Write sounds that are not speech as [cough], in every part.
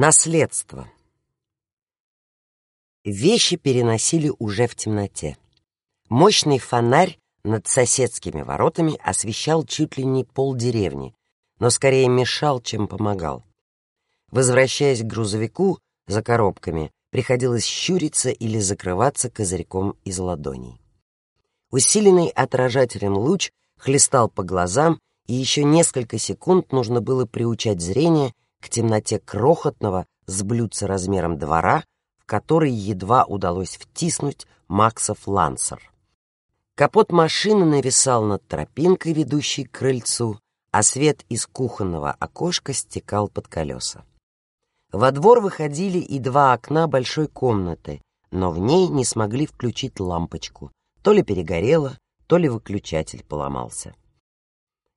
Наследство. Вещи переносили уже в темноте. Мощный фонарь над соседскими воротами освещал чуть ли не полдеревни, но скорее мешал, чем помогал. Возвращаясь к грузовику за коробками, приходилось щуриться или закрываться козырьком из ладоней. Усиленный отражателем луч хлестал по глазам, и еще несколько секунд нужно было приучать зрение к темноте крохотного с блюдца размером двора, в который едва удалось втиснуть Максов Лансер. Капот машины нависал над тропинкой, ведущей к крыльцу, а свет из кухонного окошка стекал под колеса. Во двор выходили и два окна большой комнаты, но в ней не смогли включить лампочку. То ли перегорела, то ли выключатель поломался.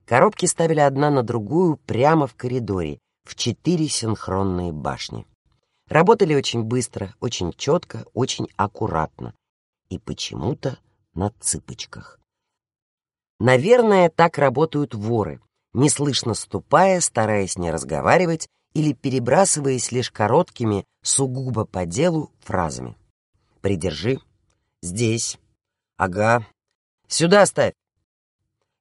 Коробки ставили одна на другую прямо в коридоре, в четыре синхронные башни. Работали очень быстро, очень четко, очень аккуратно. И почему-то на цыпочках. Наверное, так работают воры, неслышно ступая, стараясь не разговаривать или перебрасываясь лишь короткими, сугубо по делу фразами. «Придержи», «Здесь», «Ага», «Сюда ставь».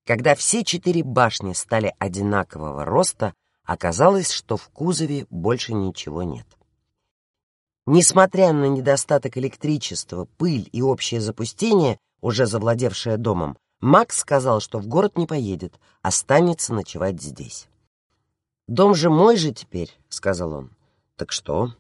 Когда все четыре башни стали одинакового роста, Оказалось, что в кузове больше ничего нет. Несмотря на недостаток электричества, пыль и общее запустение, уже завладевшее домом, Макс сказал, что в город не поедет, останется ночевать здесь. «Дом же мой же теперь», — сказал он. «Так что?»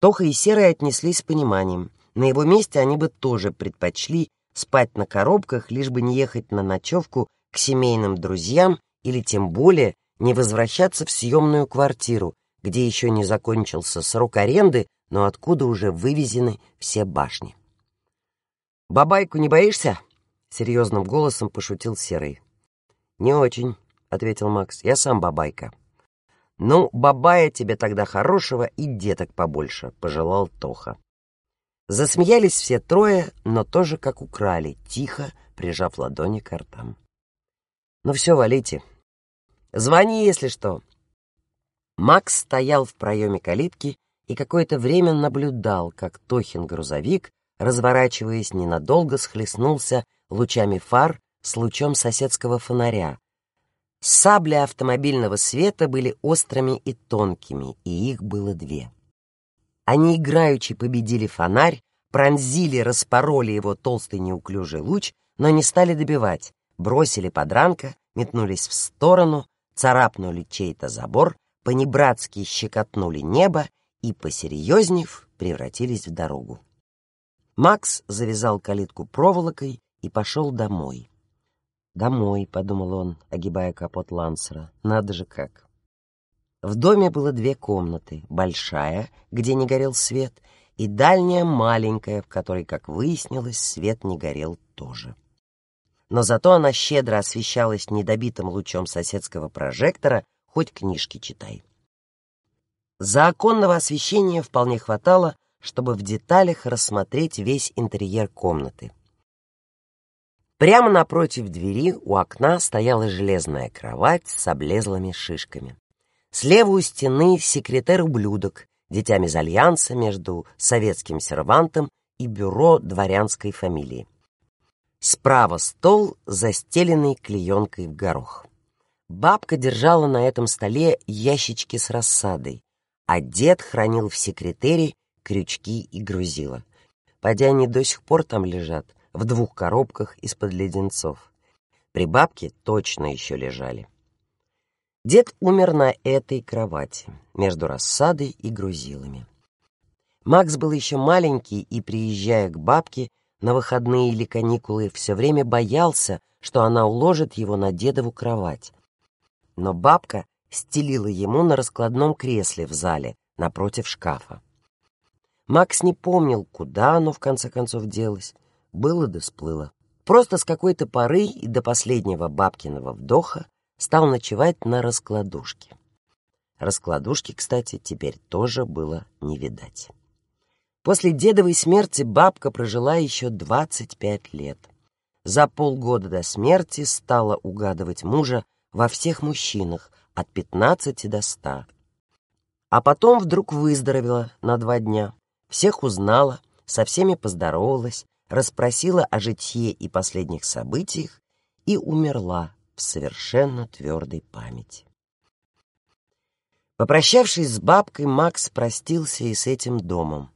Тоха и Серый отнеслись с пониманием. На его месте они бы тоже предпочли спать на коробках, лишь бы не ехать на ночевку к семейным друзьям или тем более не возвращаться в съемную квартиру, где еще не закончился срок аренды, но откуда уже вывезены все башни. «Бабайку не боишься?» — серьезным голосом пошутил Серый. «Не очень», — ответил Макс. «Я сам бабайка». «Ну, бабая тебе тогда хорошего и деток побольше», — пожелал Тоха. Засмеялись все трое, но тоже как украли, тихо прижав ладони к ртам. «Ну все, валите, Звони, если что. Макс стоял в проеме калитки и какое-то время наблюдал, как Тохин грузовик, разворачиваясь ненадолго, схлестнулся лучами фар с лучом соседского фонаря. Сабли автомобильного света были острыми и тонкими, и их было две. Они играючи победили фонарь, пронзили, распороли его толстый неуклюжий луч, но не стали добивать, бросили подранка, метнулись в сторону, царапнули чей-то забор, понебратски щекотнули небо и, посерьезнев, превратились в дорогу. Макс завязал калитку проволокой и пошел домой. «Домой», — подумал он, огибая капот Лансера, — «надо же как». В доме было две комнаты, большая, где не горел свет, и дальняя маленькая, в которой, как выяснилось, свет не горел тоже но зато она щедро освещалась недобитым лучом соседского прожектора, хоть книжки читай. За оконного освещения вполне хватало, чтобы в деталях рассмотреть весь интерьер комнаты. Прямо напротив двери у окна стояла железная кровать с облезлыми шишками. Слева у стены секретарь-ублюдок, дитя мезальянса между советским сервантом и бюро дворянской фамилии. Справа стол, застеленный клеенкой в горох. Бабка держала на этом столе ящички с рассадой, а дед хранил в секретере крючки и грузила. Подя они до сих пор там лежат, в двух коробках из-под леденцов. При бабке точно еще лежали. Дед умер на этой кровати, между рассадой и грузилами. Макс был еще маленький и, приезжая к бабке, на выходные или каникулы все время боялся, что она уложит его на дедову кровать. Но бабка стелила ему на раскладном кресле в зале напротив шкафа. Макс не помнил, куда оно в конце концов делось. Было да сплыло. Просто с какой-то поры и до последнего бабкиного вдоха стал ночевать на раскладушке. Раскладушки, кстати, теперь тоже было не видать. После дедовой смерти бабка прожила еще 25 лет. За полгода до смерти стала угадывать мужа во всех мужчинах от 15 до 100. А потом вдруг выздоровела на два дня. Всех узнала, со всеми поздоровалась, расспросила о житье и последних событиях и умерла в совершенно твердой памяти. Попрощавшись с бабкой, Макс простился и с этим домом.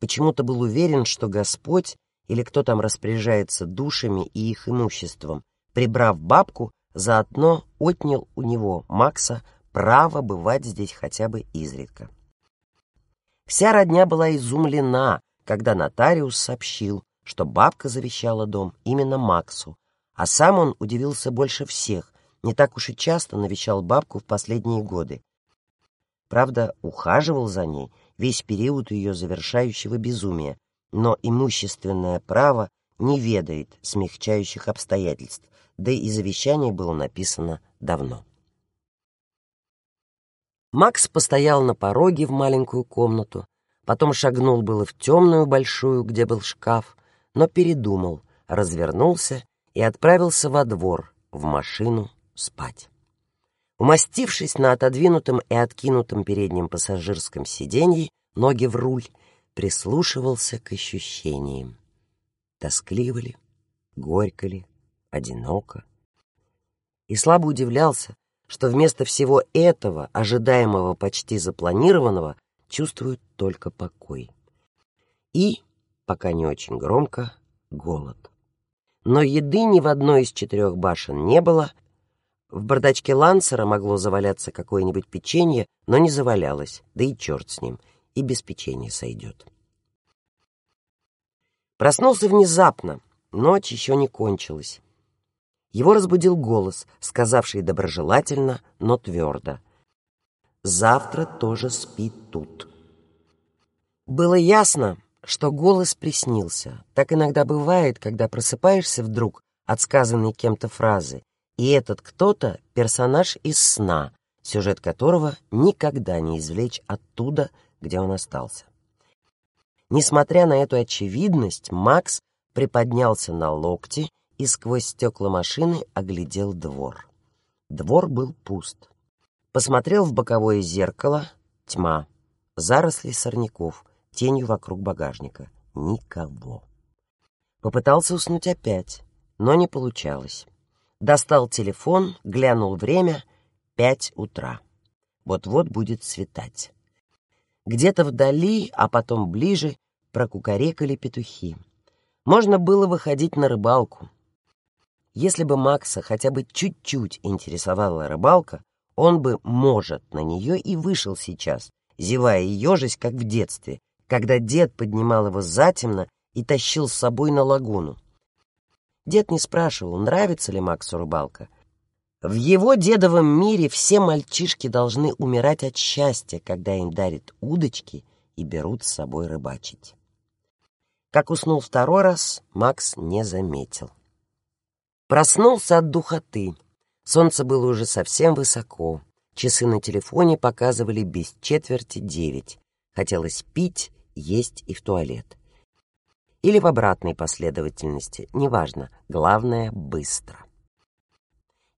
Почему-то был уверен, что Господь или кто там распоряжается душами и их имуществом, прибрав бабку, заодно отнял у него, Макса, право бывать здесь хотя бы изредка. Вся родня была изумлена, когда нотариус сообщил, что бабка завещала дом именно Максу, а сам он удивился больше всех, не так уж и часто навещал бабку в последние годы. Правда, ухаживал за ней весь период ее завершающего безумия, но имущественное право не ведает смягчающих обстоятельств, да и завещание было написано давно. Макс постоял на пороге в маленькую комнату, потом шагнул было в темную большую, где был шкаф, но передумал, развернулся и отправился во двор, в машину, спать. Умастившись на отодвинутом и откинутом переднем пассажирском сиденье, ноги в руль, прислушивался к ощущениям. Тоскливо ли, горько ли, одиноко. И слабо удивлялся, что вместо всего этого, ожидаемого почти запланированного, чувствует только покой. И, пока не очень громко, голод. Но еды ни в одной из четырех башен не было. В бардачке лансера могло заваляться какое-нибудь печенье, но не завалялось, да и черт с ним, и без печенья сойдет. Проснулся внезапно, ночь еще не кончилась. Его разбудил голос, сказавший доброжелательно, но твердо. «Завтра тоже спи тут». Было ясно, что голос приснился. Так иногда бывает, когда просыпаешься вдруг от сказанной кем-то фразы, и этот кто-то — персонаж из сна, сюжет которого никогда не извлечь оттуда, где он остался. Несмотря на эту очевидность, Макс приподнялся на локти и сквозь стекла машины оглядел двор. Двор был пуст. Посмотрел в боковое зеркало — тьма, заросли сорняков, тенью вокруг багажника. Никого. Попытался уснуть опять, но не получалось. Достал телефон, глянул время — пять утра. Вот-вот будет светать. Где-то вдали, а потом ближе, прокукарекали петухи. Можно было выходить на рыбалку. Если бы Макса хотя бы чуть-чуть интересовала рыбалка, он бы, может, на нее и вышел сейчас, зевая и ежась, как в детстве, когда дед поднимал его затемно и тащил с собой на лагуну. Дед не спрашивал, нравится ли Максу рыбалка. В его дедовом мире все мальчишки должны умирать от счастья, когда им дарят удочки и берут с собой рыбачить. Как уснул второй раз, Макс не заметил. Проснулся от духоты. Солнце было уже совсем высоко. Часы на телефоне показывали без четверти девять. Хотелось пить, есть и в туалет. Или в обратной последовательности, неважно, главное — быстро.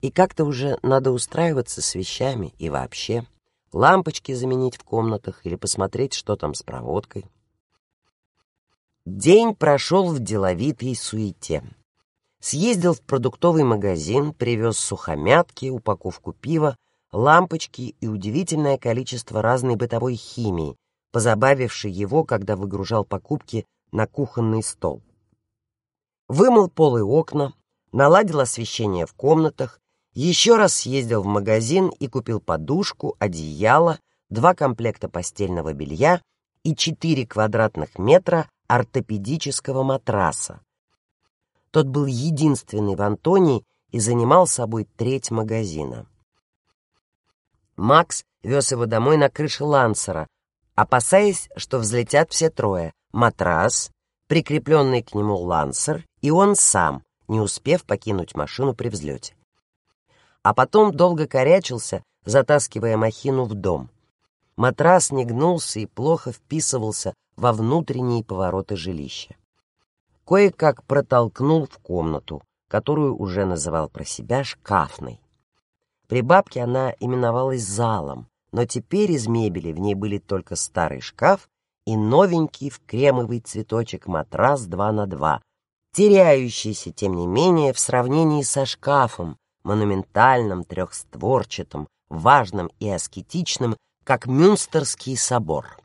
И как-то уже надо устраиваться с вещами и вообще. Лампочки заменить в комнатах или посмотреть, что там с проводкой. День прошел в деловитой суете. Съездил в продуктовый магазин, привез сухомятки, упаковку пива, лампочки и удивительное количество разной бытовой химии, позабавившей его, когда выгружал покупки на кухонный стол. Вымыл пол и окна, наладил освещение в комнатах, еще раз съездил в магазин и купил подушку, одеяло, два комплекта постельного белья и четыре квадратных метра ортопедического матраса, тот был единственный в Антонии и занимал собой треть магазина. Макс вез его домой на крыше лансера, опасаясь, что взлетят все трое — матрас, прикрепленный к нему лансер и он сам, не успев покинуть машину при взлете. А потом долго корячился, затаскивая махину в дом. Матрас не гнулся и плохо вписывался во внутренние повороты жилища. Кое-как протолкнул в комнату, которую уже называл про себя шкафной. При бабке она именовалась залом, но теперь из мебели в ней были только старый шкаф и новенький в кремовый цветочек матрас 2 на 2, теряющийся, тем не менее, в сравнении со шкафом, монументальным, трехстворчатым, важным и аскетичным, как Мюнстерский собор.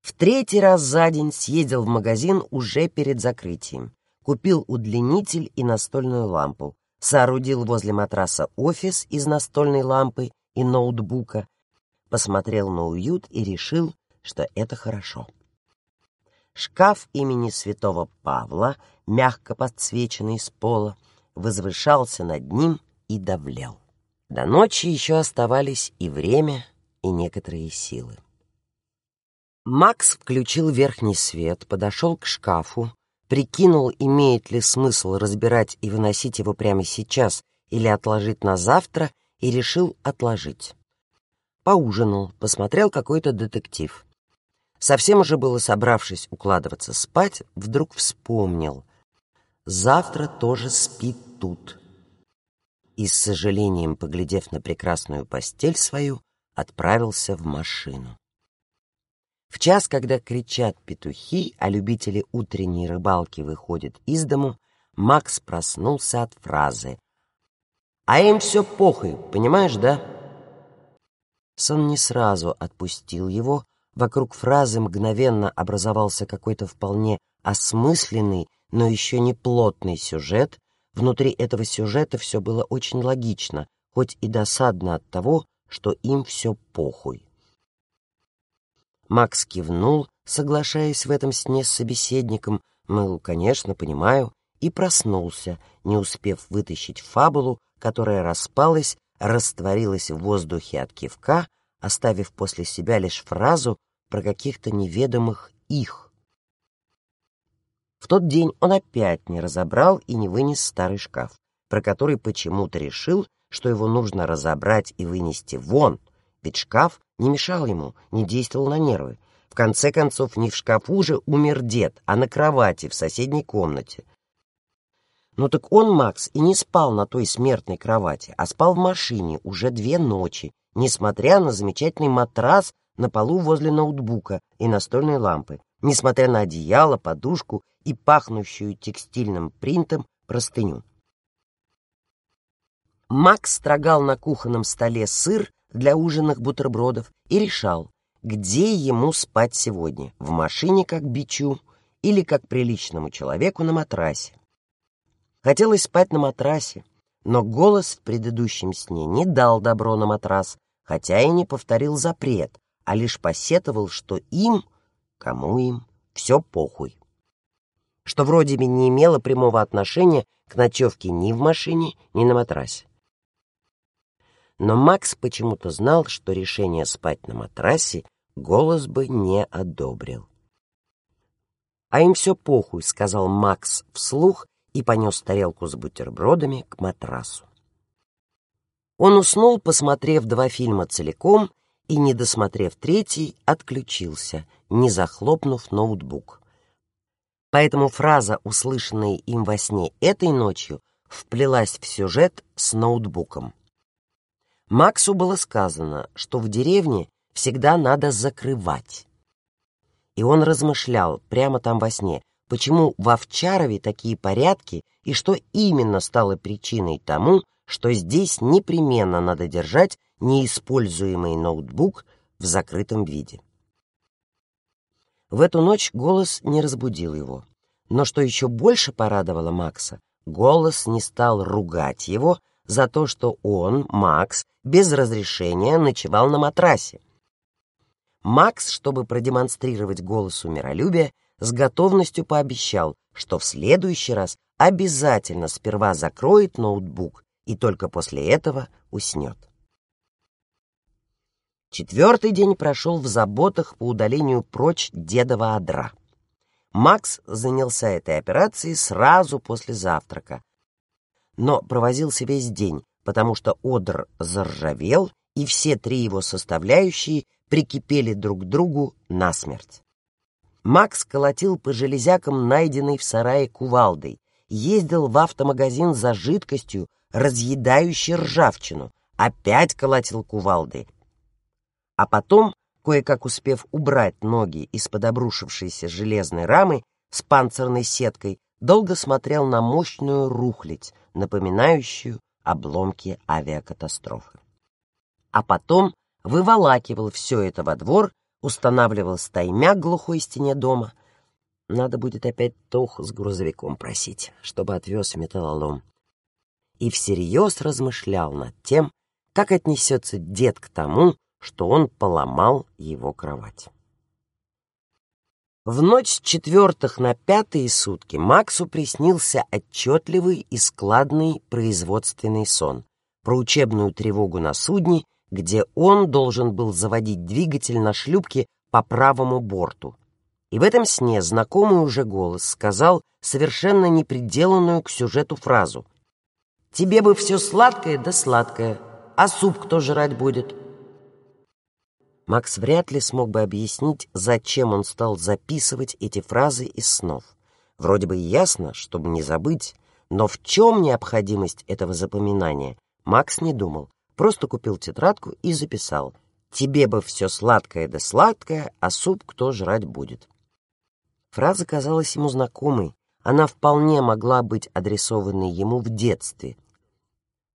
В третий раз за день съездил в магазин уже перед закрытием. Купил удлинитель и настольную лампу. Соорудил возле матраса офис из настольной лампы и ноутбука. Посмотрел на уют и решил, что это хорошо. Шкаф имени святого Павла, мягко подсвеченный с пола, возвышался над ним и давлел. До ночи еще оставались и время, и некоторые силы. Макс включил верхний свет, подошел к шкафу, прикинул, имеет ли смысл разбирать и выносить его прямо сейчас или отложить на завтра, и решил отложить. Поужинал, посмотрел какой-то детектив. Совсем уже было собравшись укладываться спать, вдруг вспомнил. Завтра тоже спит тут. И с сожалением, поглядев на прекрасную постель свою, отправился в машину. В час, когда кричат петухи, а любители утренней рыбалки выходят из дому, Макс проснулся от фразы «А им все похуй, понимаешь, да?» Сон не сразу отпустил его, Вокруг фразы мгновенно образовался какой-то вполне осмысленный, но еще не плотный сюжет. Внутри этого сюжета все было очень логично, хоть и досадно от того, что им все похуй. Макс кивнул, соглашаясь в этом сне с собеседником, мол, конечно, понимаю, и проснулся, не успев вытащить фабулу, которая распалась, растворилась в воздухе от кивка, оставив после себя лишь фразу про каких-то неведомых их. В тот день он опять не разобрал и не вынес старый шкаф, про который почему-то решил, что его нужно разобрать и вынести вон, ведь шкаф не мешал ему, не действовал на нервы. В конце концов, не в шкафу же умер дед, а на кровати в соседней комнате. Ну так он, Макс, и не спал на той смертной кровати, а спал в машине уже две ночи, несмотря на замечательный матрас на полу возле ноутбука и настольной лампы, несмотря на одеяло, подушку и пахнущую текстильным принтом простыню. Макс строгал на кухонном столе сыр для ужинных бутербродов и решал, где ему спать сегодня, в машине как бичу или как приличному человеку на матрасе. Хотелось спать на матрасе, но голос в предыдущем сне не дал добро на матрас, хотя и не повторил запрет, а лишь посетовал, что им, кому им, все похуй. Что вроде бы не имело прямого отношения к ночевке ни в машине, ни на матрасе. Но Макс почему-то знал, что решение спать на матрасе голос бы не одобрил. «А им все похуй», — сказал Макс вслух и понес тарелку с бутербродами к матрасу. Он уснул, посмотрев два фильма целиком и, не досмотрев третий, отключился, не захлопнув ноутбук. Поэтому фраза, услышанная им во сне этой ночью, вплелась в сюжет с ноутбуком. Максу было сказано, что в деревне всегда надо закрывать. И он размышлял прямо там во сне, почему в Овчарове такие порядки и что именно стало причиной тому, что здесь непременно надо держать неиспользуемый ноутбук в закрытом виде. В эту ночь голос не разбудил его. Но что еще больше порадовало Макса, голос не стал ругать его за то, что он, Макс, без разрешения ночевал на матрасе. Макс, чтобы продемонстрировать голосу миролюбие, с готовностью пообещал, что в следующий раз обязательно сперва закроет ноутбук и только после этого уснет. Четвертый день прошел в заботах по удалению прочь дедова одра. Макс занялся этой операцией сразу после завтрака, но провозился весь день, потому что одр заржавел, и все три его составляющие прикипели друг к другу насмерть. Макс колотил по железякам, найденной в сарае кувалдой, ездил в автомагазин за жидкостью, разъедающей ржавчину, опять колотил кувалдой. А потом, кое-как успев убрать ноги из-под обрушившейся железной рамы с панцирной сеткой, долго смотрел на мощную рухлядь, напоминающую обломки авиакатастрофы. А потом выволакивал все это во двор, устанавливал стаймя к глухой стене дома. Надо будет опять Тоху с грузовиком просить, чтобы отвез металлолом. И всерьез размышлял над тем, как отнесется дед к тому, что он поломал его кровать. В ночь с четвертых на пятые сутки Максу приснился отчетливый и складный производственный сон про учебную тревогу на судне, где он должен был заводить двигатель на шлюпке по правому борту. И в этом сне знакомый уже голос сказал совершенно неприделанную к сюжету фразу «Тебе бы все сладкое да сладкое, а суп кто жрать будет?» Макс вряд ли смог бы объяснить, зачем он стал записывать эти фразы из снов. Вроде бы ясно, чтобы не забыть, но в чем необходимость этого запоминания, Макс не думал, просто купил тетрадку и записал «Тебе бы все сладкое да сладкое, а суп кто жрать будет». Фраза казалась ему знакомой, она вполне могла быть адресованной ему в детстве.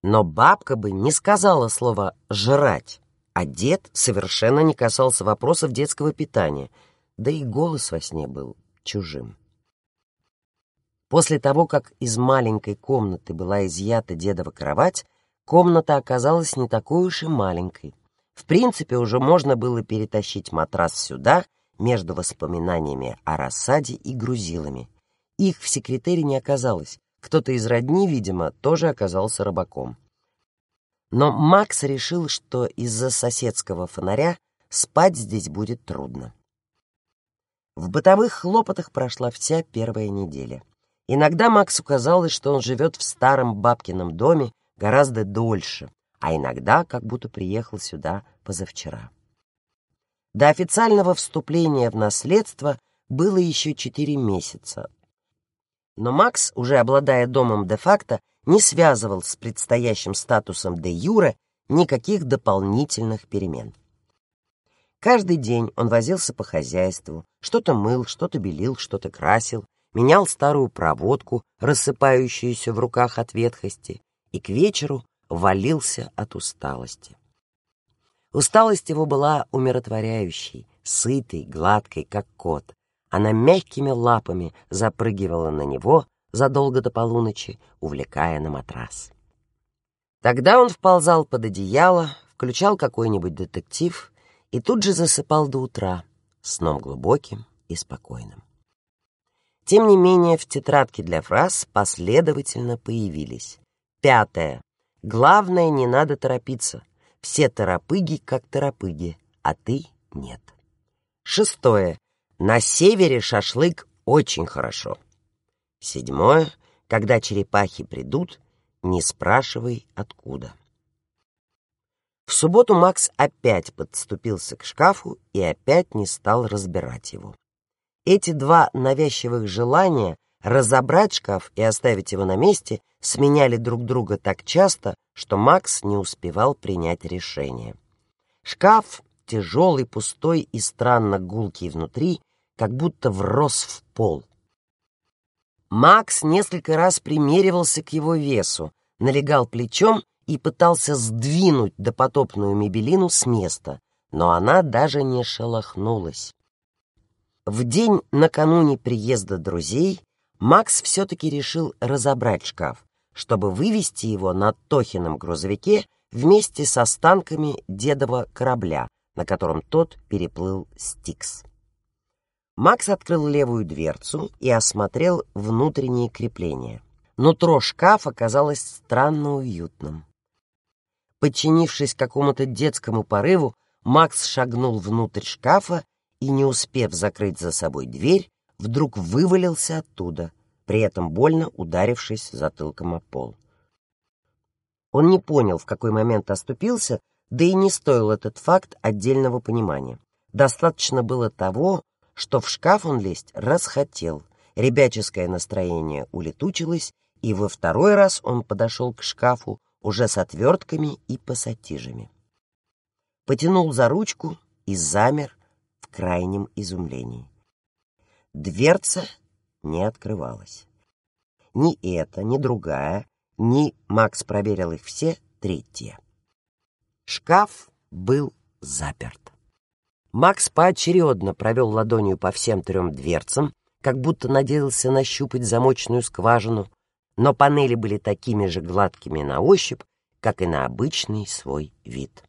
Но бабка бы не сказала слово «жрать», а дед совершенно не касался вопросов детского питания, да и голос во сне был чужим. После того, как из маленькой комнаты была изъята дедова кровать, комната оказалась не такой уж и маленькой. В принципе, уже можно было перетащить матрас сюда, между воспоминаниями о рассаде и грузилами. Их в секретаре не оказалось. Кто-то из родни, видимо, тоже оказался рыбаком. Но Макс решил, что из-за соседского фонаря спать здесь будет трудно. В бытовых хлопотах прошла вся первая неделя. Иногда Максу казалось, что он живет в старом бабкином доме гораздо дольше, а иногда как будто приехал сюда позавчера. До официального вступления в наследство было еще четыре месяца. Но Макс, уже обладая домом де-факто, не связывал с предстоящим статусом де юре никаких дополнительных перемен. Каждый день он возился по хозяйству, что-то мыл, что-то белил, что-то красил, менял старую проводку, рассыпающуюся в руках от ветхости, и к вечеру валился от усталости. Усталость его была умиротворяющей, сытой, гладкой, как кот. Она мягкими лапами запрыгивала на него, задолго до полуночи, увлекая на матрас. Тогда он вползал под одеяло, включал какой-нибудь детектив и тут же засыпал до утра, сном глубоким и спокойным. Тем не менее, в тетрадке для фраз последовательно появились. Пятое. Главное, не надо торопиться. Все торопыги как торопыги, а ты нет. Шестое. На севере шашлык очень хорошо. Седьмое. Когда черепахи придут, не спрашивай, откуда. В субботу Макс опять подступился к шкафу и опять не стал разбирать его. Эти два навязчивых желания разобрать шкаф и оставить его на месте сменяли друг друга так часто, что Макс не успевал принять решение. Шкаф, тяжелый, пустой и странно гулкий внутри, как будто врос в пол. Макс несколько раз примеривался к его весу, налегал плечом и пытался сдвинуть допотопную мебелину с места, но она даже не шелохнулась. В день накануне приезда друзей Макс все-таки решил разобрать шкаф, чтобы вывести его на Тохином грузовике вместе с останками дедова корабля, на котором тот переплыл Стикс. Макс открыл левую дверцу и осмотрел внутренние крепления. Нутро шкафа казалось странно уютным. Подчинившись какому-то детскому порыву, Макс шагнул внутрь шкафа и, не успев закрыть за собой дверь, вдруг вывалился оттуда, при этом больно ударившись затылком о пол. Он не понял, в какой момент оступился, да и не стоил этот факт отдельного понимания. Достаточно было того, что в шкаф он лезть расхотел. Ребяческое настроение улетучилось, и во второй раз он подошел к шкафу уже с отвертками и пассатижами. Потянул за ручку и замер в крайнем изумлении. Дверца не открывалась. Ни эта, ни другая, ни, Макс проверил их все, третья. Шкаф был заперт. Макс поочередно провел ладонью по всем трем дверцам, как будто надеялся нащупать замочную скважину, но панели были такими же гладкими на ощупь, как и на обычный свой вид.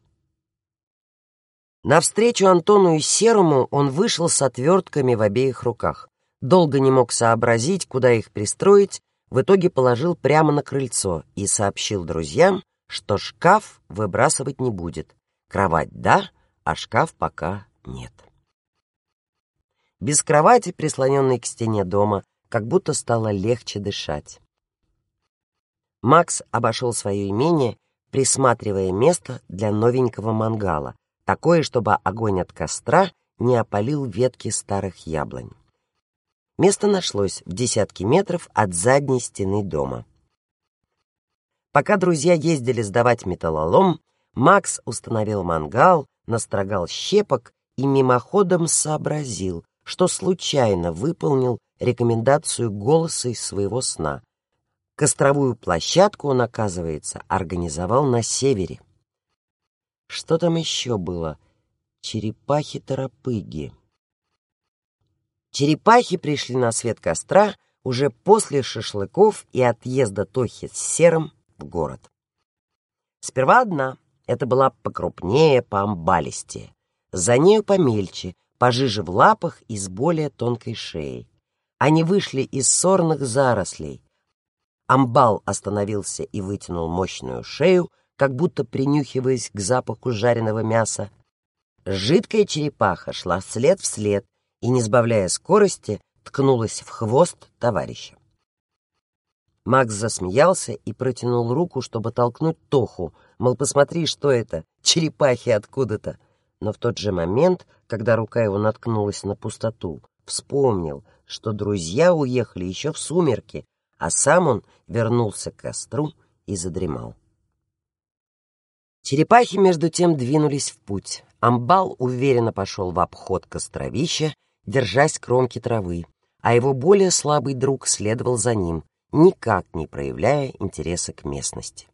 Навстречу Антону и Серому он вышел с отвертками в обеих руках. Долго не мог сообразить, куда их пристроить, в итоге положил прямо на крыльцо и сообщил друзьям, что шкаф выбрасывать не будет. Кровать — да, а шкаф пока нет. Без кровати, прислоненной к стене дома, как будто стало легче дышать. Макс обошел свое имение, присматривая место для новенького мангала, такое, чтобы огонь от костра не опалил ветки старых яблонь. Место нашлось в десятке метров от задней стены дома. Пока друзья ездили сдавать металлолом, Макс установил мангал, настрогал щепок и мимоходом сообразил, что случайно выполнил рекомендацию голоса из своего сна. Костровую площадку он, оказывается, организовал на севере. Что там еще было? Черепахи-торопыги. Черепахи пришли на свет костра уже после шашлыков и отъезда Тохи с Серым в город. Сперва одна, это была покрупнее, поамбалистее. За нею помельче, пожиже в лапах и с более тонкой шеей. Они вышли из сорных зарослей. Амбал остановился и вытянул мощную шею, как будто принюхиваясь к запаху жареного мяса. Жидкая черепаха шла след в след и, не сбавляя скорости, ткнулась в хвост товарища. Макс засмеялся и протянул руку, чтобы толкнуть Тоху, мол, посмотри, что это, черепахи откуда-то но в тот же момент, когда рука его наткнулась на пустоту, вспомнил, что друзья уехали еще в сумерки, а сам он вернулся к костру и задремал. Черепахи между тем двинулись в путь. Амбал уверенно пошел в обход костровища, держась кромки травы, а его более слабый друг следовал за ним, никак не проявляя интереса к местности.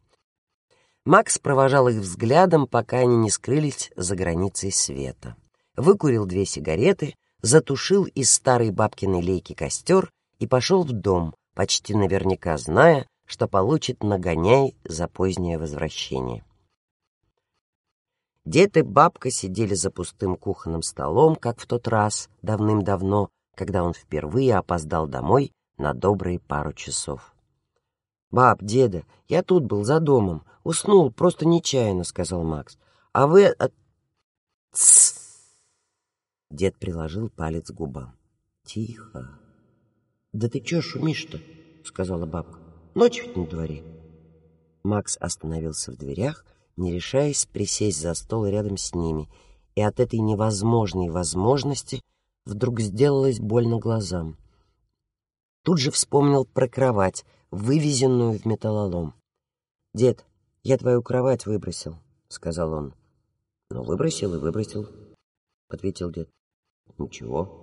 Макс провожал их взглядом, пока они не скрылись за границей света. Выкурил две сигареты, затушил из старой бабкиной лейки костер и пошел в дом, почти наверняка зная, что получит нагоняй за позднее возвращение. Дед и бабка сидели за пустым кухонным столом, как в тот раз, давным-давно, когда он впервые опоздал домой на добрые пару часов. «Баб, деда, я тут был, за домом. Уснул, просто нечаянно», — сказал Макс. «А вы...» от... «Тссс!» Дед приложил палец к губам. «Тихо!» «Да ты чё шумишь-то?» — сказала бабка. «Ночь ведь на дворе». Макс остановился в дверях, не решаясь присесть за стол рядом с ними, и от этой невозможной возможности вдруг сделалось больно глазам. Тут же вспомнил про кровать, вывезенную в металлолом. «Дед, я твою кровать выбросил», — сказал он. «Ну, выбросил и выбросил», — ответил дед. «Ничего».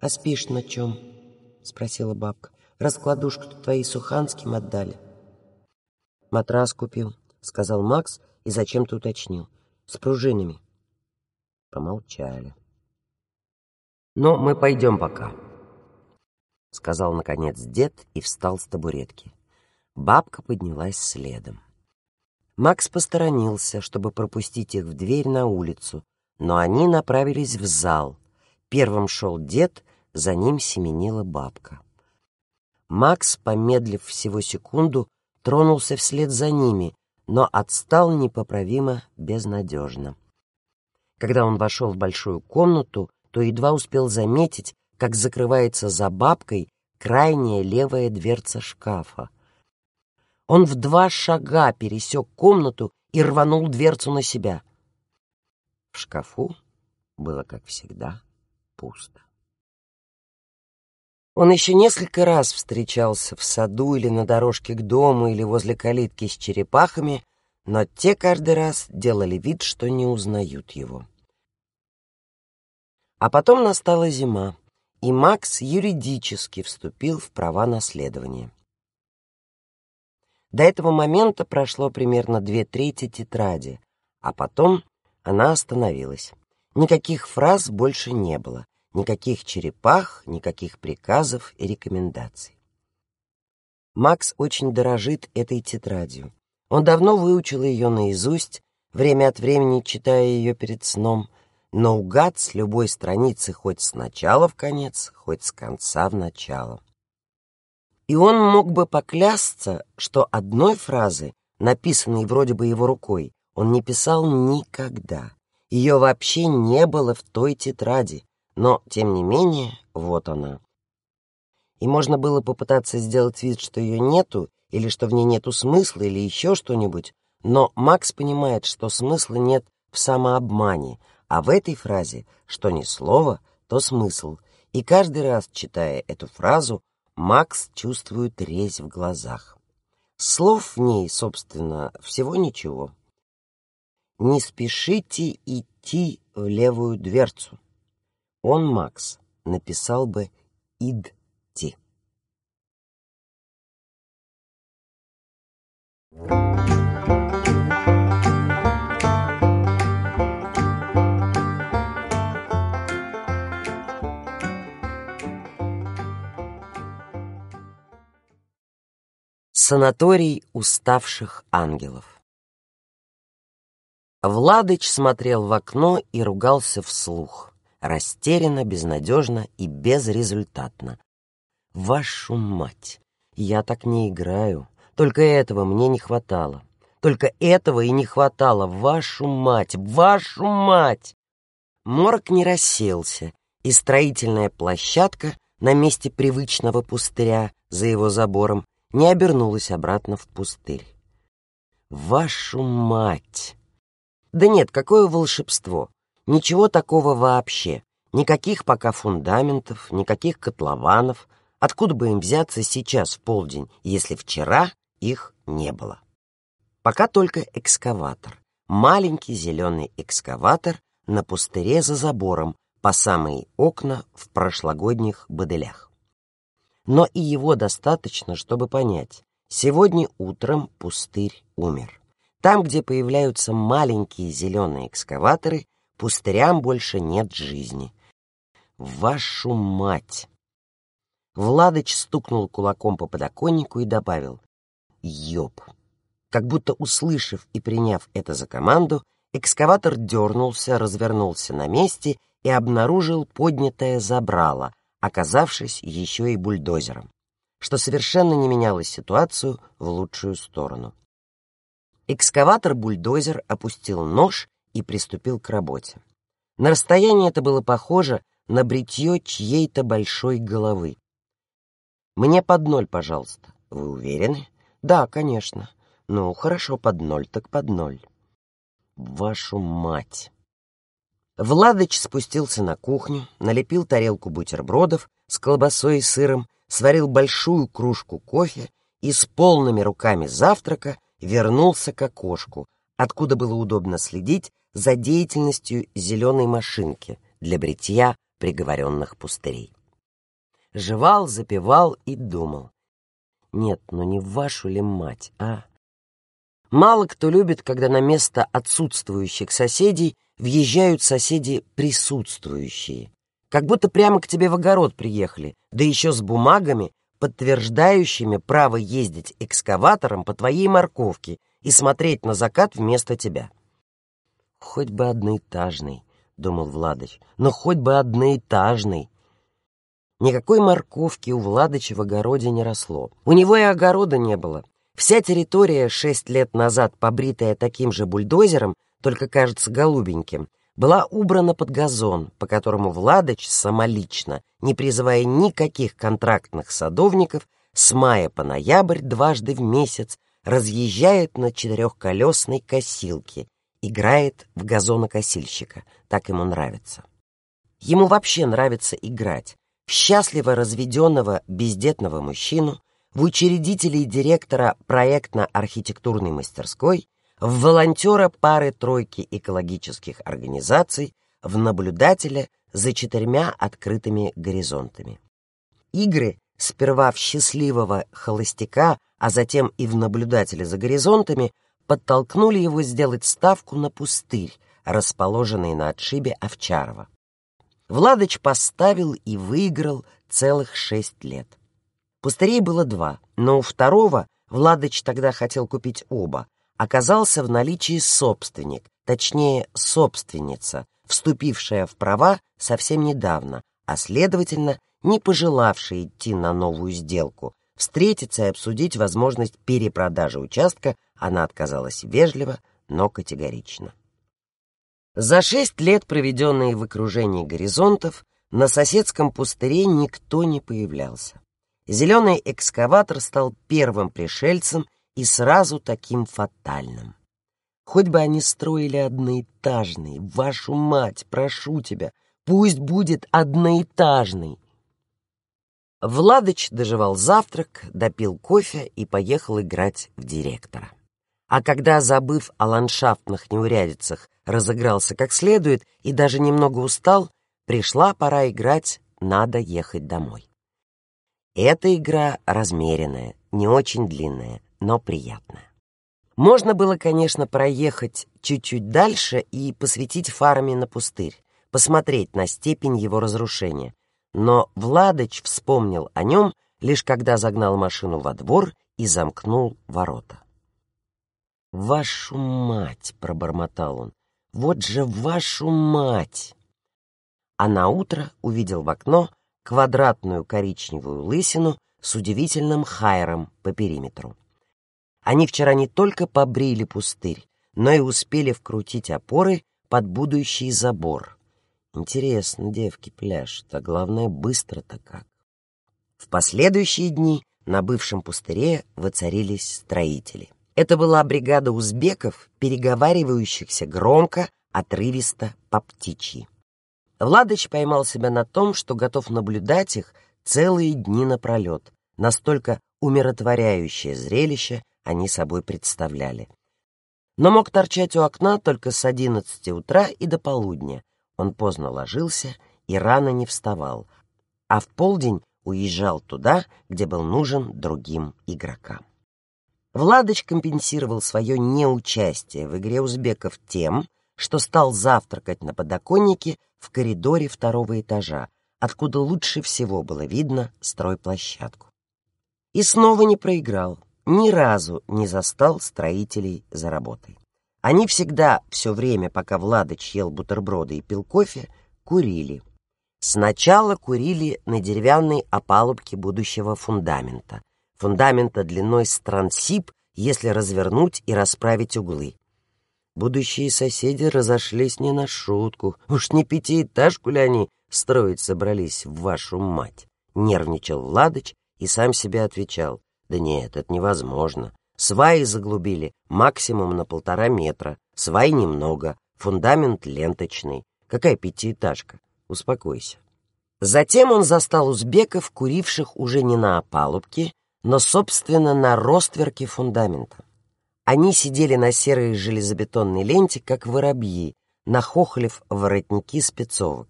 «А спишь на чем?» — спросила бабка. «Раскладушку-то твои Суханским отдали». «Матрас купил», — сказал Макс и зачем-то уточнил. «С пружинами». Помолчали. «Ну, мы пойдем пока». — сказал, наконец, дед и встал с табуретки. Бабка поднялась следом. Макс посторонился, чтобы пропустить их в дверь на улицу, но они направились в зал. Первым шел дед, за ним семенила бабка. Макс, помедлив всего секунду, тронулся вслед за ними, но отстал непоправимо безнадежно. Когда он вошел в большую комнату, то едва успел заметить, как закрывается за бабкой крайняя левая дверца шкафа. Он в два шага пересек комнату и рванул дверцу на себя. В шкафу было, как всегда, пусто. Он еще несколько раз встречался в саду или на дорожке к дому, или возле калитки с черепахами, но те каждый раз делали вид, что не узнают его. А потом настала зима, и Макс юридически вступил в права наследования. До этого момента прошло примерно две трети тетради, а потом она остановилась. Никаких фраз больше не было, никаких черепах, никаких приказов и рекомендаций. Макс очень дорожит этой тетрадью. Он давно выучил ее наизусть, время от времени читая ее перед сном, но угад с любой страницы хоть с начала в конец, хоть с конца в начало. И он мог бы поклясться, что одной фразы, написанной вроде бы его рукой, он не писал никогда. Ее вообще не было в той тетради, но, тем не менее, вот она. И можно было попытаться сделать вид, что ее нету, или что в ней нету смысла, или еще что-нибудь, но Макс понимает, что смысла нет в самообмане, а в этой фразе, что ни слова, то смысл. И каждый раз, читая эту фразу, Макс чувствует резь в глазах. Слов в ней, собственно, всего ничего. «Не спешите идти в левую дверцу». Он, Макс, написал бы «идти». Санаторий уставших ангелов. Владыч смотрел в окно и ругался вслух, растерянно, безнадежно и безрезультатно. «Вашу мать! Я так не играю. Только этого мне не хватало. Только этого и не хватало. Вашу мать! Вашу мать!» Морок не расселся, и строительная площадка на месте привычного пустыря за его забором не обернулась обратно в пустырь. Вашу мать! Да нет, какое волшебство! Ничего такого вообще. Никаких пока фундаментов, никаких котлованов. Откуда бы им взяться сейчас в полдень, если вчера их не было? Пока только экскаватор. Маленький зеленый экскаватор на пустыре за забором по самые окна в прошлогодних баделях но и его достаточно, чтобы понять. Сегодня утром пустырь умер. Там, где появляются маленькие зеленые экскаваторы, пустырям больше нет жизни. Вашу мать! Владыч стукнул кулаком по подоконнику и добавил «Ёб!». Как будто услышав и приняв это за команду, экскаватор дернулся, развернулся на месте и обнаружил поднятое забрало, оказавшись еще и бульдозером, что совершенно не меняло ситуацию в лучшую сторону. Экскаватор-бульдозер опустил нож и приступил к работе. На расстоянии это было похоже на бритье чьей-то большой головы. «Мне под ноль, пожалуйста. Вы уверены?» «Да, конечно. Ну, хорошо, под ноль, так под ноль». «Вашу мать!» Владыч спустился на кухню, налепил тарелку бутербродов с колбасой и сыром, сварил большую кружку кофе и с полными руками завтрака вернулся к окошку, откуда было удобно следить за деятельностью зеленой машинки для бритья приговоренных пустырей. Жевал, запивал и думал. Нет, ну не вашу ли мать, а? Мало кто любит, когда на место отсутствующих соседей въезжают соседи присутствующие. Как будто прямо к тебе в огород приехали, да еще с бумагами, подтверждающими право ездить экскаватором по твоей морковке и смотреть на закат вместо тебя. «Хоть бы одноэтажный», — думал Владыч, — «но хоть бы одноэтажный». Никакой морковки у Владыча в огороде не росло. У него и огорода не было. Вся территория, шесть лет назад побритая таким же бульдозером, только кажется голубеньким, была убрана под газон, по которому Владыч самолично, не призывая никаких контрактных садовников, с мая по ноябрь дважды в месяц разъезжает на четырехколесной косилке, играет в газонокосильщика, так ему нравится. Ему вообще нравится играть в счастливо разведенного бездетного мужчину, в учредителя и директора проектно-архитектурной мастерской, в волонтера пары-тройки экологических организаций, в наблюдателя за четырьмя открытыми горизонтами. Игры сперва в счастливого холостяка, а затем и в наблюдателя за горизонтами, подтолкнули его сделать ставку на пустырь, расположенный на отшибе Овчарова. Владыч поставил и выиграл целых шесть лет. Пустырей было два, но у второго Владыч тогда хотел купить оба. Оказался в наличии собственник, точнее, собственница, вступившая в права совсем недавно, а, следовательно, не пожелавшая идти на новую сделку. Встретиться и обсудить возможность перепродажи участка она отказалась вежливо, но категорично. За шесть лет, проведенные в окружении горизонтов, на соседском пустыре никто не появлялся. Зеленый экскаватор стал первым пришельцем и сразу таким фатальным. Хоть бы они строили одноэтажный, вашу мать, прошу тебя, пусть будет одноэтажный. Владыч доживал завтрак, допил кофе и поехал играть в директора. А когда, забыв о ландшафтных неурядицах, разыгрался как следует и даже немного устал, пришла пора играть «Надо ехать домой». Эта игра размеренная, не очень длинная, но приятная. Можно было, конечно, проехать чуть-чуть дальше и посветить фарами на пустырь, посмотреть на степень его разрушения. Но Владыч вспомнил о нем, лишь когда загнал машину во двор и замкнул ворота. «Вашу мать!» — пробормотал он. «Вот же вашу мать!» А на утро увидел в окно квадратную коричневую лысину с удивительным хайром по периметру. Они вчера не только побрили пустырь, но и успели вкрутить опоры под будущий забор. Интересно, девки пляшут, а главное, быстро-то как. В последующие дни на бывшем пустыре воцарились строители. Это была бригада узбеков, переговаривающихся громко, отрывисто, по птичьи. Владыч поймал себя на том, что готов наблюдать их целые дни напролет. Настолько умиротворяющее зрелище они собой представляли. Но мог торчать у окна только с одиннадцати утра и до полудня. Он поздно ложился и рано не вставал, а в полдень уезжал туда, где был нужен другим игрокам. Владыч компенсировал свое неучастие в игре узбеков тем, что стал завтракать на подоконнике в коридоре второго этажа, откуда лучше всего было видно стройплощадку. И снова не проиграл, ни разу не застал строителей за работой. Они всегда, все время, пока Владыч ел бутерброды и пил кофе, курили. Сначала курили на деревянной опалубке будущего фундамента, фундамента длиной с трансип, если развернуть и расправить углы. Будущие соседи разошлись не на шутку. Уж не пятиэтажку ли они строить собрались, в вашу мать? Нервничал Владыч и сам себе отвечал. Да нет, это невозможно. Сваи заглубили максимум на полтора метра, свай немного, фундамент ленточный. Какая пятиэтажка? Успокойся. Затем он застал узбеков, куривших уже не на опалубке, но, собственно, на ростверке фундамента. Они сидели на серой железобетонной ленте, как воробьи, нахохлив воротники спецовок.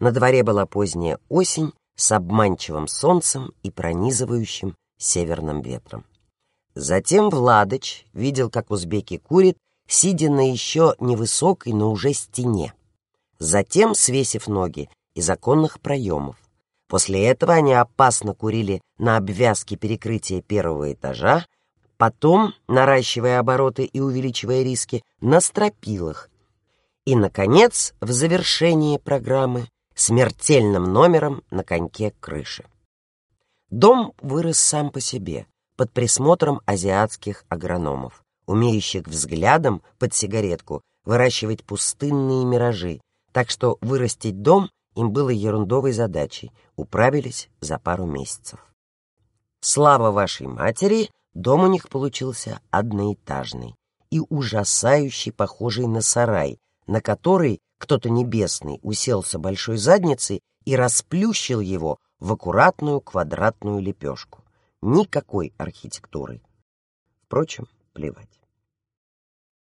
На дворе была поздняя осень с обманчивым солнцем и пронизывающим северным ветром. Затем Владыч видел, как узбеки курит, сидя на еще невысокой, но уже стене. Затем, свесив ноги из оконных проемов. После этого они опасно курили на обвязке перекрытия первого этажа, потом, наращивая обороты и увеличивая риски, на стропилах. И, наконец, в завершении программы, смертельным номером на коньке крыши. Дом вырос сам по себе, под присмотром азиатских агрономов, умеющих взглядом под сигаретку выращивать пустынные миражи, так что вырастить дом им было ерундовой задачей, управились за пару месяцев. Слава вашей матери, Дом у них получился одноэтажный и ужасающий, похожий на сарай, на который кто-то небесный уселся большой задницей и расплющил его в аккуратную квадратную лепешку. Никакой архитектуры. Впрочем, плевать.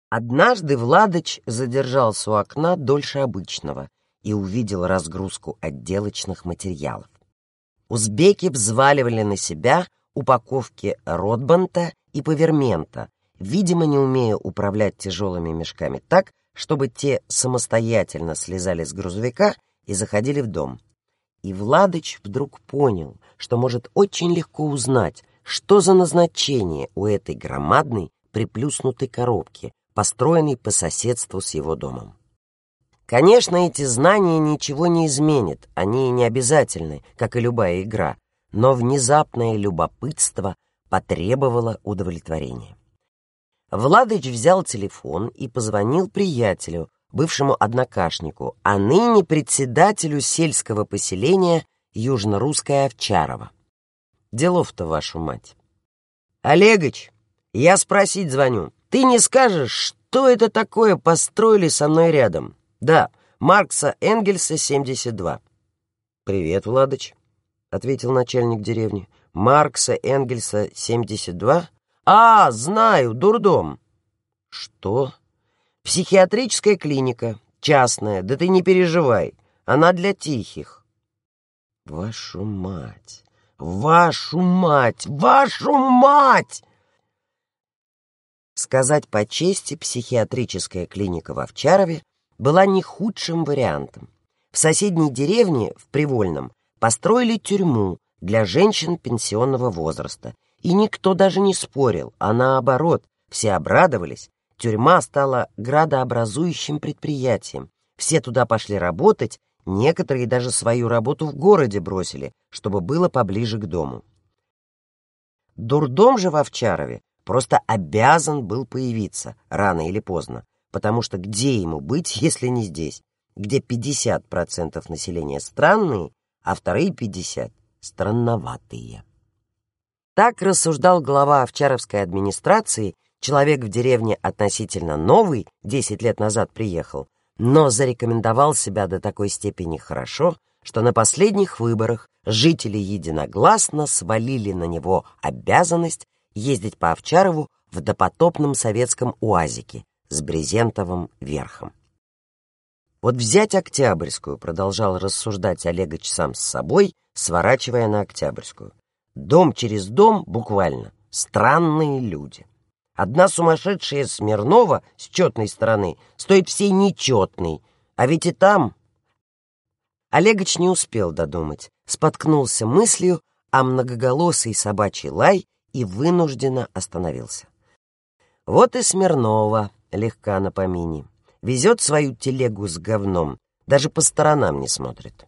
Однажды Владыч задержался у окна дольше обычного и увидел разгрузку отделочных материалов. Узбеки взваливали на себя упаковки ротбанта и повермента, видимо, не умея управлять тяжелыми мешками так, чтобы те самостоятельно слезали с грузовика и заходили в дом. И Владыч вдруг понял, что может очень легко узнать, что за назначение у этой громадной приплюснутой коробки, построенной по соседству с его домом. Конечно, эти знания ничего не изменят, они не обязательны, как и любая игра, но внезапное любопытство потребовало удовлетворения. Владыч взял телефон и позвонил приятелю, бывшему однокашнику, а ныне председателю сельского поселения Южно-Русское Овчарова. Делов-то, вашу мать. Олегович, я спросить звоню. Ты не скажешь, что это такое построили со мной рядом? Да, Маркса Энгельса, 72. Привет, Владыч, ответил начальник деревни. Маркса Энгельса, 72? А, знаю, дурдом. Что? Психиатрическая клиника, частная, да ты не переживай, она для тихих. Вашу мать, вашу мать, вашу мать! Сказать по чести, психиатрическая клиника в Овчарове была не худшим вариантом. В соседней деревне, в Привольном, построили тюрьму для женщин пенсионного возраста, и никто даже не спорил, а наоборот, все обрадовались. Тюрьма стала градообразующим предприятием. Все туда пошли работать, некоторые даже свою работу в городе бросили, чтобы было поближе к дому. Дурдом же в Овчарове просто обязан был появиться, рано или поздно потому что где ему быть, если не здесь, где 50% населения странные, а вторые 50% странноватые. Так рассуждал глава Овчаровской администрации, человек в деревне относительно новый, 10 лет назад приехал, но зарекомендовал себя до такой степени хорошо, что на последних выборах жители единогласно свалили на него обязанность ездить по Овчарову в допотопном советском УАЗике, с брезентовым верхом. Вот взять Октябрьскую, продолжал рассуждать Олегович сам с собой, сворачивая на Октябрьскую. Дом через дом, буквально, странные люди. Одна сумасшедшая Смирнова с четной стороны стоит всей нечетной, а ведь и там... Олегович не успел додумать, споткнулся мыслью о многоголосый собачий лай и вынужденно остановился. Вот и Смирнова, легка на помине. Везет свою телегу с говном, даже по сторонам не смотрит.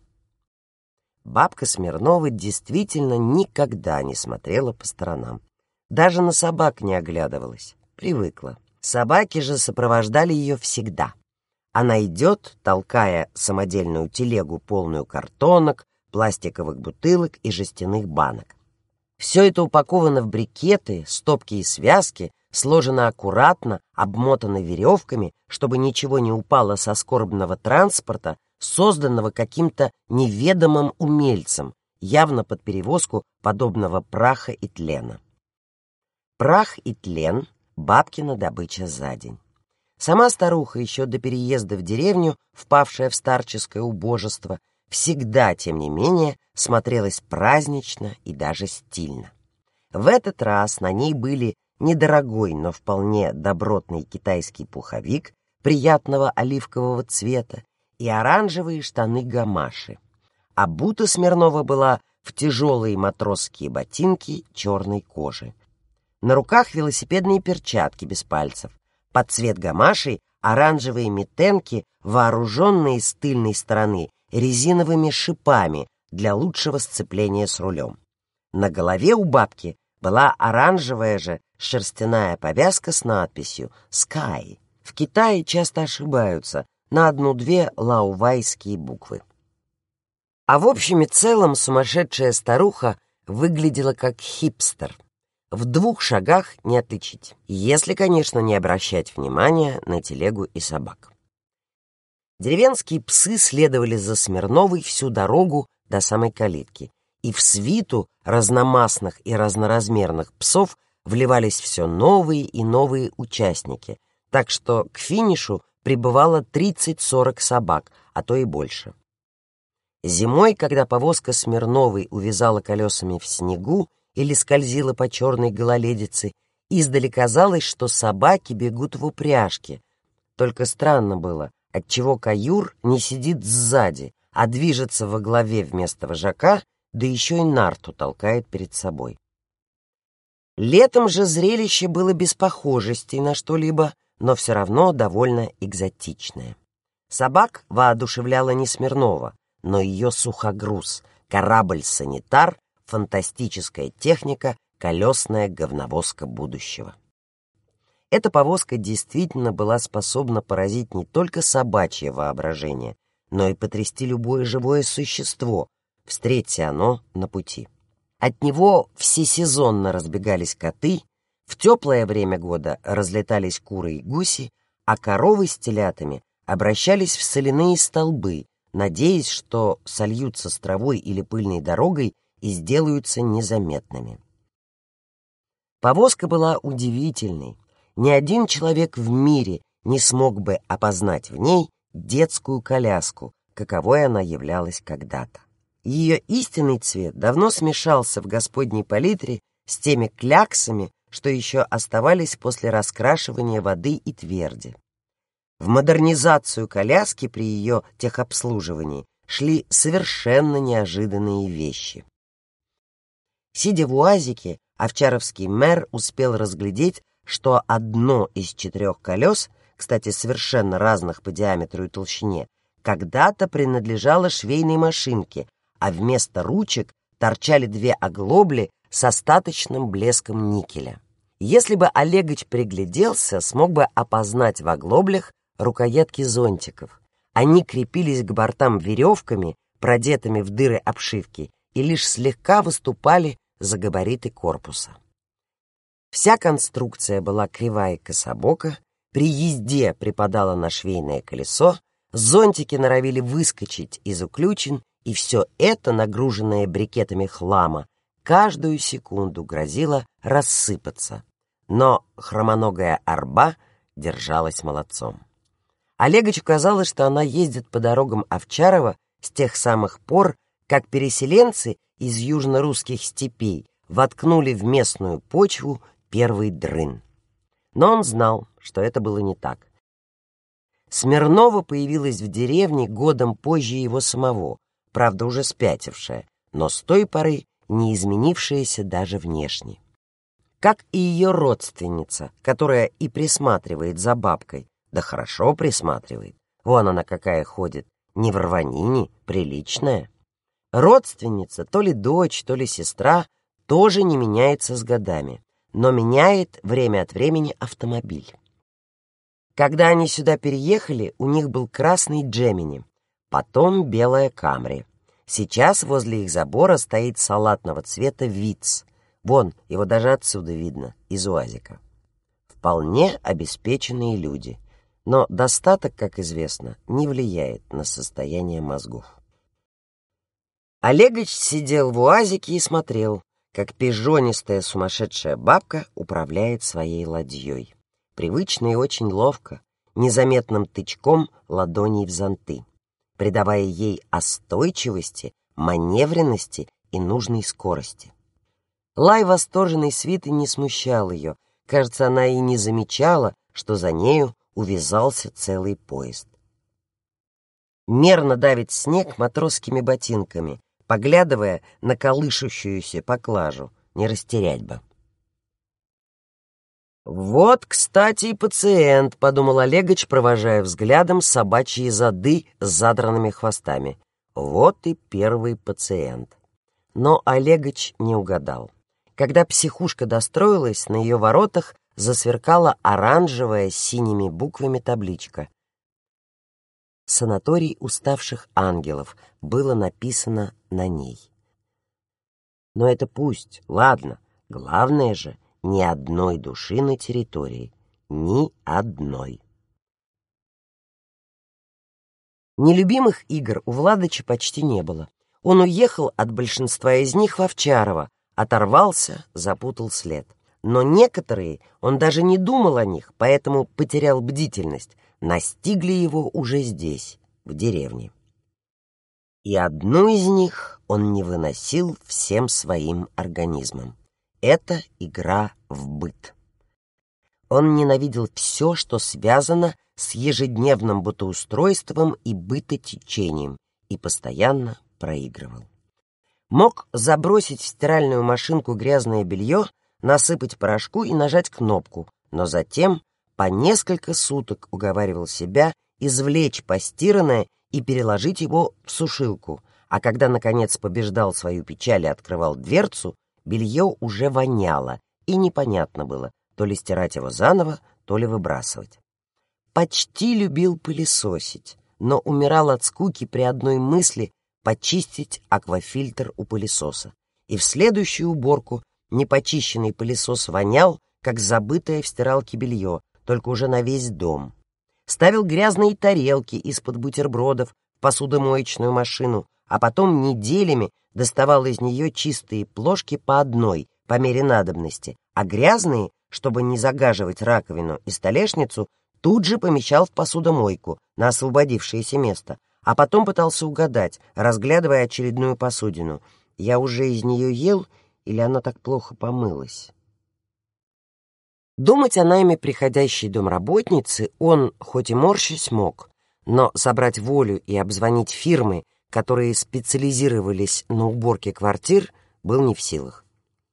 Бабка Смирнова действительно никогда не смотрела по сторонам. Даже на собак не оглядывалась. Привыкла. Собаки же сопровождали ее всегда. Она идет, толкая самодельную телегу, полную картонок, пластиковых бутылок и жестяных банок. Все это упаковано в брикеты, стопки и связки, сложено аккуратно, обмотано веревками, чтобы ничего не упало со скорбного транспорта, созданного каким-то неведомым умельцем, явно под перевозку подобного праха и тлена. Прах и тлен — бабкина добыча за день. Сама старуха еще до переезда в деревню, впавшая в старческое убожество, всегда, тем не менее, смотрелась празднично и даже стильно. В этот раз на ней были недорогой, но вполне добротный китайский пуховик приятного оливкового цвета и оранжевые штаны гамаши. А бута Смирнова была в тяжелые матросские ботинки черной кожи. На руках велосипедные перчатки без пальцев. Под цвет гамашей оранжевые метенки, вооруженные с тыльной стороны резиновыми шипами для лучшего сцепления с рулем. На голове у бабки была оранжевая же шерстяная повязка с надписью «Sky». В Китае часто ошибаются на одну-две лаувайские буквы. А в общем и целом сумасшедшая старуха выглядела как хипстер. в двух шагах не отличить, если, конечно, не обращать внимания на телегу и собак. Деревенские псы следовали за Смирновой всю дорогу до самой калитки, и в свиту разномастных и разноразмерных псов вливались все новые и новые участники, так что к финишу прибывало 30-40 собак, а то и больше. Зимой, когда повозка Смирновой увязала колесами в снегу или скользила по черной гололедице, издали казалось, что собаки бегут в упряжке. Только странно было, отчего каюр не сидит сзади, а движется во главе вместо вожака, да еще и нарту толкает перед собой. Летом же зрелище было без похожести на что-либо, но все равно довольно экзотичное. Собак воодушевляла не Смирнова, но ее сухогруз, корабль-санитар, фантастическая техника, колесная говновозка будущего. Эта повозка действительно была способна поразить не только собачье воображение, но и потрясти любое живое существо, встреться оно на пути. От него всесезонно разбегались коты, в теплое время года разлетались куры и гуси, а коровы с телятами обращались в соляные столбы, надеясь, что сольются с травой или пыльной дорогой и сделаются незаметными. Повозка была удивительной. Ни один человек в мире не смог бы опознать в ней детскую коляску, каковой она являлась когда-то. Ее истинный цвет давно смешался в господней палитре с теми кляксами, что еще оставались после раскрашивания воды и тверди. В модернизацию коляски при ее техобслуживании шли совершенно неожиданные вещи. Сидя в уазике, овчаровский мэр успел разглядеть, что одно из четырех колес, кстати, совершенно разных по диаметру и толщине, когда-то принадлежало швейной машинке, а вместо ручек торчали две оглобли с остаточным блеском никеля. Если бы Олегович пригляделся, смог бы опознать в оглоблях рукоятки зонтиков. Они крепились к бортам веревками, продетыми в дыры обшивки, и лишь слегка выступали за габариты корпуса. Вся конструкция была кривая и кособока, при езде припадала на швейное колесо, зонтики норовили выскочить из уключен, и все это, нагруженное брикетами хлама, каждую секунду грозило рассыпаться. Но хромоногая арба держалась молодцом. Олеговичу казалось, что она ездит по дорогам Овчарова с тех самых пор, как переселенцы из южно-русских степей воткнули в местную почву первый дрын. Но он знал, что это было не так. Смирнова появилась в деревне годом позже его самого, правда, уже спятившая, но с той поры не изменившаяся даже внешне. Как и ее родственница, которая и присматривает за бабкой, да хорошо присматривает. Вон она какая ходит, не в рванине, приличная. Родственница, то ли дочь, то ли сестра, тоже не меняется с годами, но меняет время от времени автомобиль. Когда они сюда переехали, у них был красный Джемини, потом белая Камри. Сейчас возле их забора стоит салатного цвета Виц. Вон, его даже отсюда видно, из УАЗика. Вполне обеспеченные люди. Но достаток, как известно, не влияет на состояние мозгов. Олегович сидел в УАЗике и смотрел, как пижонистая сумасшедшая бабка управляет своей ладьей. Привычно и очень ловко, незаметным тычком ладоней в зонты придавая ей остойчивости, маневренности и нужной скорости. Лай восторженной свиты не смущал ее. Кажется, она и не замечала, что за нею увязался целый поезд. Мерно давит снег матросскими ботинками, поглядывая на колышущуюся поклажу, не растерять бы. «Вот, кстати, и пациент», — подумал Олегович, провожая взглядом собачьи зады с задранными хвостами. «Вот и первый пациент». Но Олегович не угадал. Когда психушка достроилась, на ее воротах засверкала оранжевая с синими буквами табличка. «Санаторий уставших ангелов» было написано на ней. Но это пусть, ладно. Главное же, ни одной души на территории. Ни одной. Нелюбимых игр у Владыча почти не было. Он уехал от большинства из них в Овчарово, оторвался, запутал след. Но некоторые он даже не думал о них, поэтому потерял бдительность. Настигли его уже здесь, в деревне. И одну из них он не выносил всем своим организмом. Это игра в быт. Он ненавидел все, что связано с ежедневным бытоустройством и бытотечением, и постоянно проигрывал. Мог забросить в стиральную машинку грязное белье, насыпать порошку и нажать кнопку, но затем по несколько суток уговаривал себя извлечь постиранное и переложить его в сушилку, а когда, наконец, побеждал свою печаль и открывал дверцу, белье уже воняло, и непонятно было, то ли стирать его заново, то ли выбрасывать. Почти любил пылесосить, но умирал от скуки при одной мысли почистить аквафильтр у пылесоса. И в следующую уборку непочищенный пылесос вонял, как забытое в стиралке белье, только уже на весь дом. Ставил грязные тарелки из-под бутербродов в посудомоечную машину, а потом неделями доставал из нее чистые плошки по одной, по мере надобности, а грязные, чтобы не загаживать раковину и столешницу, тут же помещал в посудомойку на освободившееся место, а потом пытался угадать, разглядывая очередную посудину. Я уже из нее ел, или она так плохо помылась? Думать о найме приходящей домработницы он, хоть и морщись, мог, но собрать волю и обзвонить фирмы, которые специализировались на уборке квартир, был не в силах.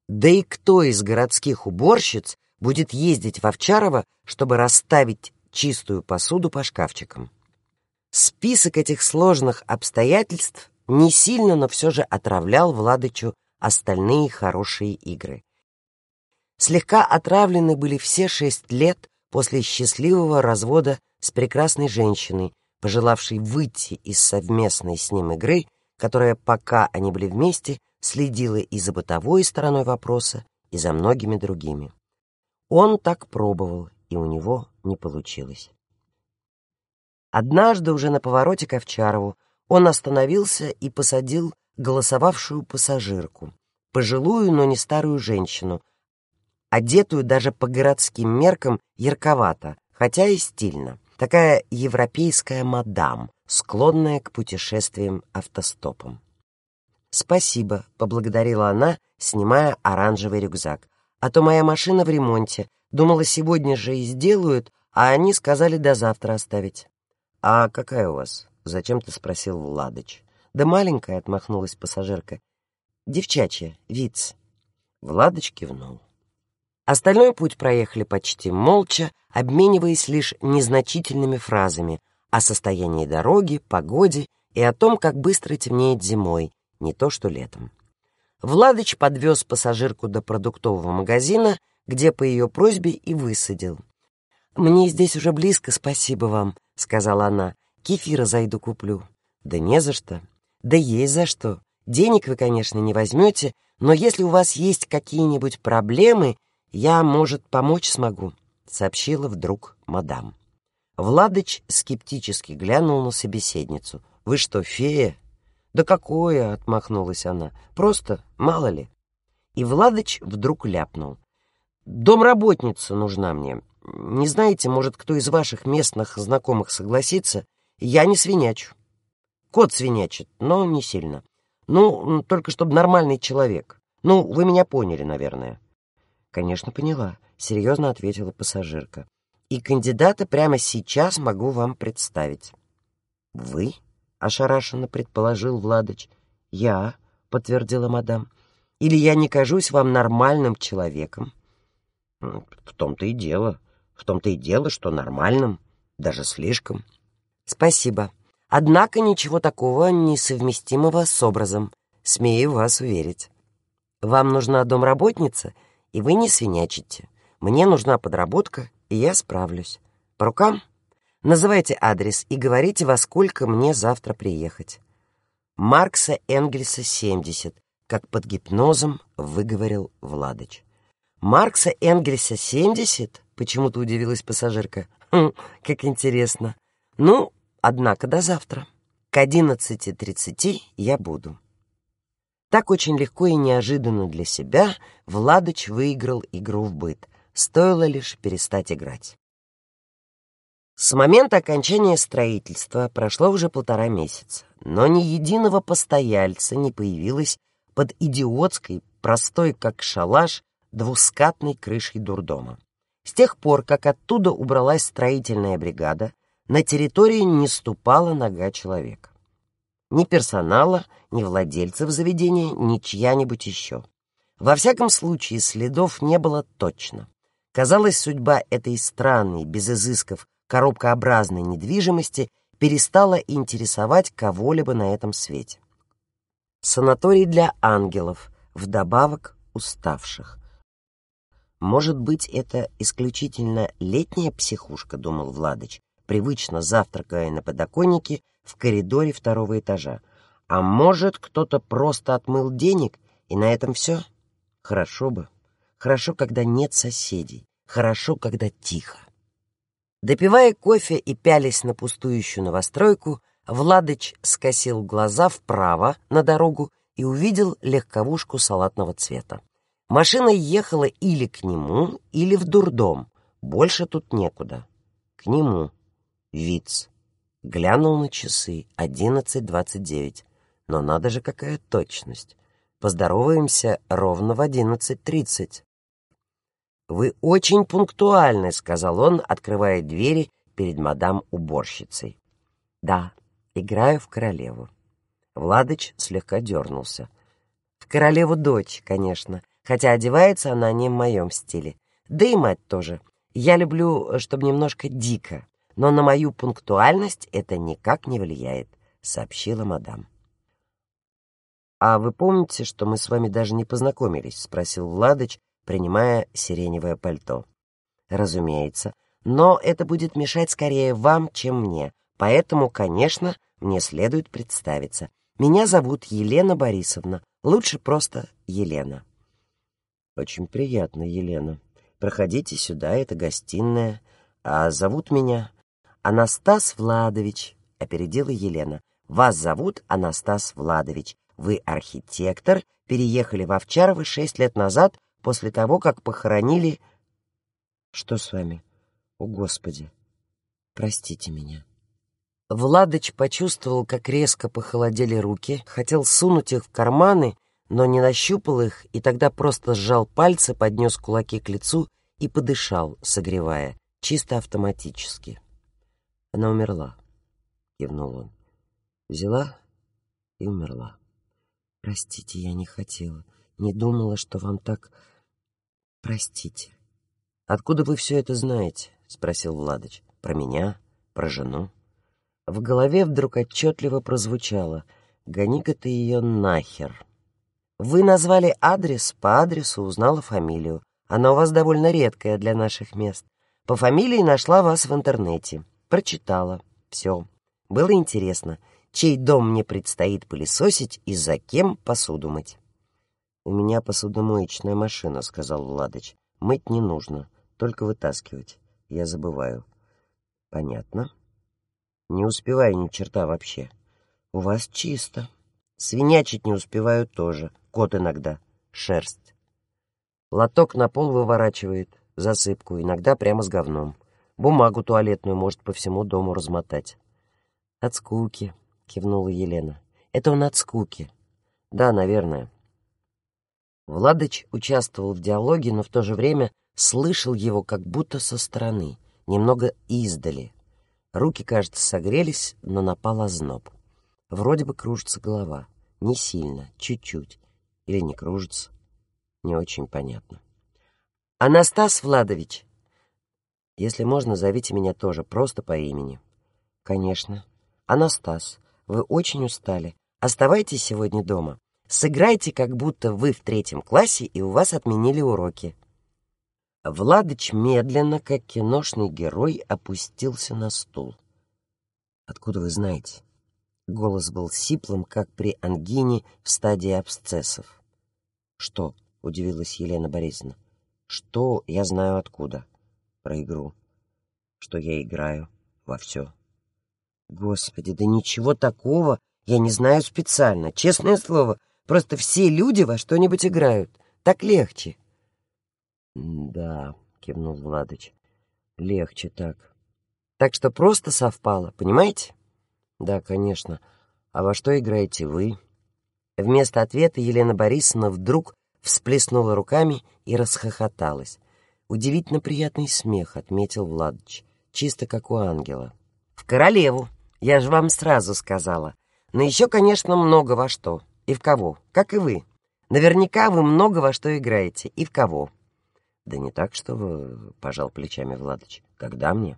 Да и кто из городских уборщиц будет ездить в Овчарово, чтобы расставить чистую посуду по шкафчикам? Список этих сложных обстоятельств не сильно, но все же отравлял Владычу остальные хорошие игры. Слегка отравлены были все шесть лет после счастливого развода с прекрасной женщиной, пожелавшей выйти из совместной с ним игры, которая, пока они были вместе, следила и за бытовой стороной вопроса, и за многими другими. Он так пробовал, и у него не получилось. Однажды уже на повороте к Овчарову он остановился и посадил голосовавшую пассажирку, пожилую, но не старую женщину, одетую даже по городским меркам ярковато, хотя и стильно. Такая европейская мадам, склонная к путешествиям автостопом. «Спасибо», — поблагодарила она, снимая оранжевый рюкзак. «А то моя машина в ремонте. Думала, сегодня же и сделают, а они сказали до завтра оставить». «А какая у вас?» — зачем-то спросил Владыч. «Да маленькая», — отмахнулась пассажирка. «Девчачья, виц». Владыч кивнул. Остальной путь проехали почти молча, обмениваясь лишь незначительными фразами о состоянии дороги, погоде и о том, как быстро темнеет зимой, не то что летом. Владыч подвез пассажирку до продуктового магазина, где по ее просьбе и высадил. «Мне здесь уже близко, спасибо вам», — сказала она. «Кефира зайду куплю». «Да не за что». «Да есть за что. Денег вы, конечно, не возьмете, но если у вас есть какие-нибудь проблемы, я, может, помочь смогу», — сообщила вдруг мадам. Владыч скептически глянул на собеседницу. «Вы что, фея?» «Да какое?» — отмахнулась она. «Просто, мало ли». И Владыч вдруг ляпнул. «Домработница нужна мне. Не знаете, может, кто из ваших местных знакомых согласится? Я не свинячу. Кот свинячит, но не сильно. Ну, только чтобы нормальный человек. Ну, вы меня поняли, наверное. Конечно, поняла, серьезно ответила пассажирка. И кандидата прямо сейчас могу вам представить. Вы? ошарашенно предположил Владыч. Я, подтвердила мадам. Или я не кажусь вам нормальным человеком? В том-то и дело. В том-то и дело, что нормальным, даже слишком. Спасибо. Однако ничего такого несовместимого с образом, смею вас уверить. Вам нужна домработница, и вы не свинячите. Мне нужна подработка, и я справлюсь. По рукам? Называйте адрес и говорите, во сколько мне завтра приехать. Маркса Энгельса, 70, как под гипнозом выговорил Владыч. Маркса Энгельса 70? Почему-то удивилась пассажирка. Хм, как интересно. Ну, однако, до завтра. К 11.30 я буду. Так очень легко и неожиданно для себя Владыч выиграл игру в быт. Стоило лишь перестать играть. С момента окончания строительства прошло уже полтора месяца, но ни единого постояльца не появилось под идиотской, простой как шалаш, двускатной крышей дурдома. С тех пор, как оттуда убралась строительная бригада, на территории не ступала нога человека. Ни персонала, ни владельцев заведения, ни чья-нибудь еще. Во всяком случае, следов не было точно. Казалось, судьба этой странной, без изысков, коробкообразной недвижимости перестала интересовать кого-либо на этом свете. Санаторий для ангелов, вдобавок уставших. Может быть, это исключительно летняя психушка, думал Владыч, привычно завтракая на подоконнике в коридоре второго этажа. А может, кто-то просто отмыл денег, и на этом все? Хорошо бы. Хорошо, когда нет соседей. Хорошо, когда тихо. Допивая кофе и пялись на пустующую новостройку, Владыч скосил глаза вправо на дорогу и увидел легковушку салатного цвета. Машина ехала или к нему, или в дурдом. Больше тут некуда. К нему. Виц. Глянул на часы. Одиннадцать двадцать девять. Но надо же, какая точность. Поздороваемся ровно в одиннадцать тридцать. «Вы очень пунктуальны», — сказал он, открывая двери перед мадам-уборщицей. «Да, играю в королеву». Владыч слегка дернулся. «В королеву дочь, конечно, хотя одевается она не в моем стиле. Да и мать тоже. Я люблю, чтобы немножко дико, но на мою пунктуальность это никак не влияет», — сообщила мадам. «А вы помните, что мы с вами даже не познакомились?» — спросил Владыч, принимая сиреневое пальто. Разумеется, но это будет мешать скорее вам, чем мне, поэтому, конечно, мне следует представиться. Меня зовут Елена Борисовна, лучше просто Елена. Очень приятно, Елена. Проходите сюда, это гостиная. А зовут меня Анастас Владович, опередила Елена. Вас зовут Анастас Владович. Вы архитектор, переехали в Овчарово шесть лет назад после того, как похоронили... Что с вами? О, Господи! Простите меня. Владыч почувствовал, как резко похолодели руки, хотел сунуть их в карманы, но не нащупал их, и тогда просто сжал пальцы, поднес кулаки к лицу и подышал, согревая, чисто автоматически. Она умерла, кивнул он. Взяла и умерла. Простите, я не хотела, не думала, что вам так простите. Откуда вы все это знаете? спросил Владыч. Про меня, про жену. В голове вдруг отчетливо прозвучало: "Гони-ка ты ее нахер". Вы назвали адрес, по адресу узнала фамилию. Она у вас довольно редкая для наших мест. По фамилии нашла вас в интернете. Прочитала. Все. Было интересно, чей дом мне предстоит пылесосить и за кем посуду мыть. «У меня посудомоечная машина», — сказал Владыч. «Мыть не нужно, только вытаскивать. Я забываю». «Понятно. Не успеваю ни черта вообще. У вас чисто. Свинячить не успеваю тоже. Кот иногда. Шерсть. Лоток на пол выворачивает, засыпку, иногда прямо с говном. Бумагу туалетную может по всему дому размотать». «От скуки», — кивнула Елена. «Это он от скуки». «Да, наверное». Владыч участвовал в диалоге, но в то же время слышал его как будто со стороны, немного издали. Руки, кажется, согрелись, но напал озноб. Вроде бы кружится голова. Не сильно, чуть-чуть. Или не кружится. Не очень понятно. «Анастас Владович!» «Если можно, зовите меня тоже, просто по имени». «Конечно. Анастас, вы очень устали. Оставайтесь сегодня дома. Сыграйте, как будто вы в третьем классе и у вас отменили уроки. Владыч медленно, как киношный герой, опустился на стул. «Откуда вы знаете?» Голос был сиплым, как при ангине в стадии абсцессов. «Что?» — удивилась Елена Борисовна. Что я знаю откуда? Про игру. Что я играю во все. Господи, да ничего такого я не знаю специально. Честное слово, просто все люди во что-нибудь играют. Так легче. Да, кивнул Владыч. Легче так. Так что просто совпало, понимаете? Да, конечно. А во что играете вы? Вместо ответа Елена Борисовна вдруг всплеснула руками и расхохоталась. Удивительно приятный смех, отметил Владыч, чисто как у ангела. В королеву, я же вам сразу сказала. Но еще, конечно, много во что. И в кого, как и вы. Наверняка вы много во что играете. И в кого. Да не так, что вы, пожал плечами Владыч. Когда мне?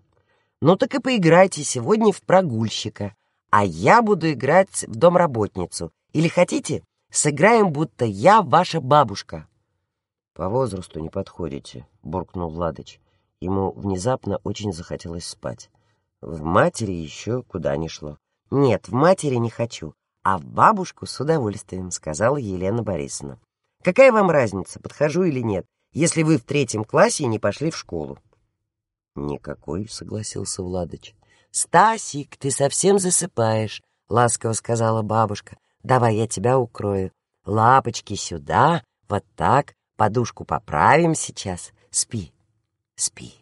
Ну так и поиграйте сегодня в прогульщика, а я буду играть в домработницу. Или хотите, сыграем, будто я ваша бабушка. По возрасту не подходите, буркнул Владыч. Ему внезапно очень захотелось спать. В матери еще куда ни шло. Нет, в матери не хочу, а в бабушку с удовольствием, сказала Елена Борисовна. Какая вам разница, подхожу или нет, если вы в третьем классе не пошли в школу? «Никакой», — согласился Владыч. «Стасик, ты совсем засыпаешь», — ласково сказала бабушка. «Давай я тебя укрою. Лапочки сюда, вот так, подушку поправим сейчас. Спи, спи».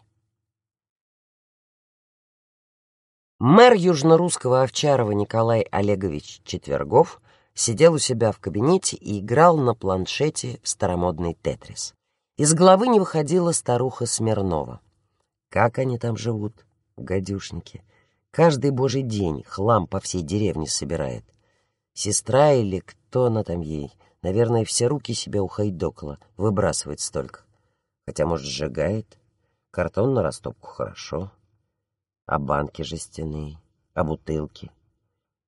Мэр южнорусского Овчарова Николай Олегович Четвергов сидел у себя в кабинете и играл на планшете в старомодный тетрис. Из головы не выходила старуха Смирнова. Как они там живут, гадюшники? Каждый божий день хлам по всей деревне собирает. Сестра или кто она там ей? Наверное, все руки себя ухайдокала, выбрасывает столько. Хотя, может, сжигает. Картон на растопку хорошо. А банки жестяные, а бутылки.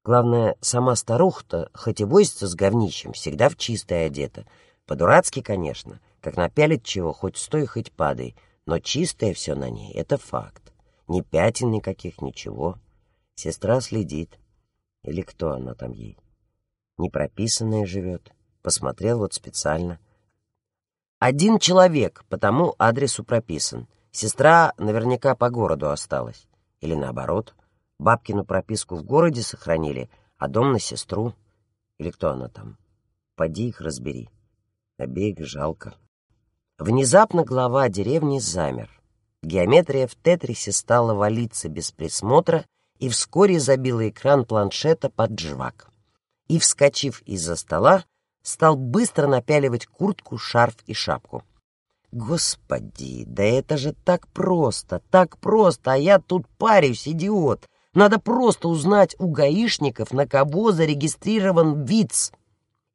Главное, сама старуха-то, хоть и возится с говнищем, всегда в чистой одета. По-дурацки, конечно, как напялит чего, хоть стой, хоть падай — но чистое все на ней — это факт. Ни пятен никаких, ничего. Сестра следит. Или кто она там ей? Непрописанная живет. Посмотрел вот специально. Один человек по тому адресу прописан. Сестра наверняка по городу осталась. Или наоборот. Бабкину прописку в городе сохранили, а дом на сестру. Или кто она там? Поди их разбери. Обеих жалко. Внезапно глава деревни замер. Геометрия в тетрисе стала валиться без присмотра и вскоре забила экран планшета под жвак. И, вскочив из-за стола, стал быстро напяливать куртку, шарф и шапку. Господи, да это же так просто, так просто, а я тут парюсь, идиот. Надо просто узнать у гаишников, на кого зарегистрирован ВИЦ.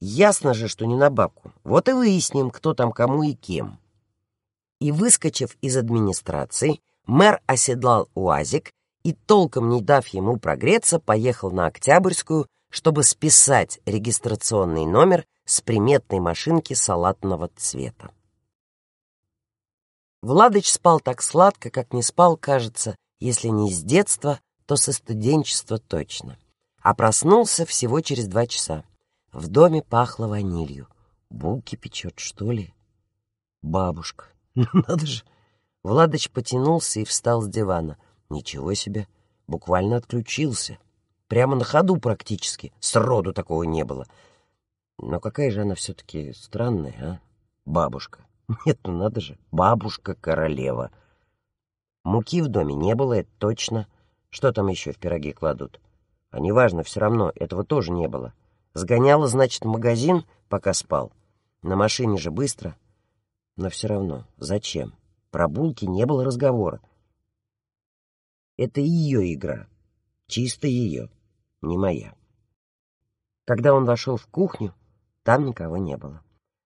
Ясно же, что не на бабку. Вот и выясним, кто там кому и кем. И, выскочив из администрации, мэр оседлал УАЗик и, толком не дав ему прогреться, поехал на Октябрьскую, чтобы списать регистрационный номер с приметной машинки салатного цвета. Владыч спал так сладко, как не спал, кажется, если не с детства, то со студенчества точно. А проснулся всего через два часа. В доме пахло ванилью. Булки печет, что ли? Бабушка. [laughs] Надо же. Владыч потянулся и встал с дивана. Ничего себе. Буквально отключился. Прямо на ходу практически. Сроду такого не было. Но какая же она все-таки странная, а? Бабушка. [laughs] Нет, ну надо же. Бабушка-королева. Муки в доме не было, это точно. Что там еще в пироги кладут? А неважно, все равно, этого тоже не было. Сгоняла, значит, в магазин, пока спал. На машине же быстро. Но все равно, зачем? Про булки не было разговора. Это ее игра. Чисто ее, не моя. Когда он вошел в кухню, там никого не было.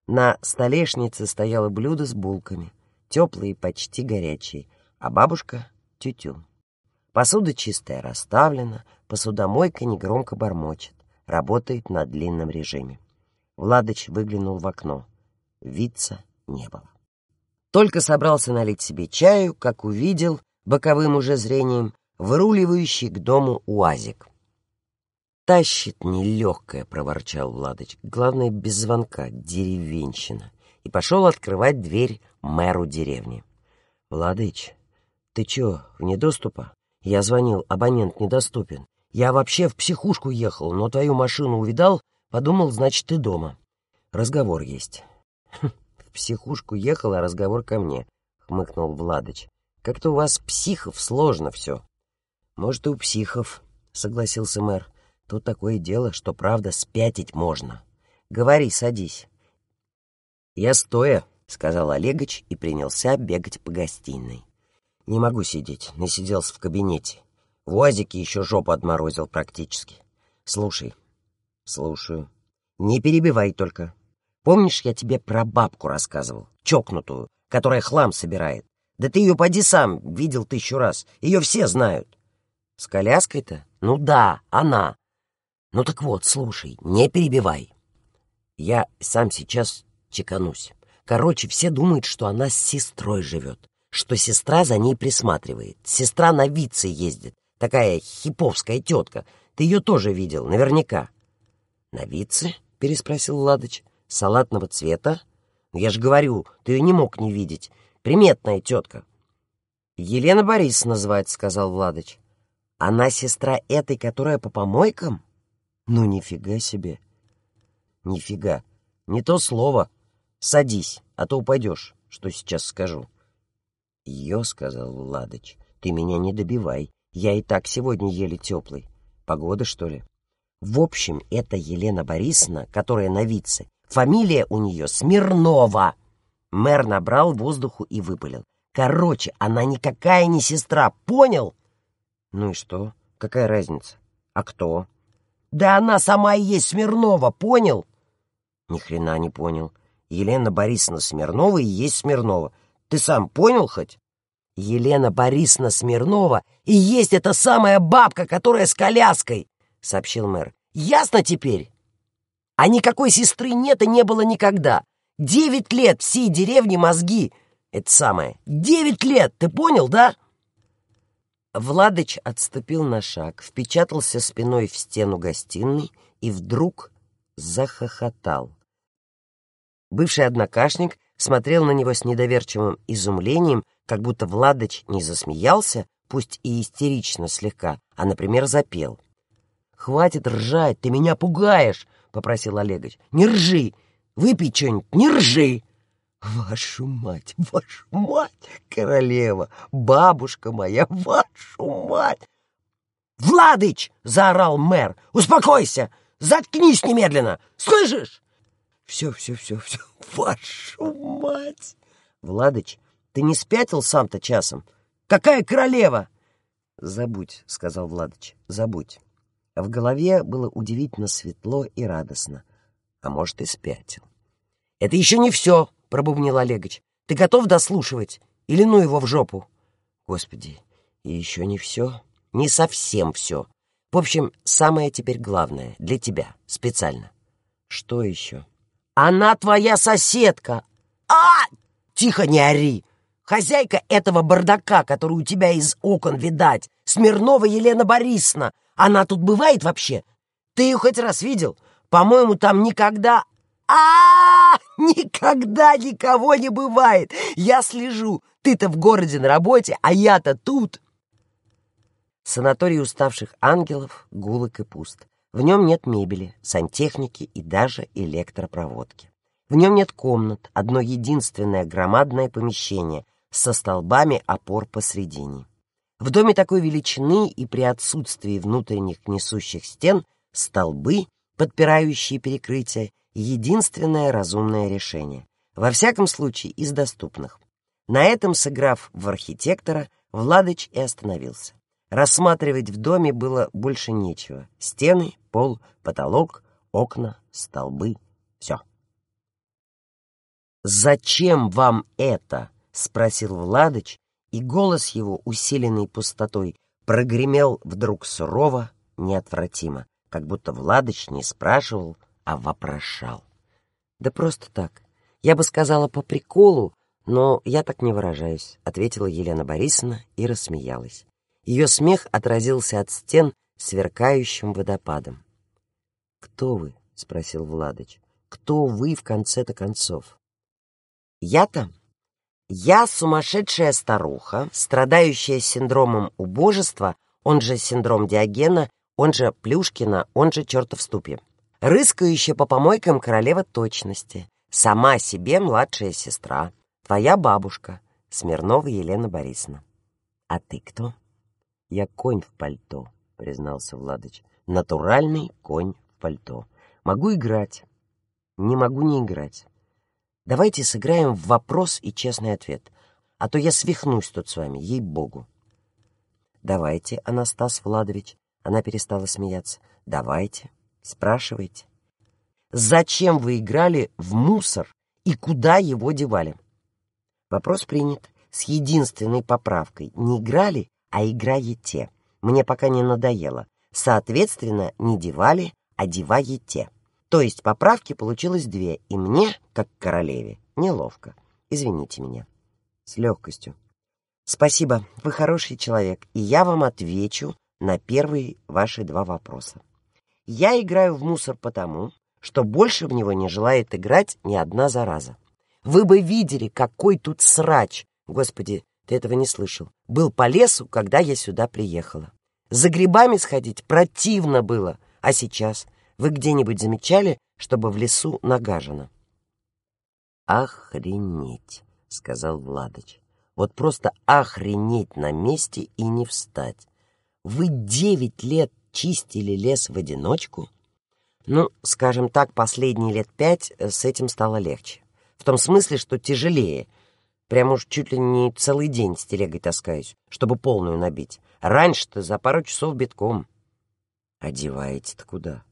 На столешнице стояло блюдо с булками, теплые почти горячие, а бабушка — тютю. Посуда чистая расставлена, посудомойка негромко бормочет работает на длинном режиме. Владыч выглянул в окно. Вица не было. Только собрался налить себе чаю, как увидел, боковым уже зрением, выруливающий к дому уазик. «Тащит нелегкая», — проворчал Владыч. «Главное, без звонка, деревенщина. И пошел открывать дверь мэру деревни. «Владыч, ты чё, вне доступа? Я звонил, абонент недоступен. Я вообще в психушку ехал, но твою машину увидал, подумал, значит, ты дома. Разговор есть». «В психушку ехал, а разговор ко мне», — хмыкнул Владыч. «Как-то у вас психов сложно все». «Может, и у психов», — согласился мэр. «Тут такое дело, что, правда, спятить можно. Говори, садись». «Я стоя», — сказал Олегович и принялся бегать по гостиной. «Не могу сидеть, насиделся в кабинете. В УАЗике еще жопу отморозил практически. Слушай». «Слушаю». «Не перебивай только. Помнишь, я тебе про бабку рассказывал, чокнутую, которая хлам собирает? Да ты ее поди сам видел тысячу раз. Ее все знают». «С коляской-то? Ну да, она. Ну так вот, слушай, не перебивай. Я сам сейчас чеканусь. Короче, все думают, что она с сестрой живет, что сестра за ней присматривает. Сестра на вице ездит, такая хиповская тетка. Ты ее тоже видел, наверняка. — На вице? — переспросил Ладыч. — Салатного цвета? Я же говорю, ты ее не мог не видеть. Приметная тетка. — Елена Борисовна звать, — сказал Владыч. — Она сестра этой, которая по помойкам? Ну, нифига себе. — Нифига. Не то слово. Садись, а то упадешь, что сейчас скажу. Ее, — сказал Владыч, — ты меня не добивай. Я и так сегодня еле теплый. Погода, что ли? В общем, это Елена Борисовна, которая на вице. Фамилия у нее Смирнова. Мэр набрал воздуху и выпалил. Короче, она никакая не сестра, понял? Ну и что? Какая разница? А кто? Да она сама и есть Смирнова, понял? Ни хрена не понял. Елена Борисовна Смирнова и есть Смирнова. Ты сам понял хоть? Елена Борисовна Смирнова и есть эта самая бабка, которая с коляской, сообщил мэр. Ясно теперь? А никакой сестры нет и не было никогда. Девять лет всей деревни мозги. Это самое. Девять лет, ты понял, да? Владыч отступил на шаг, впечатался спиной в стену гостиной и вдруг захохотал. Бывший однокашник смотрел на него с недоверчивым изумлением, как будто Владыч не засмеялся, пусть и истерично слегка, а, например, запел. «Хватит ржать, ты меня пугаешь!» — попросил Олегович. «Не ржи! Выпей что-нибудь, не ржи!» «Вашу мать, вашу мать, королева, бабушка моя, вашу мать!» «Владыч!» — заорал мэр. «Успокойся! Заткнись немедленно! Слышишь?» Все, все, все, все. [laughs] Вашу мать! Владыч, ты не спятил сам-то часом? Какая королева? Забудь, сказал Владыч, забудь. А в голове было удивительно светло и радостно. А может, и спятил. Это еще не все, пробубнил Олегович. Ты готов дослушивать? Или ну его в жопу? Господи, и еще не все. Не совсем все. В общем, самое теперь главное для тебя, специально. Что еще? Она твоя соседка. А! Тихо, не ори. Хозяйка этого бардака, который у тебя из окон видать. Смирнова Елена Борисовна. Она тут бывает вообще? Ты ее хоть раз видел? По-моему, там никогда... А, никогда никого не бывает. Я слежу. Ты-то в городе на работе, а я-то тут. Санаторий уставших ангелов гулок и пуст. В нем нет мебели, сантехники и даже электропроводки. В нем нет комнат, одно единственное громадное помещение со столбами опор посредине. В доме такой величины и при отсутствии внутренних несущих стен столбы, подпирающие перекрытие, единственное разумное решение. Во всяком случае, из доступных. На этом, сыграв в архитектора, Владыч и остановился. Рассматривать в доме было больше нечего. Стены, пол, потолок, окна, столбы — все. «Зачем вам это?» — спросил Владыч, и голос его, усиленный пустотой, прогремел вдруг сурово, неотвратимо, как будто Владыч не спрашивал, а вопрошал. «Да просто так. Я бы сказала по приколу, но я так не выражаюсь», — ответила Елена Борисовна и рассмеялась. Ее смех отразился от стен сверкающим водопадом. «Кто вы?» — спросил Владыч. «Кто вы в конце-то концов?» Я-то? Я сумасшедшая старуха, страдающая синдромом убожества, он же синдром Диогена, он же Плюшкина, он же чертов ступе. Рыскающая по помойкам королева точности, сама себе младшая сестра, твоя бабушка, Смирнова Елена Борисовна. А ты кто? Я конь в пальто, признался Владыч. Натуральный конь в пальто. Могу играть, не могу не играть. Давайте сыграем в вопрос и честный ответ, а то я свихнусь тут с вами, ей-богу. Давайте, Анастас Владович. Она перестала смеяться. Давайте, спрашивайте. Зачем вы играли в мусор и куда его девали? Вопрос принят с единственной поправкой. Не играли, а играете. Мне пока не надоело. Соответственно, не девали, а деваете. То есть поправки получилось две, и мне, как королеве, неловко. Извините меня. С легкостью. Спасибо, вы хороший человек, и я вам отвечу на первые ваши два вопроса. Я играю в мусор потому, что больше в него не желает играть ни одна зараза. Вы бы видели, какой тут срач. Господи, ты этого не слышал. Был по лесу, когда я сюда приехала. За грибами сходить противно было, а сейчас вы где-нибудь замечали, чтобы в лесу нагажено? Охренеть, сказал Владыч. Вот просто охренеть на месте и не встать. Вы девять лет чистили лес в одиночку? Ну, скажем так, последние лет пять э, с этим стало легче. В том смысле, что тяжелее. Прямо уж чуть ли не целый день с телегой таскаюсь, чтобы полную набить. Раньше-то за пару часов битком. Одеваете-то куда?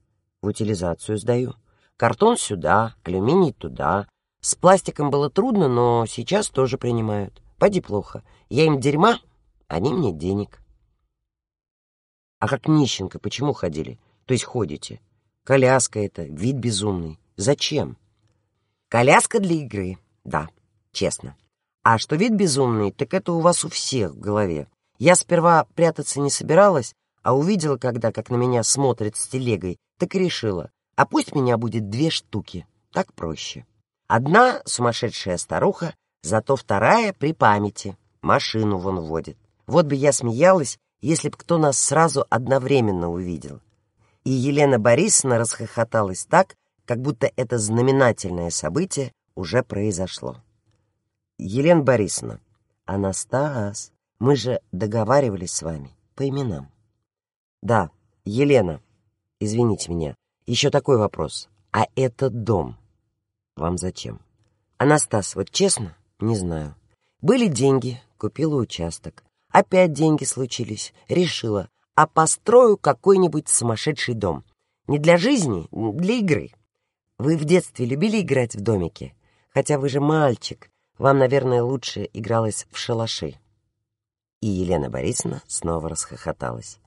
в утилизацию сдаю. Картон сюда, алюминий туда. С пластиком было трудно, но сейчас тоже принимают. Поди плохо. Я им дерьма, они мне денег. А как нищенка, почему ходили? То есть ходите? Коляска это, вид безумный. Зачем? Коляска для игры, да, честно. А что вид безумный, так это у вас у всех в голове. Я сперва прятаться не собиралась, а увидела, когда, как на меня смотрит с телегой, так и решила, а пусть меня будет две штуки, так проще. Одна сумасшедшая старуха, зато вторая при памяти, машину вон водит. Вот бы я смеялась, если б кто нас сразу одновременно увидел. И Елена Борисовна расхохоталась так, как будто это знаменательное событие уже произошло. Елена Борисовна, Анастас, мы же договаривались с вами по именам. Да, Елена, извините меня, еще такой вопрос. А этот дом вам зачем? Анастас, вот честно, не знаю. Были деньги, купила участок. Опять деньги случились, решила, а построю какой-нибудь сумасшедший дом. Не для жизни, для игры. Вы в детстве любили играть в домике? Хотя вы же мальчик, вам, наверное, лучше игралось в шалаши. И Елена Борисовна снова расхохоталась.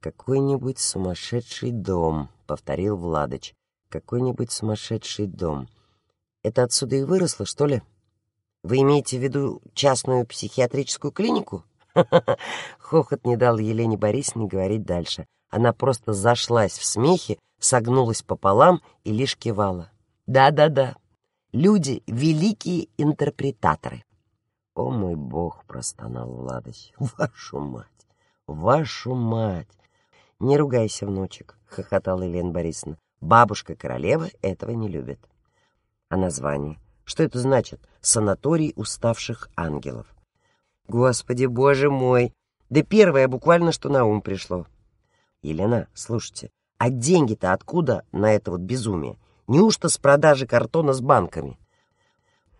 «Какой-нибудь сумасшедший дом», — повторил Владыч. «Какой-нибудь сумасшедший дом. Это отсюда и выросло, что ли? Вы имеете в виду частную психиатрическую клинику?» [laughs] Хохот не дал Елене Борисовне говорить дальше. Она просто зашлась в смехе, согнулась пополам и лишь кивала. «Да-да-да, люди — великие интерпретаторы». «О мой бог!» — простонал Владыч. «Вашу мать! Вашу мать! «Не ругайся, внучек», — хохотала Елена Борисовна. «Бабушка королева этого не любит». «А название? Что это значит? Санаторий уставших ангелов». «Господи, боже мой! Да первое буквально что на ум пришло». «Елена, слушайте, а деньги-то откуда на это вот безумие? Неужто с продажи картона с банками?»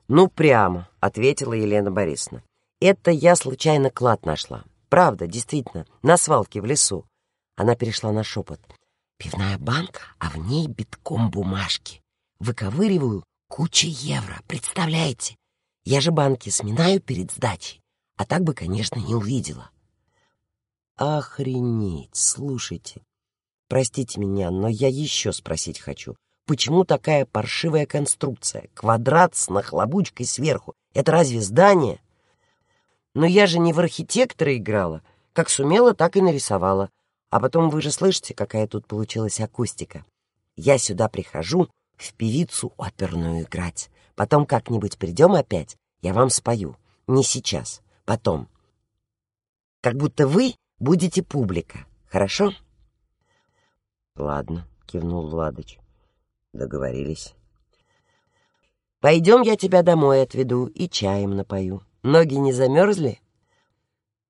«Ну, прямо», — ответила Елена Борисовна. «Это я случайно клад нашла. Правда, действительно, на свалке в лесу. Она перешла на шепот. Пивная банка, а в ней битком бумажки. Выковыриваю куча евро, представляете? Я же банки сминаю перед сдачей, а так бы, конечно, не увидела. Охренеть, слушайте. Простите меня, но я еще спросить хочу. Почему такая паршивая конструкция? Квадрат с нахлобучкой сверху. Это разве здание? Но я же не в архитектора играла. Как сумела, так и нарисовала. А потом вы же слышите, какая тут получилась акустика. Я сюда прихожу в певицу оперную играть. Потом как-нибудь придем опять, я вам спою. Не сейчас, потом. Как будто вы будете публика, хорошо? Ладно, кивнул Владыч. Договорились. Пойдем, я тебя домой отведу и чаем напою. Ноги не замерзли?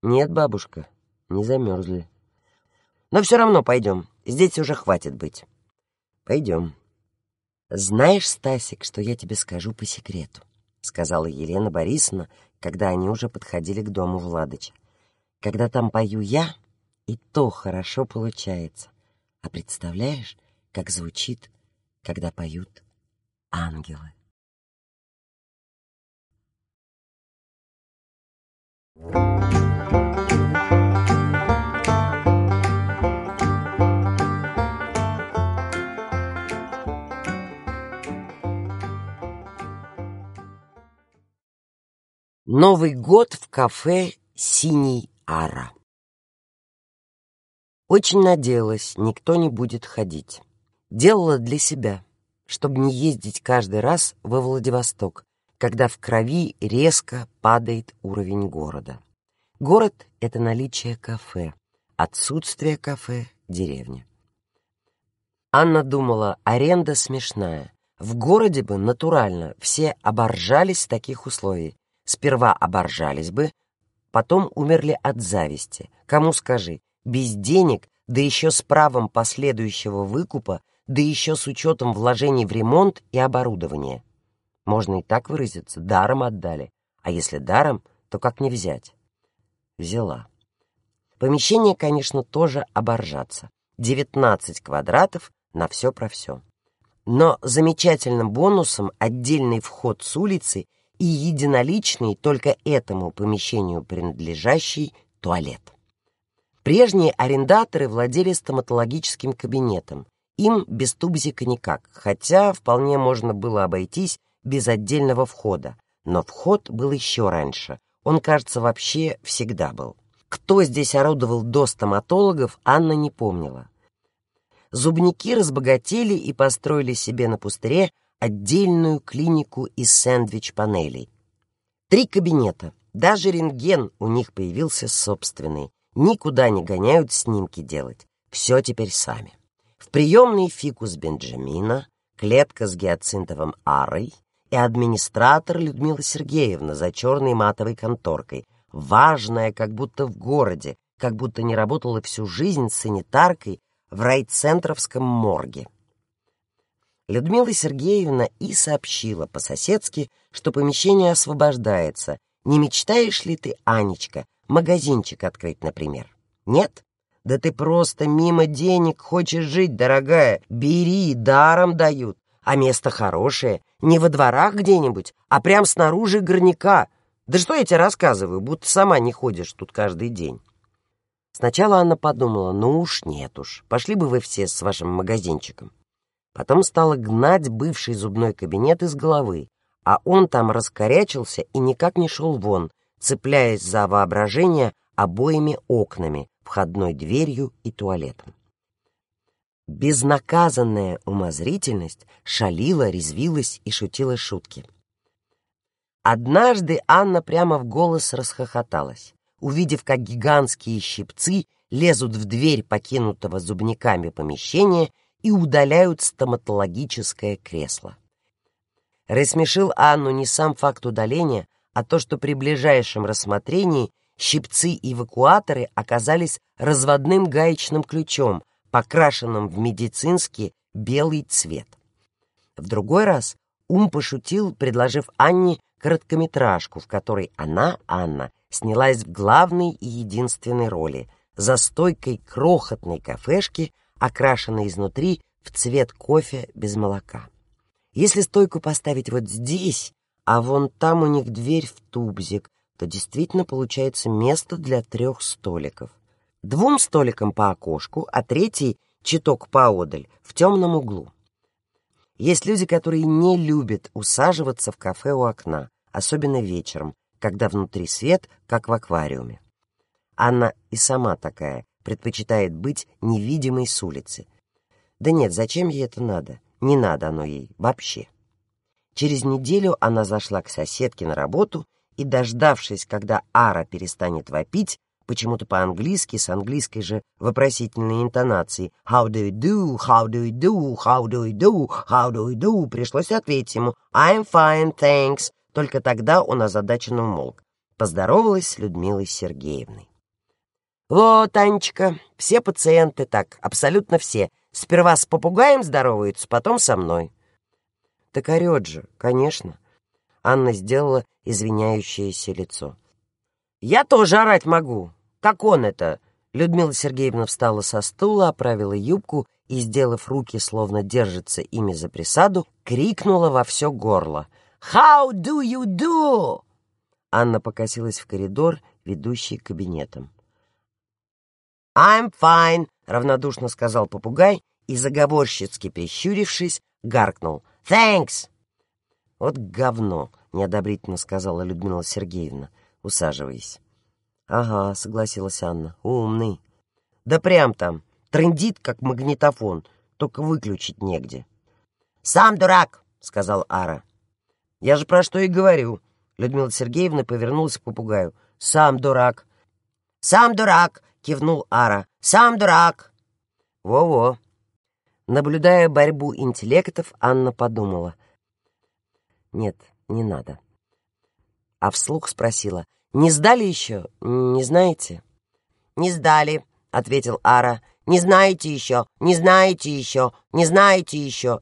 Нет, бабушка, не замерзли. Но все равно пойдем, здесь уже хватит быть. Пойдем. Знаешь, Стасик, что я тебе скажу по секрету? Сказала Елена Борисовна, когда они уже подходили к дому Владыча. Когда там пою я, и то хорошо получается. А представляешь, как звучит, когда поют ангелы? Новый год в кафе «Синий Ара». Очень надеялась, никто не будет ходить. Делала для себя, чтобы не ездить каждый раз во Владивосток, когда в крови резко падает уровень города. Город — это наличие кафе, отсутствие кафе — деревня. Анна думала, аренда смешная. В городе бы натурально все оборжались таких условий. Сперва оборжались бы, потом умерли от зависти. Кому скажи, без денег, да еще с правом последующего выкупа, да еще с учетом вложений в ремонт и оборудование. Можно и так выразиться, даром отдали. А если даром, то как не взять? Взяла. Помещение, конечно, тоже оборжаться. 19 квадратов на все про все. Но замечательным бонусом отдельный вход с улицы и единоличный, только этому помещению принадлежащий туалет. Прежние арендаторы владели стоматологическим кабинетом. Им без тубзика никак, хотя вполне можно было обойтись без отдельного входа. Но вход был еще раньше. Он, кажется, вообще всегда был. Кто здесь орудовал до стоматологов, Анна не помнила. Зубники разбогатели и построили себе на пустыре отдельную клинику из сэндвич-панелей. Три кабинета. Даже рентген у них появился собственный. Никуда не гоняют снимки делать. Все теперь сами. В приемной фикус Бенджамина, клетка с гиацинтовым арой, и администратор Людмила Сергеевна за черной матовой конторкой, важная, как будто в городе, как будто не работала всю жизнь санитаркой в райцентровском морге. Людмила Сергеевна и сообщила по-соседски, что помещение освобождается. Не мечтаешь ли ты, Анечка, магазинчик открыть, например? Нет? Да ты просто мимо денег хочешь жить, дорогая. Бери, даром дают. А место хорошее, не во дворах где-нибудь, а прям снаружи горняка. Да что я тебе рассказываю, будто сама не ходишь тут каждый день. Сначала она подумала, ну уж нет уж, пошли бы вы все с вашим магазинчиком. Потом стала гнать бывший зубной кабинет из головы, а он там раскорячился и никак не шел вон, цепляясь за воображение обоими окнами, входной дверью и туалетом. Безнаказанная умозрительность шалила, резвилась и шутила шутки. Однажды Анна прямо в голос расхохоталась, увидев, как гигантские щипцы лезут в дверь покинутого зубниками помещения и удаляют стоматологическое кресло. Рассмешил Анну не сам факт удаления, а то, что при ближайшем рассмотрении щипцы-эвакуаторы оказались разводным гаечным ключом, покрашенным в медицинский белый цвет. В другой раз Ум пошутил, предложив Анне короткометражку, в которой она, Анна, снялась в главной и единственной роли за стойкой крохотной кафешки, окрашенной изнутри в цвет кофе без молока. Если стойку поставить вот здесь, а вон там у них дверь в тубзик, то действительно получается место для трех столиков двум столикам по окошку, а третий читок поодаль, в темном углу. Есть люди, которые не любят усаживаться в кафе у окна, особенно вечером, когда внутри свет, как в аквариуме. Анна и сама такая, предпочитает быть невидимой с улицы. Да нет, зачем ей это надо? Не надо оно ей вообще. Через неделю она зашла к соседке на работу и, дождавшись, когда Ара перестанет вопить, почему-то по-английски, с английской же вопросительной интонацией «How do you do? How do you do? How do you do? How do you do?» пришлось ответить ему «I'm fine, thanks». Только тогда он озадаченно умолк. Поздоровалась с Людмилой Сергеевной. «Вот, Анечка, все пациенты так, абсолютно все. Сперва с попугаем здороваются, потом со мной». «Так орет же, конечно». Анна сделала извиняющееся лицо. «Я тоже орать могу. Как он это?» Людмила Сергеевна встала со стула, оправила юбку и, сделав руки, словно держится ими за присаду, крикнула во все горло. «How do you do?» Анна покосилась в коридор, ведущий к кабинетам. «I'm fine», — равнодушно сказал попугай и, заговорщицки прищурившись, гаркнул. «Thanks!» «Вот говно!» — неодобрительно сказала Людмила Сергеевна, усаживаясь. «Ага», — согласилась Анна, — «умный». «Да прям там, трындит, как магнитофон, только выключить негде». «Сам дурак», — сказал Ара. «Я же про что и говорю». Людмила Сергеевна повернулась к попугаю. «Сам дурак». «Сам дурак», — кивнул Ара. «Сам дурак». «Во-во». Наблюдая борьбу интеллектов, Анна подумала. «Нет, не надо». А вслух спросила. «Не сдали еще? Не знаете?» «Не сдали», — ответил Ара. «Не знаете еще, не знаете еще, не знаете еще».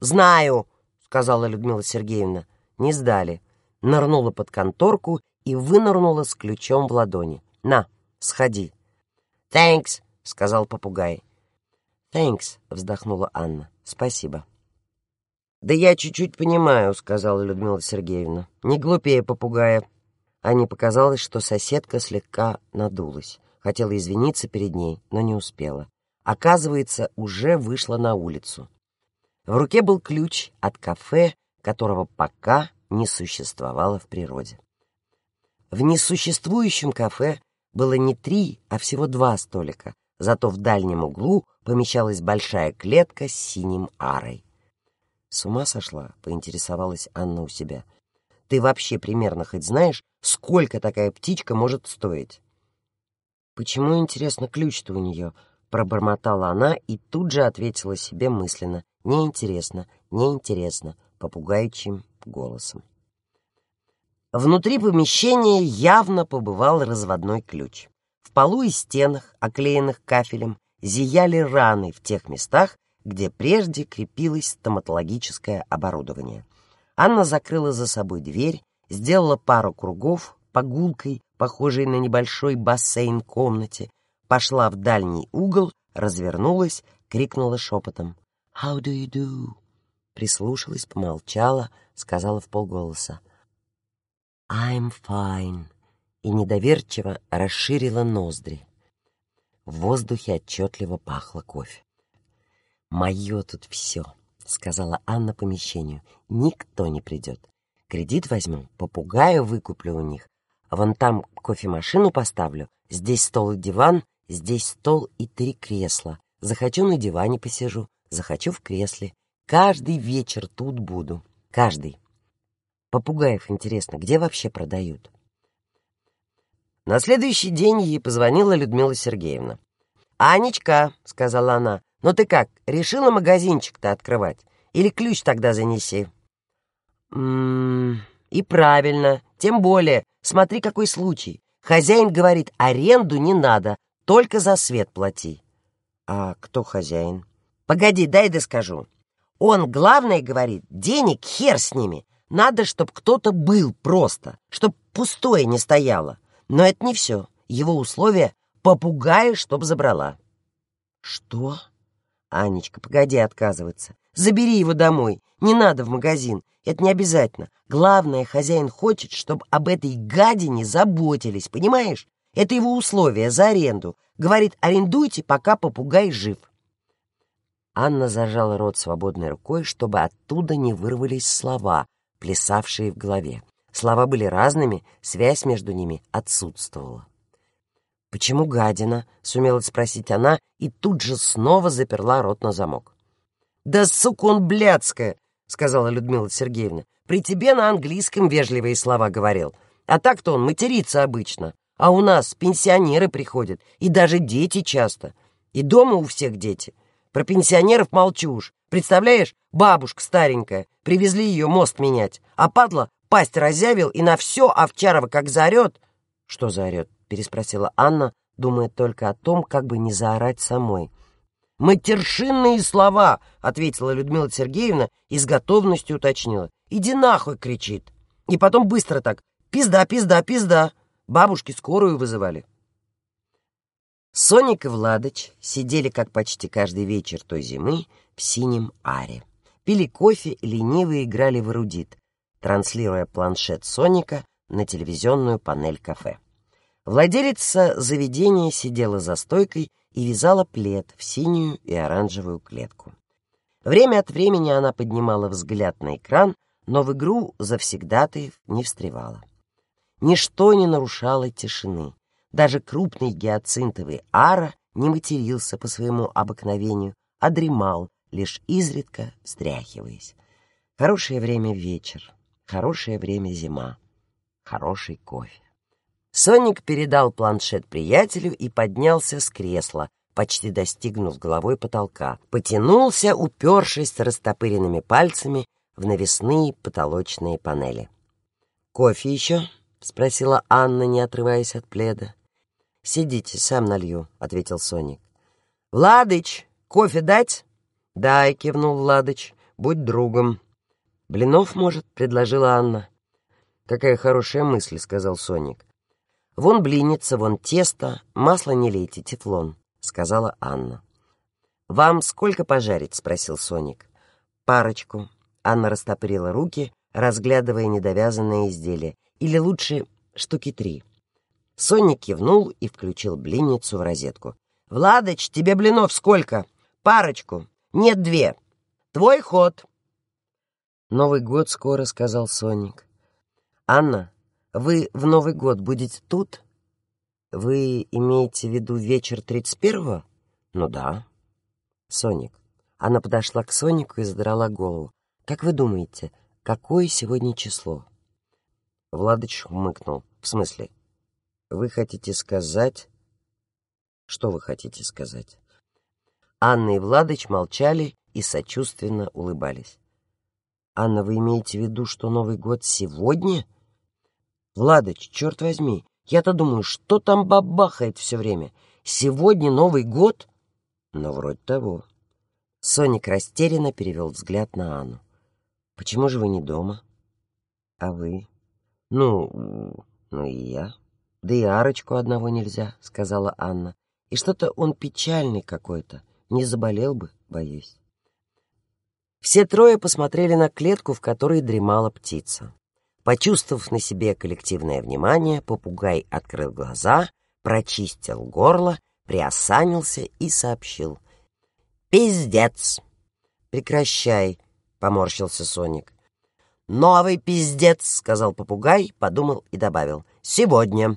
«Знаю», — сказала Людмила Сергеевна. «Не сдали». Нырнула под конторку и вынырнула с ключом в ладони. «На, сходи». «Thanks», — сказал попугай. «Thanks», — вздохнула Анна. «Спасибо». «Да я чуть-чуть понимаю», — сказала Людмила Сергеевна. «Не глупее попугая». Ане показалось, что соседка слегка надулась. Хотела извиниться перед ней, но не успела. Оказывается, уже вышла на улицу. В руке был ключ от кафе, которого пока не существовало в природе. В несуществующем кафе было не три, а всего два столика, зато в дальнем углу помещалась большая клетка с синим арой. «С ума сошла?» — поинтересовалась Анна у себя. «Ты вообще примерно хоть знаешь, сколько такая птичка может стоить?» «Почему, интересно, ключ-то у нее?» — пробормотала она и тут же ответила себе мысленно. «Неинтересно, неинтересно», попугаючим голосом. Внутри помещения явно побывал разводной ключ. В полу и стенах, оклеенных кафелем, зияли раны в тех местах, где прежде крепилось стоматологическое оборудование. Анна закрыла за собой дверь, сделала пару кругов по гулкой, похожей на небольшой бассейн комнате, пошла в дальний угол, развернулась, крикнула шепотом «How do you do?» Прислушалась, помолчала, сказала в полголоса «I'm fine» и недоверчиво расширила ноздри. В воздухе отчетливо пахло кофе. «Мое тут все», — сказала Анна помещению. «Никто не придет. Кредит возьму, попугая выкуплю у них. Вон там кофемашину поставлю, здесь стол и диван, здесь стол и три кресла. Захочу на диване посижу, захочу в кресле. Каждый вечер тут буду. Каждый. Попугаев, интересно, где вообще продают?» На следующий день ей позвонила Людмила Сергеевна. «Анечка», — сказала она, ну ты как, решила магазинчик-то открывать? Или ключ тогда занеси? Ммм, и правильно. Тем более, смотри, какой случай. Хозяин говорит, аренду не надо, только за свет плати. А кто хозяин? Погоди, дай доскажу. Он, главное, говорит, денег хер с ними. Надо, чтоб кто-то был просто, чтоб пустое не стояло. Но это не все. Его условия — попугая, чтоб забрала. Что? Анечка, погоди отказываться. Забери его домой. Не надо в магазин. Это не обязательно. Главное, хозяин хочет, чтобы об этой гадине заботились, понимаешь? Это его условие за аренду. Говорит, арендуйте, пока попугай жив. Анна зажала рот свободной рукой, чтобы оттуда не вырвались слова, плясавшие в голове. Слова были разными, связь между ними отсутствовала. «Почему гадина?» — сумела спросить она и тут же снова заперла рот на замок. «Да, сука, он блядская! — сказала Людмила Сергеевна. «При тебе на английском вежливые слова говорил. А так-то он матерится обычно. А у нас пенсионеры приходят, и даже дети часто. И дома у всех дети. Про пенсионеров молчу уж. Представляешь, бабушка старенькая, привезли ее мост менять. А падла пасть разявил и на все Овчарова как заорет. «Что заорет?» — переспросила Анна, думая только о том, как бы не заорать самой. «Матершинные слова!» — ответила Людмила Сергеевна и с готовностью уточнила. «Иди нахуй!» — кричит. И потом быстро так. «Пизда, пизда, пизда!» Бабушки скорую вызывали. Соник и Владыч сидели, как почти каждый вечер той зимы, в синем аре. Пили кофе и лениво играли в эрудит, транслируя планшет Соника на телевизионную панель кафе. Владелица заведения сидела за стойкой и вязала плед в синюю и оранжевую клетку. Время от времени она поднимала взгляд на экран, но в игру завсегдатаев не встревала. Ничто не нарушало тишины. Даже крупный гиацинтовый ара не матерился по своему обыкновению, а дремал, лишь изредка встряхиваясь. Хорошее время вечер, хорошее время зима, хороший кофе. Соник передал планшет приятелю и поднялся с кресла, почти достигнув головой потолка. Потянулся, упершись растопыренными пальцами в навесные потолочные панели. «Кофе еще?» — спросила Анна, не отрываясь от пледа. «Сидите, сам налью», — ответил Соник. «Владыч, кофе дать?» «Дай», — кивнул Владыч, — «будь другом». «Блинов, может?» — предложила Анна. «Какая хорошая мысль», — сказал Соник. «Вон блинница, вон тесто, масло не лейте, тефлон», — сказала Анна. «Вам сколько пожарить?» — спросил Соник. «Парочку». Анна растопырила руки, разглядывая недовязанное изделие. «Или лучше штуки три». Соник кивнул и включил блинницу в розетку. «Владыч, тебе блинов сколько?» «Парочку. Нет, две. Твой ход». «Новый год скоро», — сказал Соник. «Анна, вы в Новый год будете тут? Вы имеете в виду вечер тридцать первого? Ну да. Соник. Она подошла к Сонику и задрала голову. Как вы думаете, какое сегодня число? Владыч хмыкнул. В смысле? Вы хотите сказать... Что вы хотите сказать? Анна и Владыч молчали и сочувственно улыбались. «Анна, вы имеете в виду, что Новый год сегодня?» Владыч, черт возьми, я-то думаю, что там бабахает все время? Сегодня Новый год? Но вроде того. Соник растерянно перевел взгляд на Анну. Почему же вы не дома? А вы? Ну, ну и я. Да и Арочку одного нельзя, сказала Анна. И что-то он печальный какой-то. Не заболел бы, боюсь. Все трое посмотрели на клетку, в которой дремала птица. Почувствовав на себе коллективное внимание, попугай открыл глаза, прочистил горло, приосанился и сообщил. «Пиздец!» «Прекращай!» — поморщился Соник. «Новый пиздец!» — сказал попугай, подумал и добавил. «Сегодня!»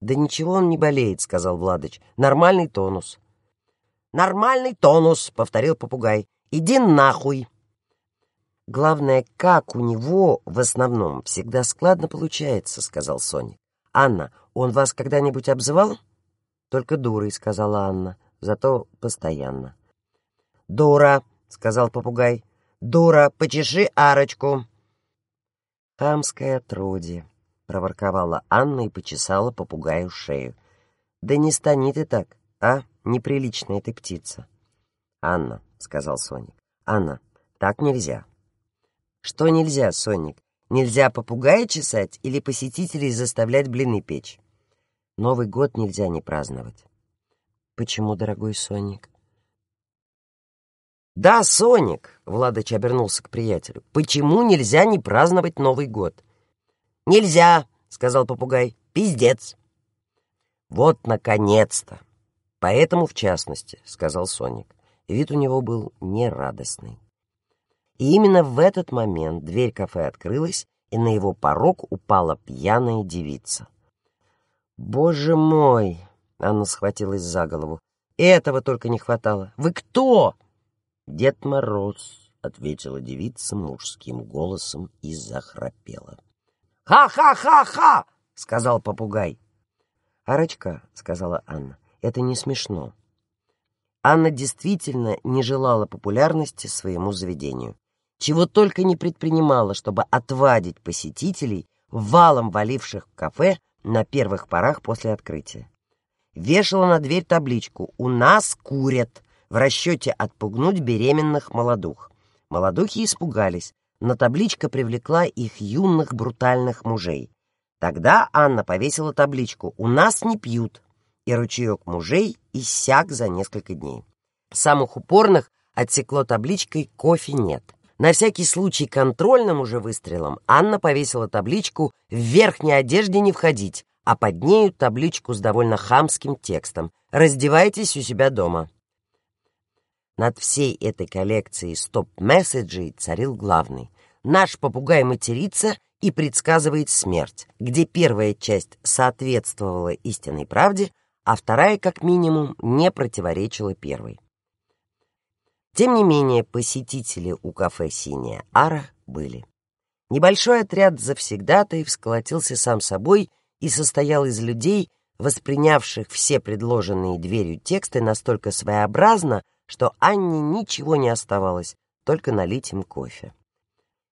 «Да ничего он не болеет», — сказал Владыч. «Нормальный тонус». «Нормальный тонус», — повторил попугай. «Иди нахуй!» Главное, как у него в основном всегда складно получается, сказал Соник. Анна, он вас когда-нибудь обзывал? Только дурой, сказала Анна, зато постоянно. Дура, сказал попугай. Дура, почеши арочку. Хамское отродье, проворковала Анна и почесала попугаю шею. Да не стани ты так, а? Неприличная ты птица. Анна, сказал Соник. Анна, так нельзя. Что нельзя, Соник? Нельзя попугая чесать или посетителей заставлять блины печь? Новый год нельзя не праздновать. Почему, дорогой Соник? Да, Соник, Владыч обернулся к приятелю. Почему нельзя не праздновать Новый год? Нельзя, сказал попугай. Пиздец. Вот наконец-то. Поэтому в частности, сказал Соник. Вид у него был нерадостный. И именно в этот момент дверь кафе открылась, и на его порог упала пьяная девица. «Боже мой!» — Анна схватилась за голову. «Этого только не хватало. Вы кто?» «Дед Мороз», — ответила девица мужским голосом и захрапела. «Ха-ха-ха-ха!» — сказал попугай. «Арочка», — сказала Анна, — «это не смешно». Анна действительно не желала популярности своему заведению. Чего только не предпринимала, чтобы отвадить посетителей, валом валивших в кафе на первых порах после открытия. Вешала на дверь табличку «У нас курят» в расчете отпугнуть беременных молодух. Молодухи испугались, но табличка привлекла их юных брутальных мужей. Тогда Анна повесила табличку «У нас не пьют», и ручеек мужей иссяк за несколько дней. Самых упорных отсекло табличкой «Кофе нет». На всякий случай контрольным уже выстрелом Анна повесила табличку «В верхней одежде не входить», а под нею табличку с довольно хамским текстом «Раздевайтесь у себя дома». Над всей этой коллекцией стоп-месседжей царил главный. Наш попугай матерится и предсказывает смерть, где первая часть соответствовала истинной правде, а вторая, как минимум, не противоречила первой. Тем не менее, посетители у кафе «Синяя Ара» были. Небольшой отряд завсегдатаев сколотился сам собой и состоял из людей, воспринявших все предложенные дверью тексты настолько своеобразно, что Анне ничего не оставалось, только налить им кофе.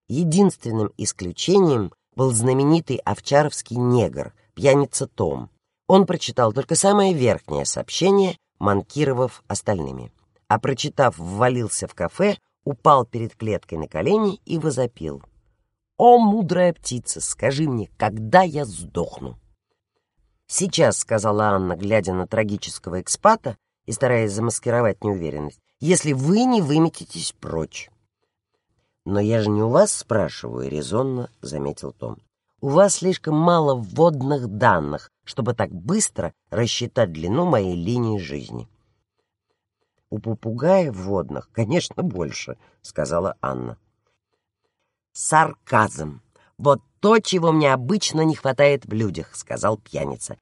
Единственным исключением был знаменитый овчаровский негр, пьяница Том. Он прочитал только самое верхнее сообщение, манкировав остальными. А прочитав, ввалился в кафе, упал перед клеткой на колени и возопил. «О, мудрая птица, скажи мне, когда я сдохну?» «Сейчас», — сказала Анна, глядя на трагического экспата, и стараясь замаскировать неуверенность, если вы не выметитесь прочь. «Но я же не у вас спрашиваю», — резонно заметил Том. «У вас слишком мало вводных данных, чтобы так быстро рассчитать длину моей линии жизни». «У попугая вводных, конечно, больше», — сказала Анна. «Сарказм. Вот то, чего мне обычно не хватает в людях», — сказал пьяница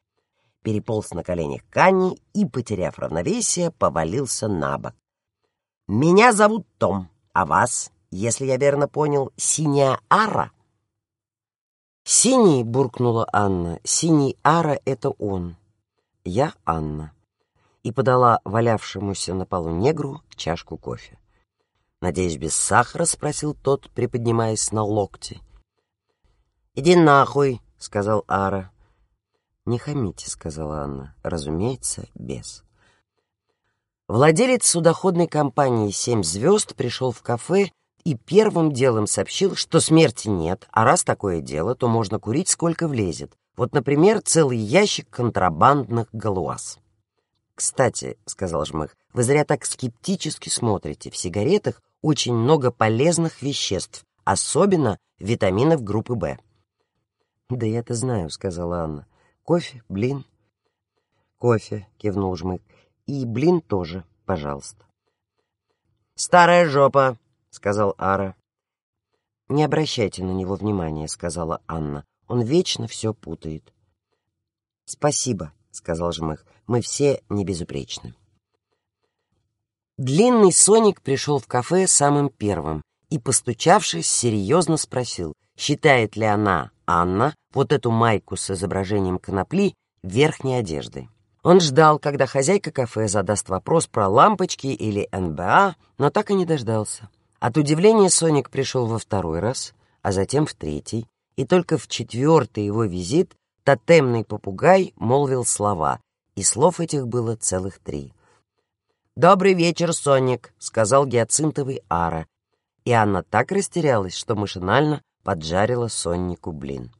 переполз на коленях к Анне и, потеряв равновесие, повалился на бок. «Меня зовут Том, а вас, если я верно понял, Синяя Ара?» «Синий», — буркнула Анна, — «Синий Ара — это он. Я Анна» и подала валявшемуся на полу негру чашку кофе. «Надеюсь, без сахара?» — спросил тот, приподнимаясь на локти. «Иди нахуй!» — сказал Ара. «Не хамите», — сказала Анна. «Разумеется, без». Владелец судоходной компании «Семь звезд» пришел в кафе и первым делом сообщил, что смерти нет, а раз такое дело, то можно курить сколько влезет. Вот, например, целый ящик контрабандных галуаз. «Кстати», — сказал Жмых, — «вы зря так скептически смотрите. В сигаретах очень много полезных веществ, особенно витаминов группы «В». «Да я это знаю», — сказала Анна. Кофе, блин. Кофе, кивнул Жмык. И блин тоже, пожалуйста. Старая жопа, сказал Ара. Не обращайте на него внимания, сказала Анна. Он вечно все путает. Спасибо, сказал Жмых. Мы все не безупречны. Длинный Соник пришел в кафе самым первым и, постучавшись, серьезно спросил, считает ли она, Анна, вот эту майку с изображением конопли верхней одеждой. Он ждал, когда хозяйка кафе задаст вопрос про лампочки или НБА, но так и не дождался. От удивления Соник пришел во второй раз, а затем в третий, и только в четвертый его визит тотемный попугай молвил слова, и слов этих было целых три. «Добрый вечер, Соник», — сказал гиацинтовый Ара, и Анна так растерялась, что машинально поджарила Соннику блин.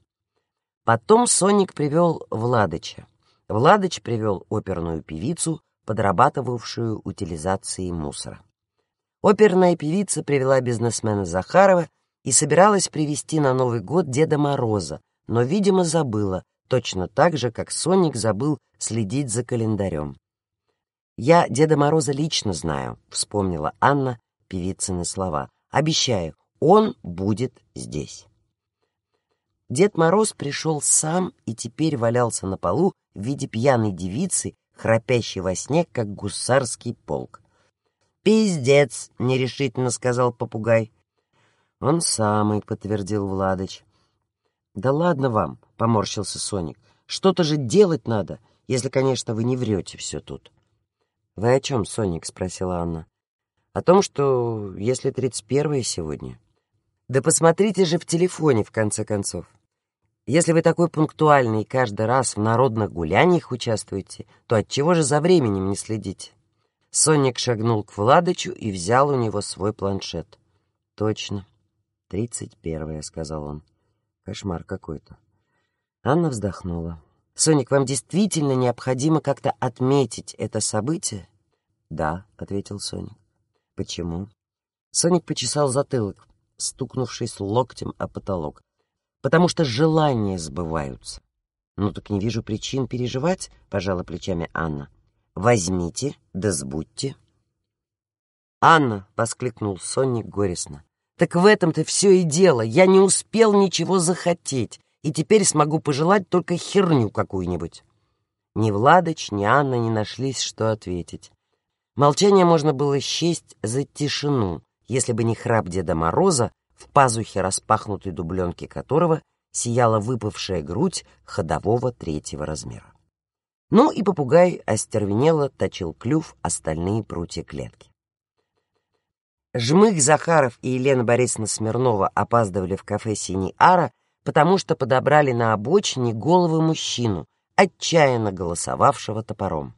Потом Сонник привел Владыча. Владыч привел оперную певицу, подрабатывавшую утилизацией мусора. Оперная певица привела бизнесмена Захарова и собиралась привести на Новый год Деда Мороза, но, видимо, забыла, точно так же, как Соник забыл следить за календарем. «Я Деда Мороза лично знаю», — вспомнила Анна певицыны слова. «Обещаю, он будет здесь. Дед Мороз пришел сам и теперь валялся на полу в виде пьяной девицы, храпящей во сне, как гусарский полк. «Пиздец!» — нерешительно сказал попугай. «Он самый», — подтвердил Владыч. «Да ладно вам», — поморщился Соник. «Что-то же делать надо, если, конечно, вы не врете все тут». «Вы о чем, Соник?» — спросила Анна. «О том, что если тридцать первое сегодня». «Да посмотрите же в телефоне, в конце концов. Если вы такой пунктуальный и каждый раз в народных гуляниях участвуете, то отчего же за временем не следите?» Соник шагнул к Владычу и взял у него свой планшет. «Точно. Тридцать первое», — сказал он. «Кошмар какой-то». Анна вздохнула. «Соник, вам действительно необходимо как-то отметить это событие?» «Да», — ответил Соник. «Почему?» Соник почесал затылок, стукнувшись локтем о потолок. «Потому что желания сбываются». «Ну так не вижу причин переживать», — пожала плечами Анна. «Возьмите, да сбудьте». «Анна!» — воскликнул Соник горестно. «Так в этом-то все и дело. Я не успел ничего захотеть и теперь смогу пожелать только херню какую-нибудь». Ни Владыч, ни Анна не нашлись, что ответить. Молчание можно было счесть за тишину, если бы не храп Деда Мороза, в пазухе распахнутой дубленки которого сияла выпавшая грудь ходового третьего размера. Ну и попугай остервенело точил клюв остальные прутья клетки. Жмых Захаров и Елена Борисовна Смирнова опаздывали в кафе «Синий Ара», потому что подобрали на обочине голову мужчину, отчаянно голосовавшего топором.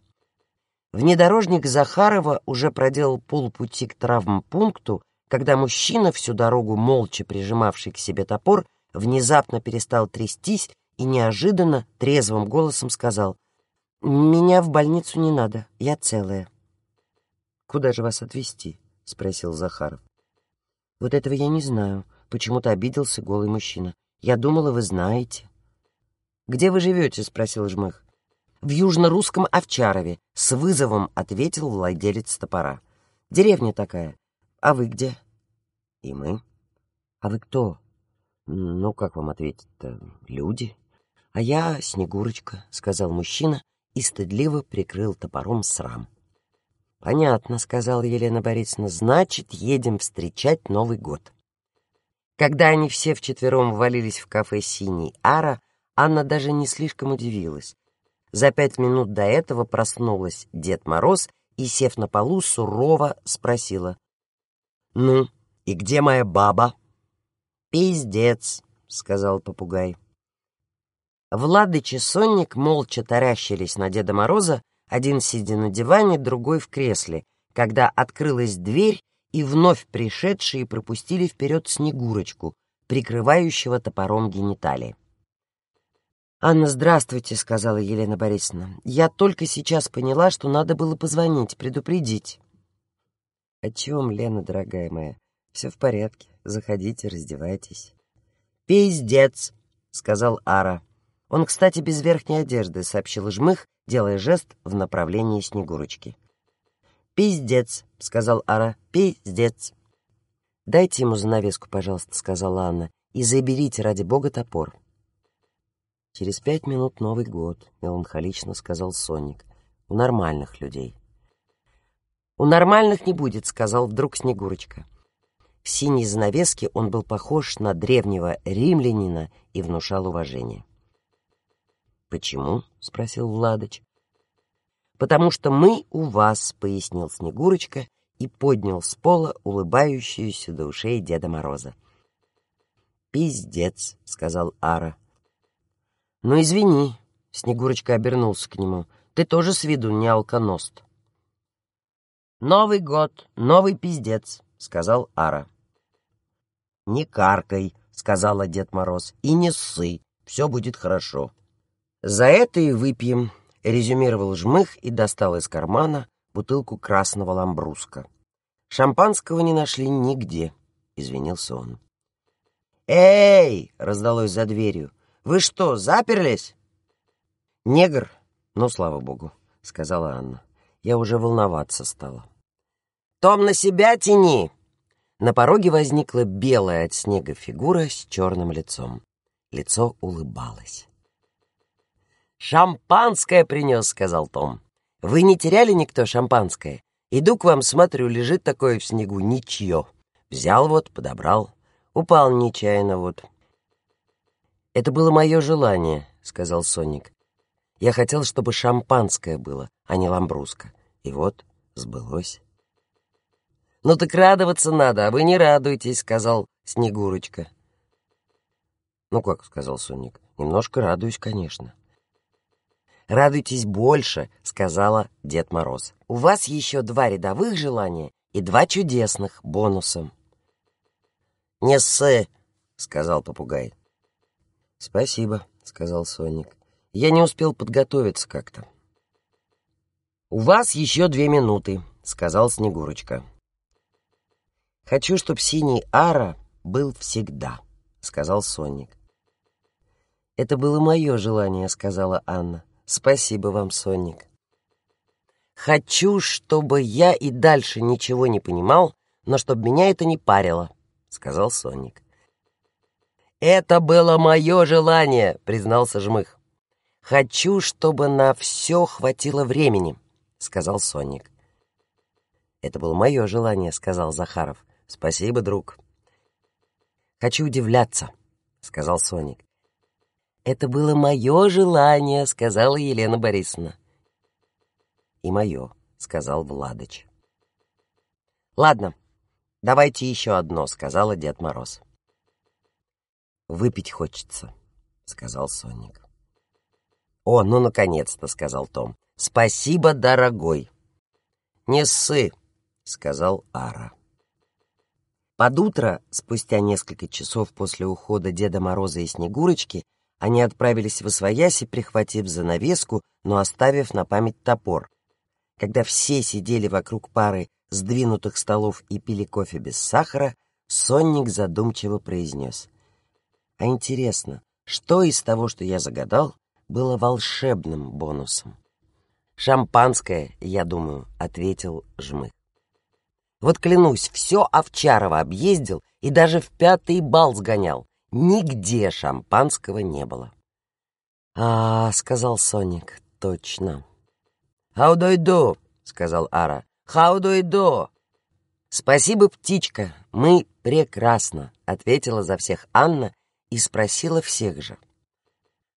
Внедорожник Захарова уже проделал полпути к травмпункту, когда мужчина, всю дорогу молча прижимавший к себе топор, внезапно перестал трястись и неожиданно трезвым голосом сказал «Меня в больницу не надо, я целая». «Куда же вас отвезти?» — спросил Захаров. «Вот этого я не знаю», — почему-то обиделся голый мужчина. Я думала, вы знаете. Где вы живете? спросил Жмых. В южно-русском Овчарове, с вызовом ответил владелец топора. Деревня такая. А вы где? И мы. А вы кто? Ну, как вам ответить-то? Люди. А я Снегурочка, сказал мужчина и стыдливо прикрыл топором срам. Понятно, сказала Елена Борисовна. Значит, едем встречать Новый год. Когда они все вчетвером ввалились в кафе «Синий Ара», Анна даже не слишком удивилась. За пять минут до этого проснулась Дед Мороз и, сев на полу, сурово спросила. «Ну, и где моя баба?» «Пиздец», — сказал попугай. Владыч и Сонник молча таращились на Деда Мороза, один сидя на диване, другой в кресле, когда открылась дверь, и вновь пришедшие пропустили вперед Снегурочку, прикрывающего топором гениталии. «Анна, здравствуйте», — сказала Елена Борисовна. «Я только сейчас поняла, что надо было позвонить, предупредить». «О чем, Лена, дорогая моя? Все в порядке. Заходите, раздевайтесь». «Пиздец», — сказал Ара. Он, кстати, без верхней одежды, — сообщил Жмых, делая жест в направлении Снегурочки. «Пиздец», — сказал Ара, — «пиздец». «Дайте ему занавеску, пожалуйста», — сказала Анна, — «и заберите, ради бога, топор». «Через пять минут Новый год», — меланхолично сказал Соник. «У нормальных людей». «У нормальных не будет», — сказал вдруг Снегурочка. В синей занавеске он был похож на древнего римлянина и внушал уважение. «Почему?» — спросил Владыч потому что мы у вас», — пояснил Снегурочка и поднял с пола улыбающуюся до ушей Деда Мороза. «Пиздец», — сказал Ара. «Ну, извини», — Снегурочка обернулся к нему, — «ты тоже с виду не алконост». «Новый год, новый пиздец», — сказал Ара. «Не каркай», — сказала Дед Мороз, — «и не ссы, все будет хорошо». «За это и выпьем», — резюмировал жмых и достал из кармана бутылку красного ламбруска. «Шампанского не нашли нигде», — извинился он. «Эй!» — раздалось за дверью. «Вы что, заперлись?» «Негр? Ну, слава богу», — сказала Анна. Я уже волноваться стала. «Том, на себя тяни!» На пороге возникла белая от снега фигура с черным лицом. Лицо улыбалось. «Шампанское принес», — сказал Том. «Вы не теряли никто шампанское? Иду к вам, смотрю, лежит такое в снегу, ничье. Взял вот, подобрал. Упал нечаянно вот. «Это было мое желание», — сказал Соник. «Я хотел, чтобы шампанское было, а не ламбруска. И вот сбылось». «Ну так радоваться надо, а вы не радуетесь», — сказал Снегурочка. «Ну как», — сказал Соник, — «немножко радуюсь, конечно». «Радуйтесь больше», — сказала Дед Мороз. «У вас еще два рядовых желания и два чудесных бонусом». «Не ссы», — сказал попугай. «Спасибо», — сказал Соник. «Я не успел подготовиться как-то». «У вас еще две минуты», — сказал Снегурочка. «Хочу, чтоб синий ара был всегда», — сказал Соник. «Это было мое желание», — сказала Анна. «Спасибо вам, Соник». «Хочу, чтобы я и дальше ничего не понимал, но чтобы меня это не парило», — сказал Соник. «Это было мое желание», — признался Жмых. «Хочу, чтобы на все хватило времени», — сказал Соник. «Это было мое желание», — сказал Захаров. «Спасибо, друг». «Хочу удивляться», — сказал Соник. «Это было мое желание», — сказала Елена Борисовна. «И мое», — сказал Владыч. «Ладно, давайте еще одно», — сказала Дед Мороз. «Выпить хочется», — сказал Соник. «О, ну, наконец-то», — сказал Том. «Спасибо, дорогой». «Не ссы», — сказал Ара. Под утро, спустя несколько часов после ухода Деда Мороза и Снегурочки, они отправились в Освояси, прихватив занавеску, но оставив на память топор. Когда все сидели вокруг пары сдвинутых столов и пили кофе без сахара, Сонник задумчиво произнес — а интересно, что из того, что я загадал, было волшебным бонусом? «Шампанское, я думаю», — ответил Жмых. «Вот клянусь, все Овчарова объездил и даже в пятый бал сгонял. Нигде шампанского не было». «А, — сказал Соник, — точно». «How do you do?» — сказал Ара. «How do you do?» «Спасибо, птичка, мы прекрасно», — ответила за всех Анна и спросила всех же.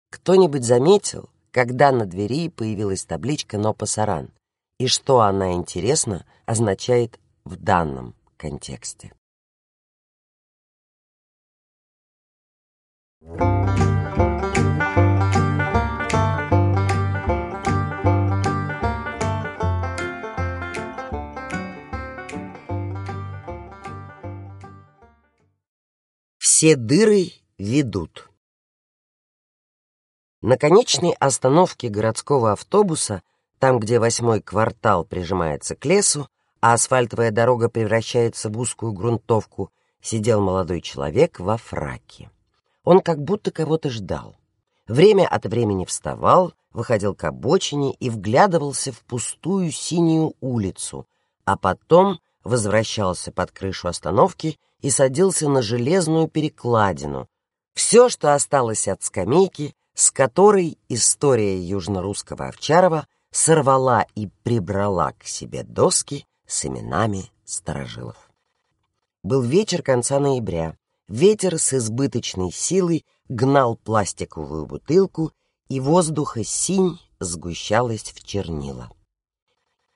Кто-нибудь заметил, когда на двери появилась табличка «Но пасаран» и что она, интересно, означает в данном контексте? Все дыры ведут. На конечной остановке городского автобуса, там, где восьмой квартал прижимается к лесу, а асфальтовая дорога превращается в узкую грунтовку, сидел молодой человек во фраке. Он как будто кого-то ждал. Время от времени вставал, выходил к обочине и вглядывался в пустую синюю улицу, а потом возвращался под крышу остановки и садился на железную перекладину, все, что осталось от скамейки, с которой история южнорусского Овчарова сорвала и прибрала к себе доски с именами старожилов. Был вечер конца ноября. Ветер с избыточной силой гнал пластиковую бутылку, и воздуха синь сгущалась в чернила.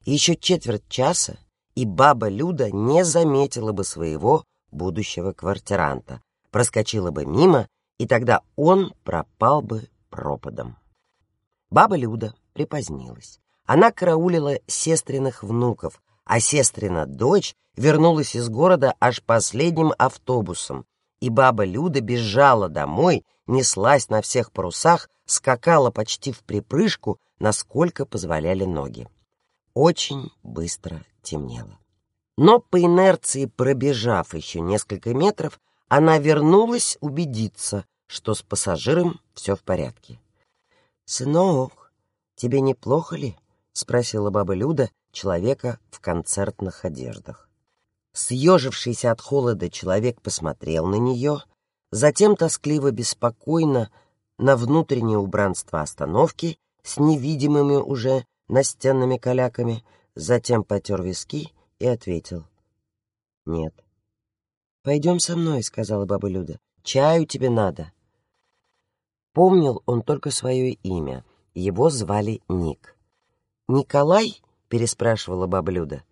Еще четверть часа, и баба Люда не заметила бы своего будущего квартиранта, проскочила бы мимо, и тогда он пропал бы пропадом. Баба Люда припозднилась. Она караулила сестренных внуков, а сестрина дочь вернулась из города аж последним автобусом, и баба Люда бежала домой, неслась на всех парусах, скакала почти в припрыжку, насколько позволяли ноги. Очень быстро темнело. Но по инерции, пробежав еще несколько метров, она вернулась убедиться, что с пассажиром все в порядке. «Сынок, тебе неплохо ли?» — спросила баба Люда человека в концертных одеждах. Съежившийся от холода человек посмотрел на нее, затем тоскливо-беспокойно на внутреннее убранство остановки с невидимыми уже настенными каляками, затем потер виски и ответил. «Нет». «Пойдем со мной», — сказала баба Люда. «Чаю тебе надо». Помнил он только свое имя. Его звали Ник. «Николай?» — переспрашивала баба Люда.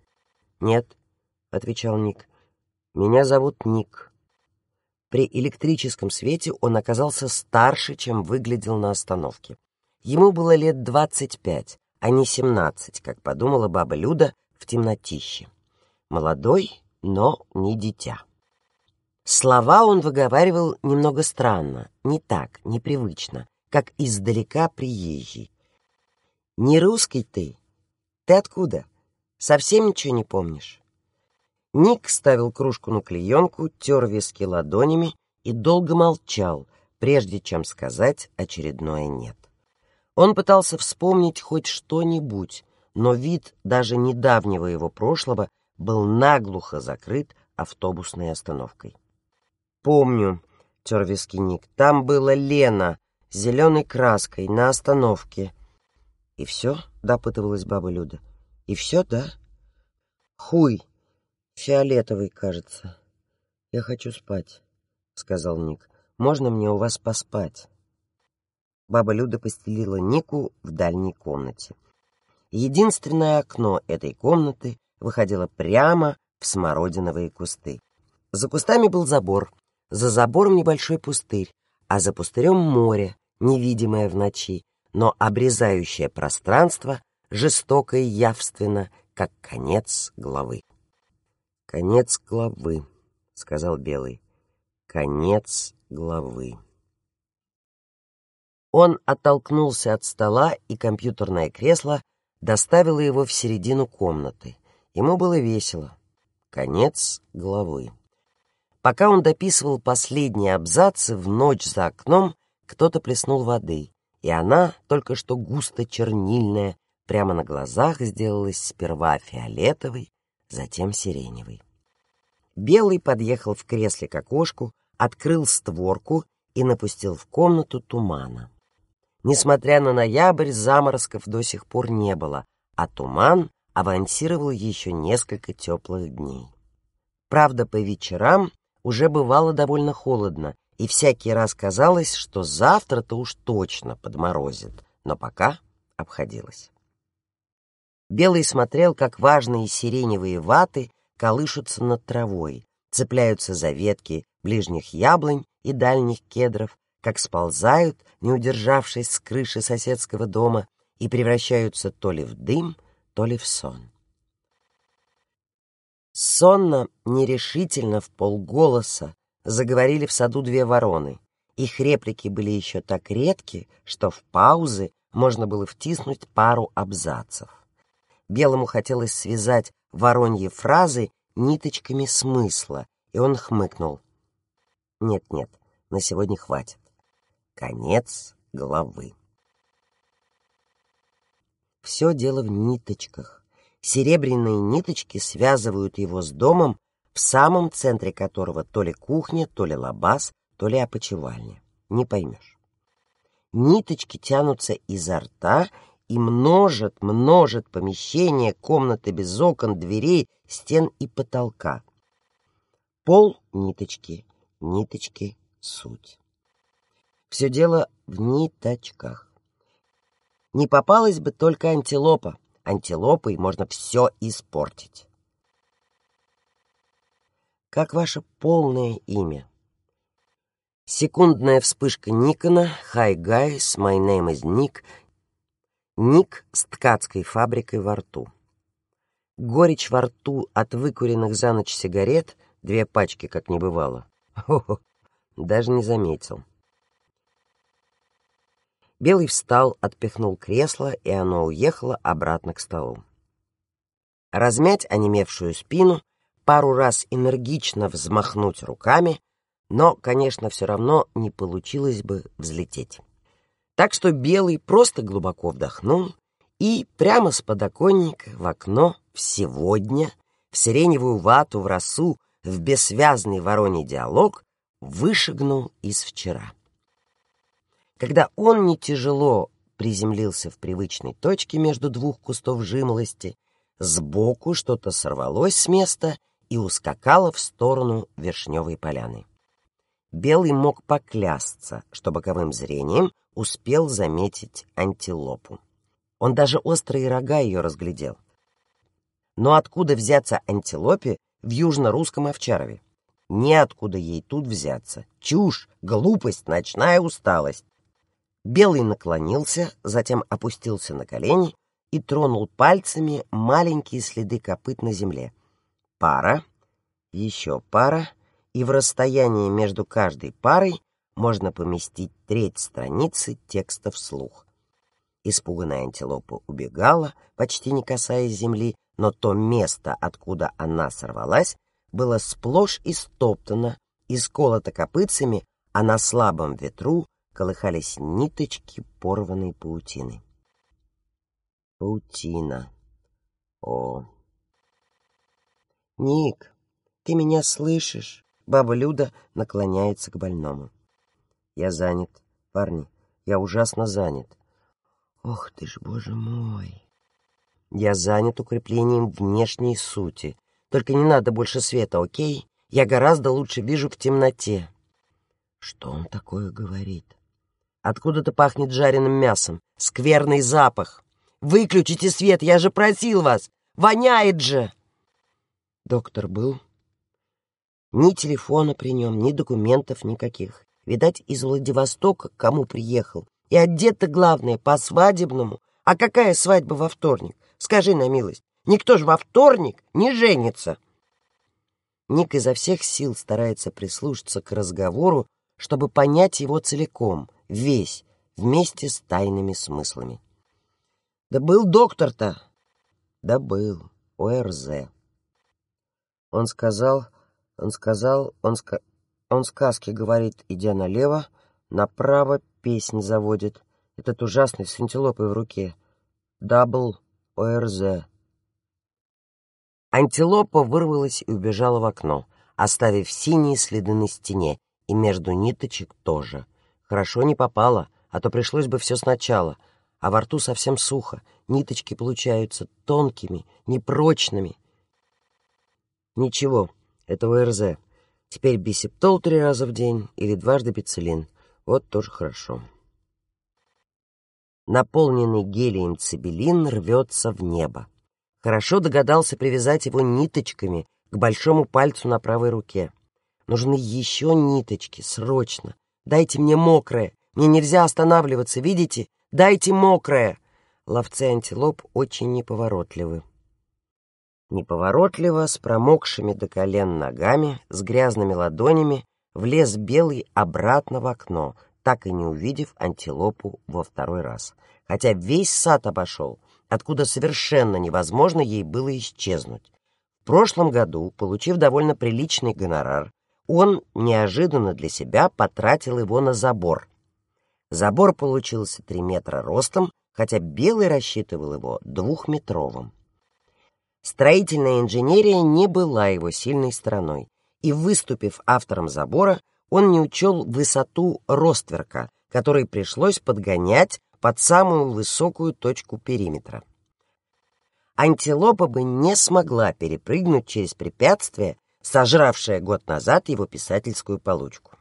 «Нет», — отвечал Ник. «Меня зовут Ник». При электрическом свете он оказался старше, чем выглядел на остановке. Ему было лет двадцать пять, а не семнадцать, как подумала баба Люда в темнотище. Молодой, но не дитя. Слова он выговаривал немного странно, не так, непривычно, как издалека приезжий. «Не русский ты? Ты откуда? Совсем ничего не помнишь?» Ник ставил кружку на клеенку, тер виски ладонями и долго молчал, прежде чем сказать очередное «нет». Он пытался вспомнить хоть что-нибудь, но вид даже недавнего его прошлого был наглухо закрыт автобусной остановкой. «Помню», — тер Ник, — «там была Лена с зеленой краской на остановке». «И все?» — допытывалась баба Люда. «И все, да?» «Хуй!» «Фиолетовый, кажется. Я хочу спать», — сказал Ник. «Можно мне у вас поспать?» Баба Люда постелила Нику в дальней комнате. Единственное окно этой комнаты выходило прямо в смородиновые кусты. За кустами был забор, за забором небольшой пустырь, а за пустырем море, невидимое в ночи, но обрезающее пространство жестоко и явственно, как конец главы. «Конец главы», — сказал Белый. «Конец главы». Он оттолкнулся от стола, и компьютерное кресло доставило его в середину комнаты. Ему было весело. Конец главы. Пока он дописывал последние абзацы, в ночь за окном кто-то плеснул воды, и она, только что густо чернильная, прямо на глазах сделалась сперва фиолетовой, затем сиреневый. Белый подъехал в кресле к окошку, открыл створку и напустил в комнату тумана. Несмотря на ноябрь, заморозков до сих пор не было, а туман авансировал еще несколько теплых дней. Правда, по вечерам уже бывало довольно холодно, и всякий раз казалось, что завтра-то уж точно подморозит, но пока обходилось. Белый смотрел, как важные сиреневые ваты колышутся над травой, цепляются за ветки ближних яблонь и дальних кедров, как сползают, не удержавшись с крыши соседского дома, и превращаются то ли в дым, то ли в сон. Сонно, нерешительно, в полголоса заговорили в саду две вороны. Их реплики были еще так редки, что в паузы можно было втиснуть пару абзацев. Белому хотелось связать вороньи фразы ниточками смысла, и он хмыкнул. Нет-нет, на сегодня хватит. Конец главы. Все дело в ниточках. Серебряные ниточки связывают его с домом, в самом центре которого то ли кухня, то ли лабаз, то ли опочивальня. Не поймешь. Ниточки тянутся изо рта и множит, множит помещение, комнаты без окон, дверей, стен и потолка. Пол — ниточки, ниточки — суть. Все дело в ниточках. Не попалась бы только антилопа. Антилопой можно все испортить. Как ваше полное имя? Секундная вспышка Никона. Hi guys, my name is Nick. Ник с ткацкой фабрикой во рту. Горечь во рту от выкуренных за ночь сигарет, две пачки, как не бывало. Хо-хо, [laughs] даже не заметил. Белый встал, отпихнул кресло, и оно уехало обратно к столу. Размять онемевшую спину, пару раз энергично взмахнуть руками, но, конечно, все равно не получилось бы взлететь. Так что Белый просто глубоко вдохнул и прямо с подоконника в окно в сегодня, в сиреневую вату, в росу, в бессвязный вороний диалог вышагнул из вчера. Когда он не тяжело приземлился в привычной точке между двух кустов жимолости, сбоку что-то сорвалось с места и ускакало в сторону Вишневой поляны. Белый мог поклясться, что боковым зрением успел заметить антилопу. Он даже острые рога ее разглядел. Но откуда взяться антилопе в южно-русском Овчарове? Неоткуда ей тут взяться. Чушь, глупость, ночная усталость. Белый наклонился, затем опустился на колени и тронул пальцами маленькие следы копыт на земле. Пара, еще пара, и в расстоянии между каждой парой можно поместить треть страницы текста вслух. Испуганная антилопа убегала, почти не касаясь земли, но то место, откуда она сорвалась, было сплошь истоптано и сколото копытцами, а на слабом ветру колыхались ниточки порванной паутины. Паутина. О. Ник, ты меня слышишь? Баба Люда наклоняется к больному. Я занят, парни, я ужасно занят. Ох ты ж, боже мой. Я занят укреплением внешней сути. Только не надо больше света, окей? Я гораздо лучше вижу в темноте. Что он такое говорит? Откуда-то пахнет жареным мясом. Скверный запах. Выключите свет, я же просил вас. Воняет же. Доктор был. Ни телефона при нем, ни документов никаких. Видать, из Владивостока к кому приехал. И одет-то, главное, по-свадебному. А какая свадьба во вторник? Скажи на милость. Никто же во вторник не женится. Ник изо всех сил старается прислушаться к разговору, чтобы понять его целиком, весь, вместе с тайными смыслами. Да был доктор-то. Да был. ОРЗ. Он сказал, он сказал, он, ска... он сказки говорит, идя налево, направо песнь заводит. Этот ужасный с антилопой в руке. Дабл ОРЗ. Антилопа вырвалась и убежала в окно, оставив синие следы на стене, и между ниточек тоже. Хорошо не попала, а то пришлось бы все сначала, а во рту совсем сухо, ниточки получаются тонкими, непрочными. Ничего, это ОРЗ. Теперь бисептол три раза в день или дважды пиццелин. Вот тоже хорошо. Наполненный гелием цибелин рвется в небо. Хорошо догадался привязать его ниточками к большому пальцу на правой руке. Нужны еще ниточки, срочно. Дайте мне мокрое. Мне нельзя останавливаться, видите? Дайте мокрое. Ловцы антилоп очень неповоротливы. Неповоротливо, с промокшими до колен ногами, с грязными ладонями, влез белый обратно в окно, так и не увидев антилопу во второй раз. Хотя весь сад обошел, откуда совершенно невозможно ей было исчезнуть. В прошлом году, получив довольно приличный гонорар, он неожиданно для себя потратил его на забор. Забор получился три метра ростом, хотя Белый рассчитывал его двухметровым. Строительная инженерия не была его сильной стороной, и, выступив автором забора, он не учел высоту ростверка, который пришлось подгонять под самую высокую точку периметра. Антилопа бы не смогла перепрыгнуть через препятствие, сожравшее год назад его писательскую получку.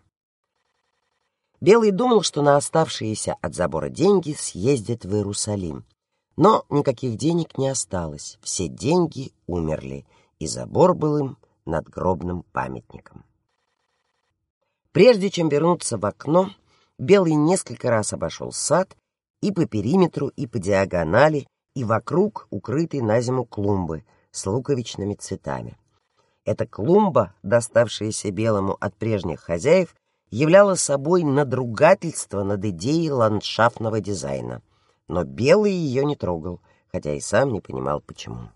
Белый думал, что на оставшиеся от забора деньги съездит в Иерусалим. Но никаких денег не осталось, все деньги умерли, и забор был им надгробным памятником. Прежде чем вернуться в окно, Белый несколько раз обошел сад и по периметру, и по диагонали, и вокруг укрытой на зиму клумбы с луковичными цветами. Эта клумба, доставшаяся Белому от прежних хозяев, являла собой надругательство над идеей ландшафтного дизайна. Но Белый ее не трогал, хотя и сам не понимал, почему.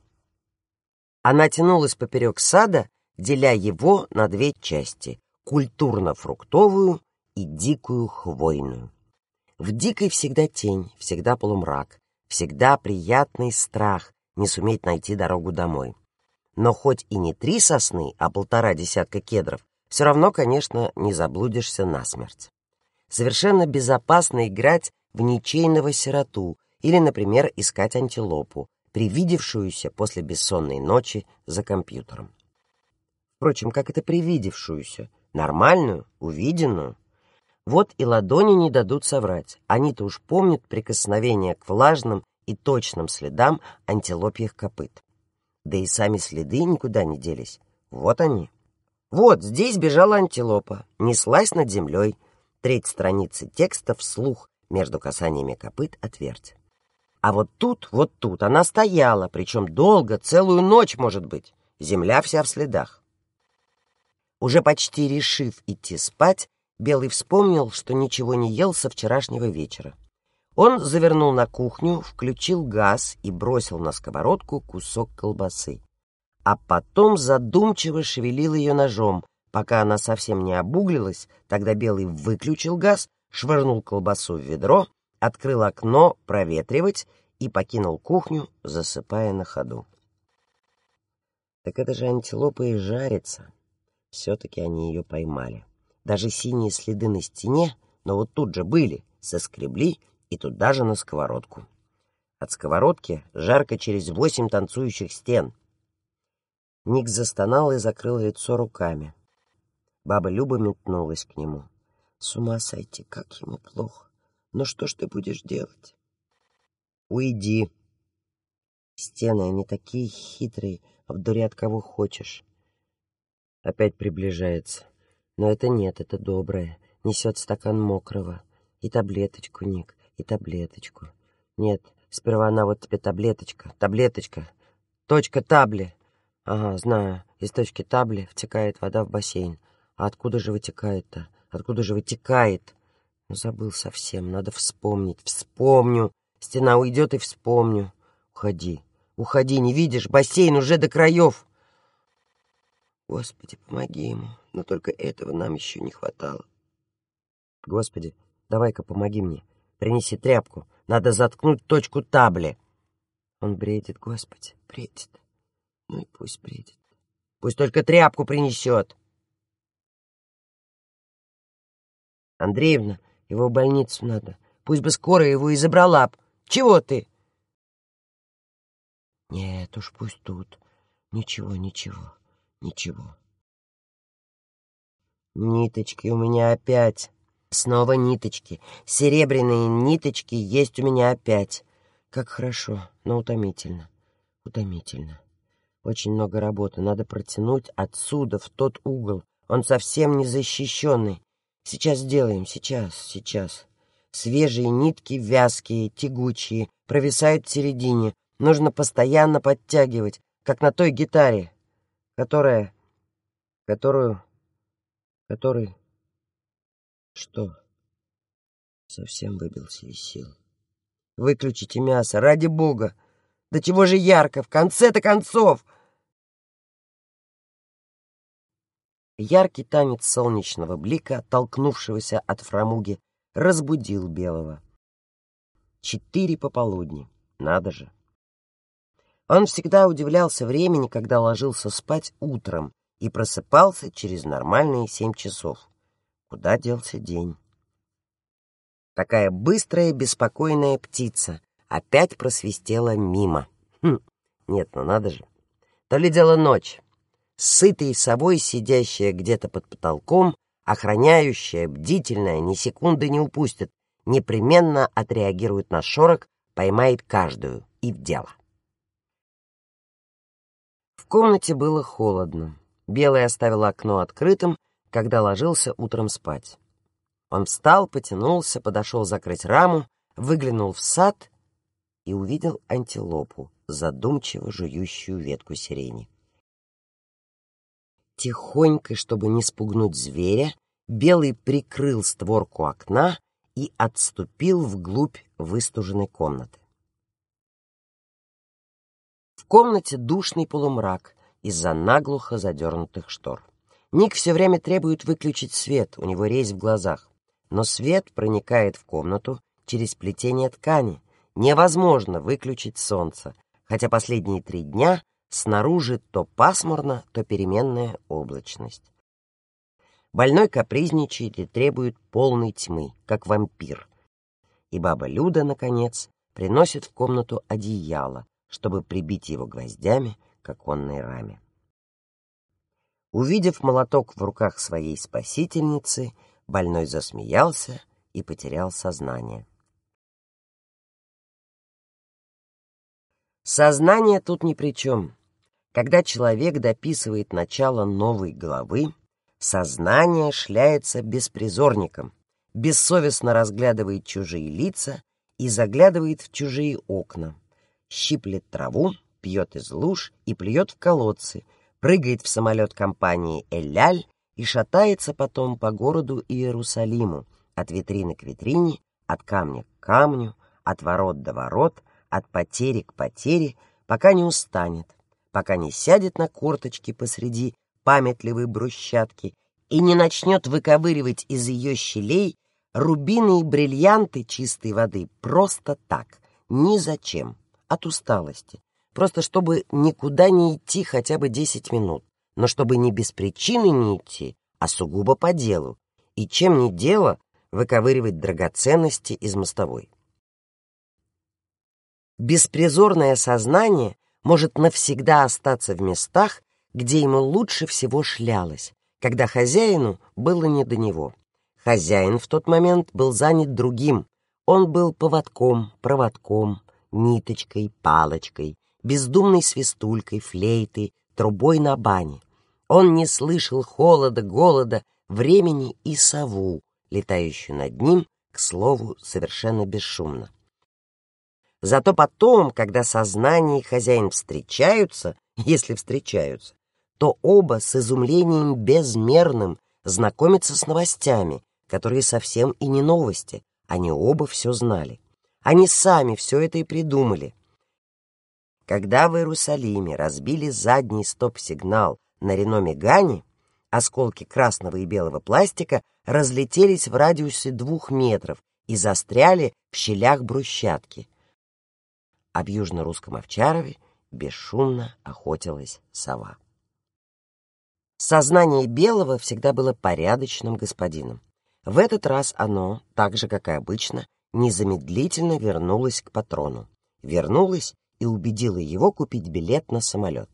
Она тянулась поперек сада, деля его на две части — культурно-фруктовую и дикую хвойную. В дикой всегда тень, всегда полумрак, всегда приятный страх не суметь найти дорогу домой. Но хоть и не три сосны, а полтора десятка кедров, все равно, конечно, не заблудишься насмерть. Совершенно безопасно играть в ничейного сироту или, например, искать антилопу, привидевшуюся после бессонной ночи за компьютером. Впрочем, как это привидевшуюся? Нормальную, увиденную? Вот и ладони не дадут соврать. Они-то уж помнят прикосновение к влажным и точным следам антилопьих копыт. Да и сами следы никуда не делись. Вот они. Вот здесь бежала антилопа, неслась над землей. Треть страницы текста вслух между касаниями копыт отверть. А вот тут, вот тут она стояла, причем долго, целую ночь, может быть. Земля вся в следах. Уже почти решив идти спать, Белый вспомнил, что ничего не ел со вчерашнего вечера. Он завернул на кухню, включил газ и бросил на сковородку кусок колбасы. А потом задумчиво шевелил ее ножом, пока она совсем не обуглилась, тогда Белый выключил газ, швырнул колбасу в ведро, открыл окно проветривать и покинул кухню, засыпая на ходу. Так это же антилопа и жарится. Все-таки они ее поймали. Даже синие следы на стене, но вот тут же были, соскребли и туда же на сковородку. От сковородки жарко через восемь танцующих стен. Ник застонал и закрыл лицо руками. Баба Люба метнулась к нему. С ума сойти, как ему плохо. Но что ж ты будешь делать? Уйди. Стены, они такие хитрые, обдурят кого хочешь. Опять приближается. Но это нет, это доброе. Несет стакан мокрого. И таблеточку, Ник, и таблеточку. Нет, сперва она вот тебе таблеточка, таблеточка. Точка табли. Ага, знаю, из точки табли втекает вода в бассейн. А откуда же вытекает-то? Откуда же вытекает? Ну, забыл совсем, надо вспомнить. Вспомню. Стена уйдет и вспомню. Уходи, уходи, не видишь? Бассейн уже до краев. Господи, помоги ему. Но только этого нам еще не хватало. Господи, давай-ка помоги мне. Принеси тряпку. Надо заткнуть точку табли. Он бредит, Господи, бредит. Ну и пусть бредит. Пусть только тряпку принесет. Андреевна, его в больницу надо. Пусть бы скорая его и забрала б. Чего ты? Нет уж, пусть тут. Ничего, ничего. Ничего. Ниточки у меня опять. Снова ниточки. Серебряные ниточки есть у меня опять. Как хорошо, но утомительно. Утомительно. Очень много работы. Надо протянуть отсюда, в тот угол. Он совсем не защищенный. Сейчас сделаем, сейчас, сейчас. Свежие нитки, вязкие, тягучие, провисают в середине. Нужно постоянно подтягивать, как на той гитаре которая... которую... который... Что? Совсем выбился из сил. Выключите мясо, ради бога! Да чего же ярко, в конце-то концов! Яркий танец солнечного блика, толкнувшегося от фрамуги, разбудил Белого. Четыре пополудни, надо же. Он всегда удивлялся времени, когда ложился спать утром и просыпался через нормальные семь часов. Куда делся день? Такая быстрая, беспокойная птица опять просвистела мимо. Хм, нет, ну надо же. То ли дело ночь. Сытый собой, сидящая где-то под потолком, охраняющая, бдительная, ни секунды не упустит, непременно отреагирует на шорох, поймает каждую и в дело. В комнате было холодно. Белый оставил окно открытым, когда ложился утром спать. Он встал, потянулся, подошел закрыть раму, выглянул в сад и увидел антилопу, задумчиво жующую ветку сирени. Тихонько, чтобы не спугнуть зверя, Белый прикрыл створку окна и отступил вглубь выстуженной комнаты. В комнате душный полумрак из-за наглухо задернутых штор. Ник все время требует выключить свет, у него резь в глазах. Но свет проникает в комнату через плетение ткани. Невозможно выключить солнце, хотя последние три дня снаружи то пасмурно, то переменная облачность. Больной капризничает и требует полной тьмы, как вампир. И баба Люда, наконец, приносит в комнату одеяло, чтобы прибить его гвоздями к оконной раме. Увидев молоток в руках своей спасительницы, больной засмеялся и потерял сознание. Сознание тут ни при чем. Когда человек дописывает начало новой главы, сознание шляется беспризорником, бессовестно разглядывает чужие лица и заглядывает в чужие окна, щиплет траву, пьет из луж и плюет в колодцы, прыгает в самолет компании «Эляль» и шатается потом по городу Иерусалиму, от витрины к витрине, от камня к камню, от ворот до ворот, от потери к потере, пока не устанет, пока не сядет на корточки посреди памятливой брусчатки и не начнет выковыривать из ее щелей рубины и бриллианты чистой воды просто так, ни зачем, от усталости, просто чтобы никуда не идти хотя бы десять минут, но чтобы не без причины не идти, а сугубо по делу, и чем не дело выковыривать драгоценности из мостовой. Беспризорное сознание может навсегда остаться в местах, где ему лучше всего шлялось, когда хозяину было не до него. Хозяин в тот момент был занят другим. Он был поводком, проводком, ниточкой, палочкой, бездумной свистулькой, флейтой, трубой на бане. Он не слышал холода, голода, времени и сову, летающую над ним, к слову, совершенно бесшумно. Зато потом, когда сознание и хозяин встречаются, [laughs] если встречаются, то оба с изумлением безмерным знакомятся с новостями, которые совсем и не новости, они оба все знали. Они сами все это и придумали. Когда в Иерусалиме разбили задний стоп-сигнал на Рено Мегане, осколки красного и белого пластика разлетелись в радиусе двух метров и застряли в щелях брусчатки а в южно-русском Овчарове бесшумно охотилась сова. Сознание Белого всегда было порядочным господином. В этот раз оно, так же, как и обычно, незамедлительно вернулось к патрону. Вернулось и убедило его купить билет на самолет.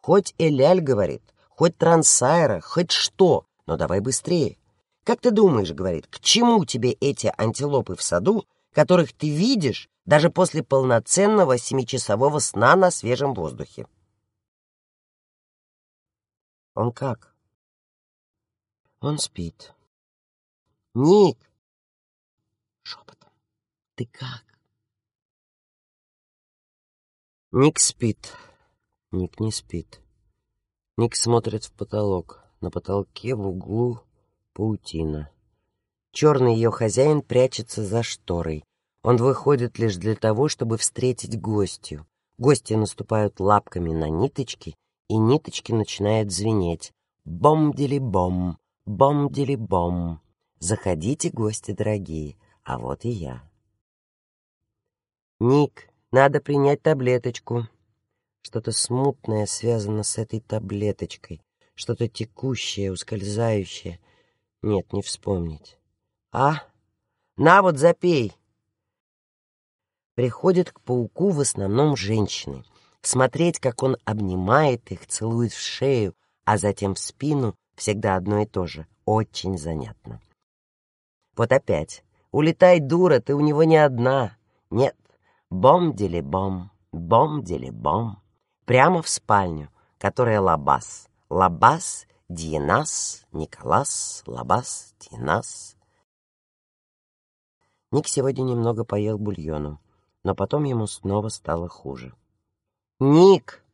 Хоть Эляль говорит, хоть Трансайра, хоть что, но давай быстрее. Как ты думаешь, говорит, к чему тебе эти антилопы в саду, которых ты видишь даже после полноценного семичасового сна на свежем воздухе. Он как? Он спит. Ник! Шепотом. Ты как? Ник спит. Ник не спит. Ник смотрит в потолок. На потолке в углу паутина. Черный ее хозяин прячется за шторой. Он выходит лишь для того, чтобы встретить гостью. Гости наступают лапками на ниточки, и ниточки начинают звенеть. Бом-дели-бом, бом-дели-бом. Заходите, гости дорогие, а вот и я. Ник, надо принять таблеточку. Что-то смутное связано с этой таблеточкой, что-то текущее, ускользающее. Нет, не вспомнить. А? На вот запей. Приходят к пауку в основном женщины. Смотреть, как он обнимает их, целует в шею, а затем в спину, всегда одно и то же. Очень занятно. Вот опять. Улетай, дура, ты у него не одна. Нет. Бом-дели-бом, бом-дели-бом. Прямо в спальню, которая лабаз. Лабаз, Диенас, Николас, Лабаз, Диенас. Ник сегодня немного поел бульону, но потом ему снова стало хуже. «Ник!»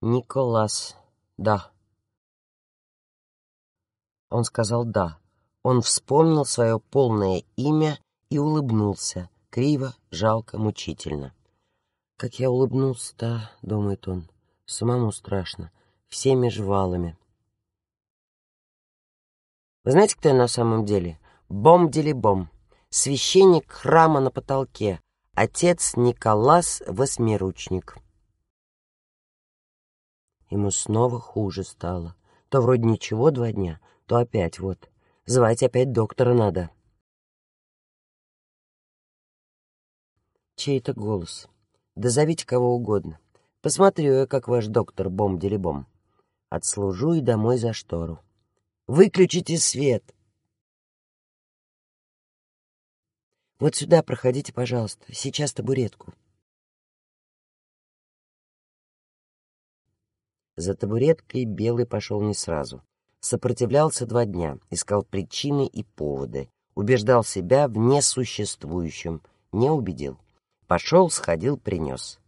«Николас, да». Он сказал «да». Он вспомнил свое полное имя и улыбнулся, криво, жалко, мучительно. «Как я улыбнулся-то», — думает он, — «самому страшно, всеми жвалами». Вы знаете, кто я на самом деле? Бом-дели-бом, священник храма на потолке, отец Николас Восьмиручник. Ему снова хуже стало. То вроде ничего два дня, то опять вот. Звать опять доктора надо. Чей-то голос. Да зовите кого угодно. Посмотрю я, как ваш доктор бом-делебом. Отслужу и домой за штору. Выключите свет. Вот сюда проходите, пожалуйста. Сейчас табуретку. За табуреткой Белый пошел не сразу. Сопротивлялся два дня, искал причины и поводы, убеждал себя в несуществующем, не убедил. Пошел, сходил, принес.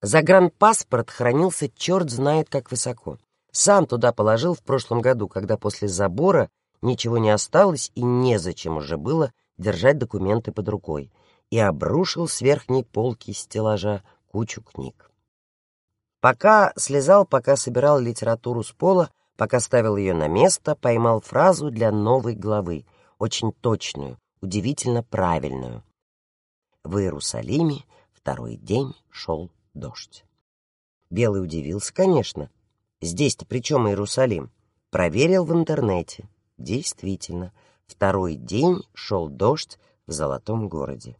Загранпаспорт хранился черт знает как высоко. Сам туда положил в прошлом году, когда после забора ничего не осталось и незачем уже было держать документы под рукой, и обрушил с верхней полки стеллажа кучу книг. Пока слезал, пока собирал литературу с пола, пока ставил ее на место, поймал фразу для новой главы, очень точную, удивительно правильную. В Иерусалиме второй день шел дождь. Белый удивился, конечно. Здесь-то при чем Иерусалим? Проверил в интернете. Действительно, Второй день шел дождь в золотом городе.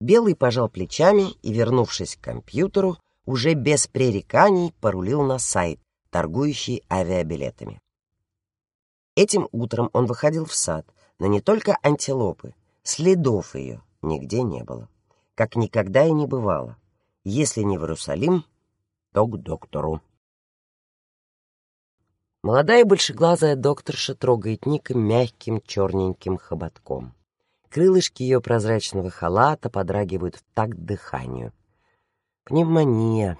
Белый пожал плечами и, вернувшись к компьютеру, уже без пререканий порулил на сайт, торгующий авиабилетами. Этим утром он выходил в сад, но не только антилопы, следов ее нигде не было. Как никогда и не бывало. Если не в Иерусалим, то к доктору. Молодая большеглазая докторша трогает Ника мягким черненьким хоботком. Крылышки ее прозрачного халата подрагивают в такт дыханию. Пневмония.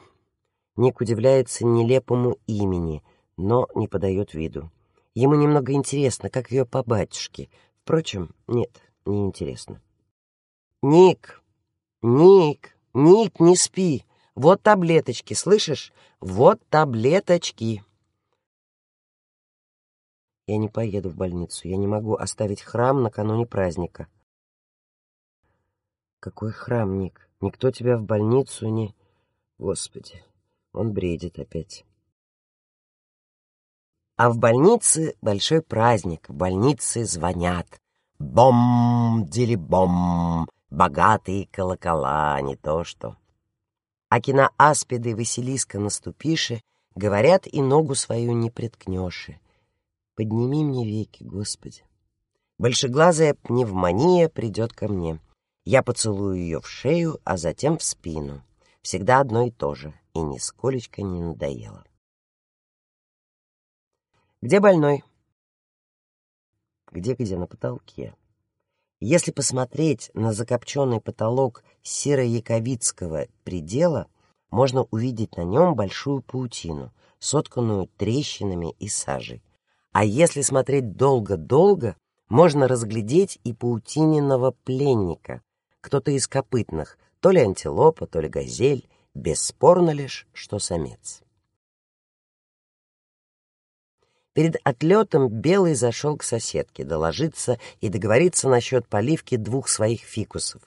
Ник удивляется нелепому имени, но не подает виду. Ему немного интересно, как ее по батюшке. Впрочем, нет, не интересно. Ник, Ник, Ник, не спи. Вот таблеточки, слышишь? Вот таблеточки. Я не поеду в больницу. Я не могу оставить храм накануне праздника. Какой храм, Ник? Никто тебя в больницу не... Господи, он бредит опять. А в больнице большой праздник. В больнице звонят. Бом-дили-бом. Богатые колокола, не то что. А киноаспиды Василиска наступиши, говорят, и ногу свою не приткнеши. Подними мне веки, Господи. Большеглазая пневмония придет ко мне. Я поцелую ее в шею, а затем в спину. Всегда одно и то же, и нисколечко не надоело. Где больной? Где-где на потолке. Если посмотреть на закопченный потолок серо-яковицкого предела, можно увидеть на нем большую паутину, сотканную трещинами и сажей. А если смотреть долго-долго, можно разглядеть и паутиненного пленника, кто-то из копытных, то ли антилопа, то ли газель, бесспорно лишь, что самец. Перед отлетом Белый зашел к соседке доложиться и договориться насчет поливки двух своих фикусов.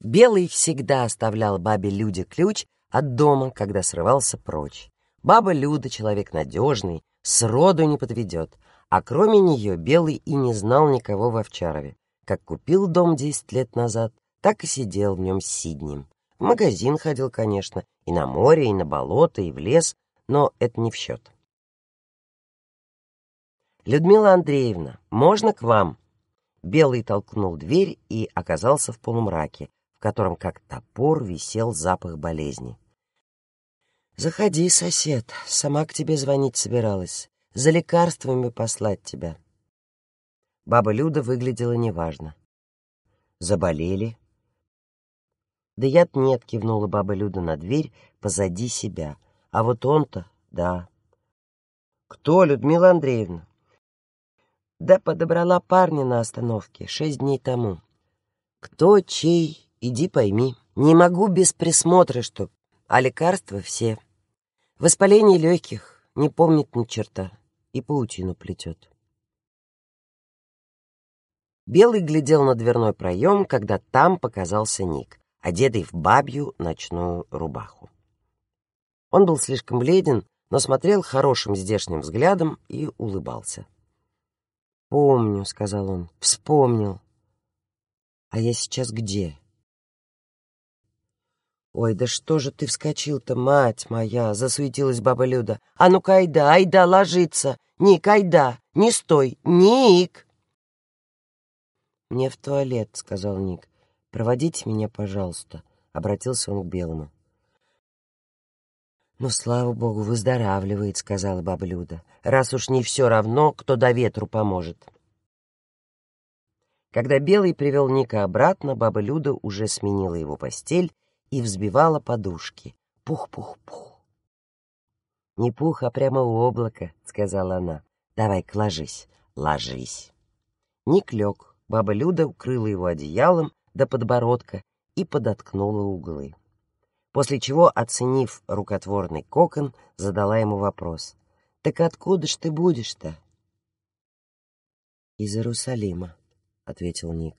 Белый всегда оставлял бабе Люде ключ от дома, когда срывался прочь. Баба Люда — человек надежный, сроду не подведет, а кроме нее Белый и не знал никого в Овчарове. Как купил дом десять лет назад, так и сидел в нем сиднем. В магазин ходил, конечно, и на море, и на болото, и в лес, но это не в счет. «Людмила Андреевна, можно к вам?» Белый толкнул дверь и оказался в полумраке, в котором как топор висел запах болезни. «Заходи, сосед, сама к тебе звонить собиралась, за лекарствами послать тебя». Баба Люда выглядела неважно. «Заболели?» «Да я-то нет», — кивнула баба Люда на дверь позади себя. «А вот он-то, да». «Кто, Людмила Андреевна?» «Да подобрала парня на остановке шесть дней тому». «Кто, чей, иди пойми. Не могу без присмотра, чтоб а лекарства все. Воспаление легких, не помнит ни черта, и паутину плетет. Белый глядел на дверной проем, когда там показался Ник, одетый в бабью ночную рубаху. Он был слишком бледен, но смотрел хорошим здешним взглядом и улыбался. «Помню», — сказал он, — «вспомнил». «А я сейчас где?» «Ой, да что же ты вскочил-то, мать моя!» — засуетилась баба Люда. «А ну-ка, айда, айда, ложиться! Ник, айда! Не стой! Ник!» «Мне в туалет», — сказал Ник. «Проводите меня, пожалуйста», — обратился он к Белому. «Ну, слава богу, выздоравливает», — сказала баба Люда, «раз уж не все равно, кто до ветру поможет». Когда Белый привел Ника обратно, баба Люда уже сменила его постель и взбивала подушки. Пух-пух-пух. «Не пух, а прямо облако», — сказала она. «Давай-ка ложись, ложись». Ник лег. Баба Люда укрыла его одеялом до подбородка и подоткнула углы. После чего, оценив рукотворный кокон, задала ему вопрос. «Так откуда ж ты будешь-то?» «Из Иерусалима», — ответил Ник.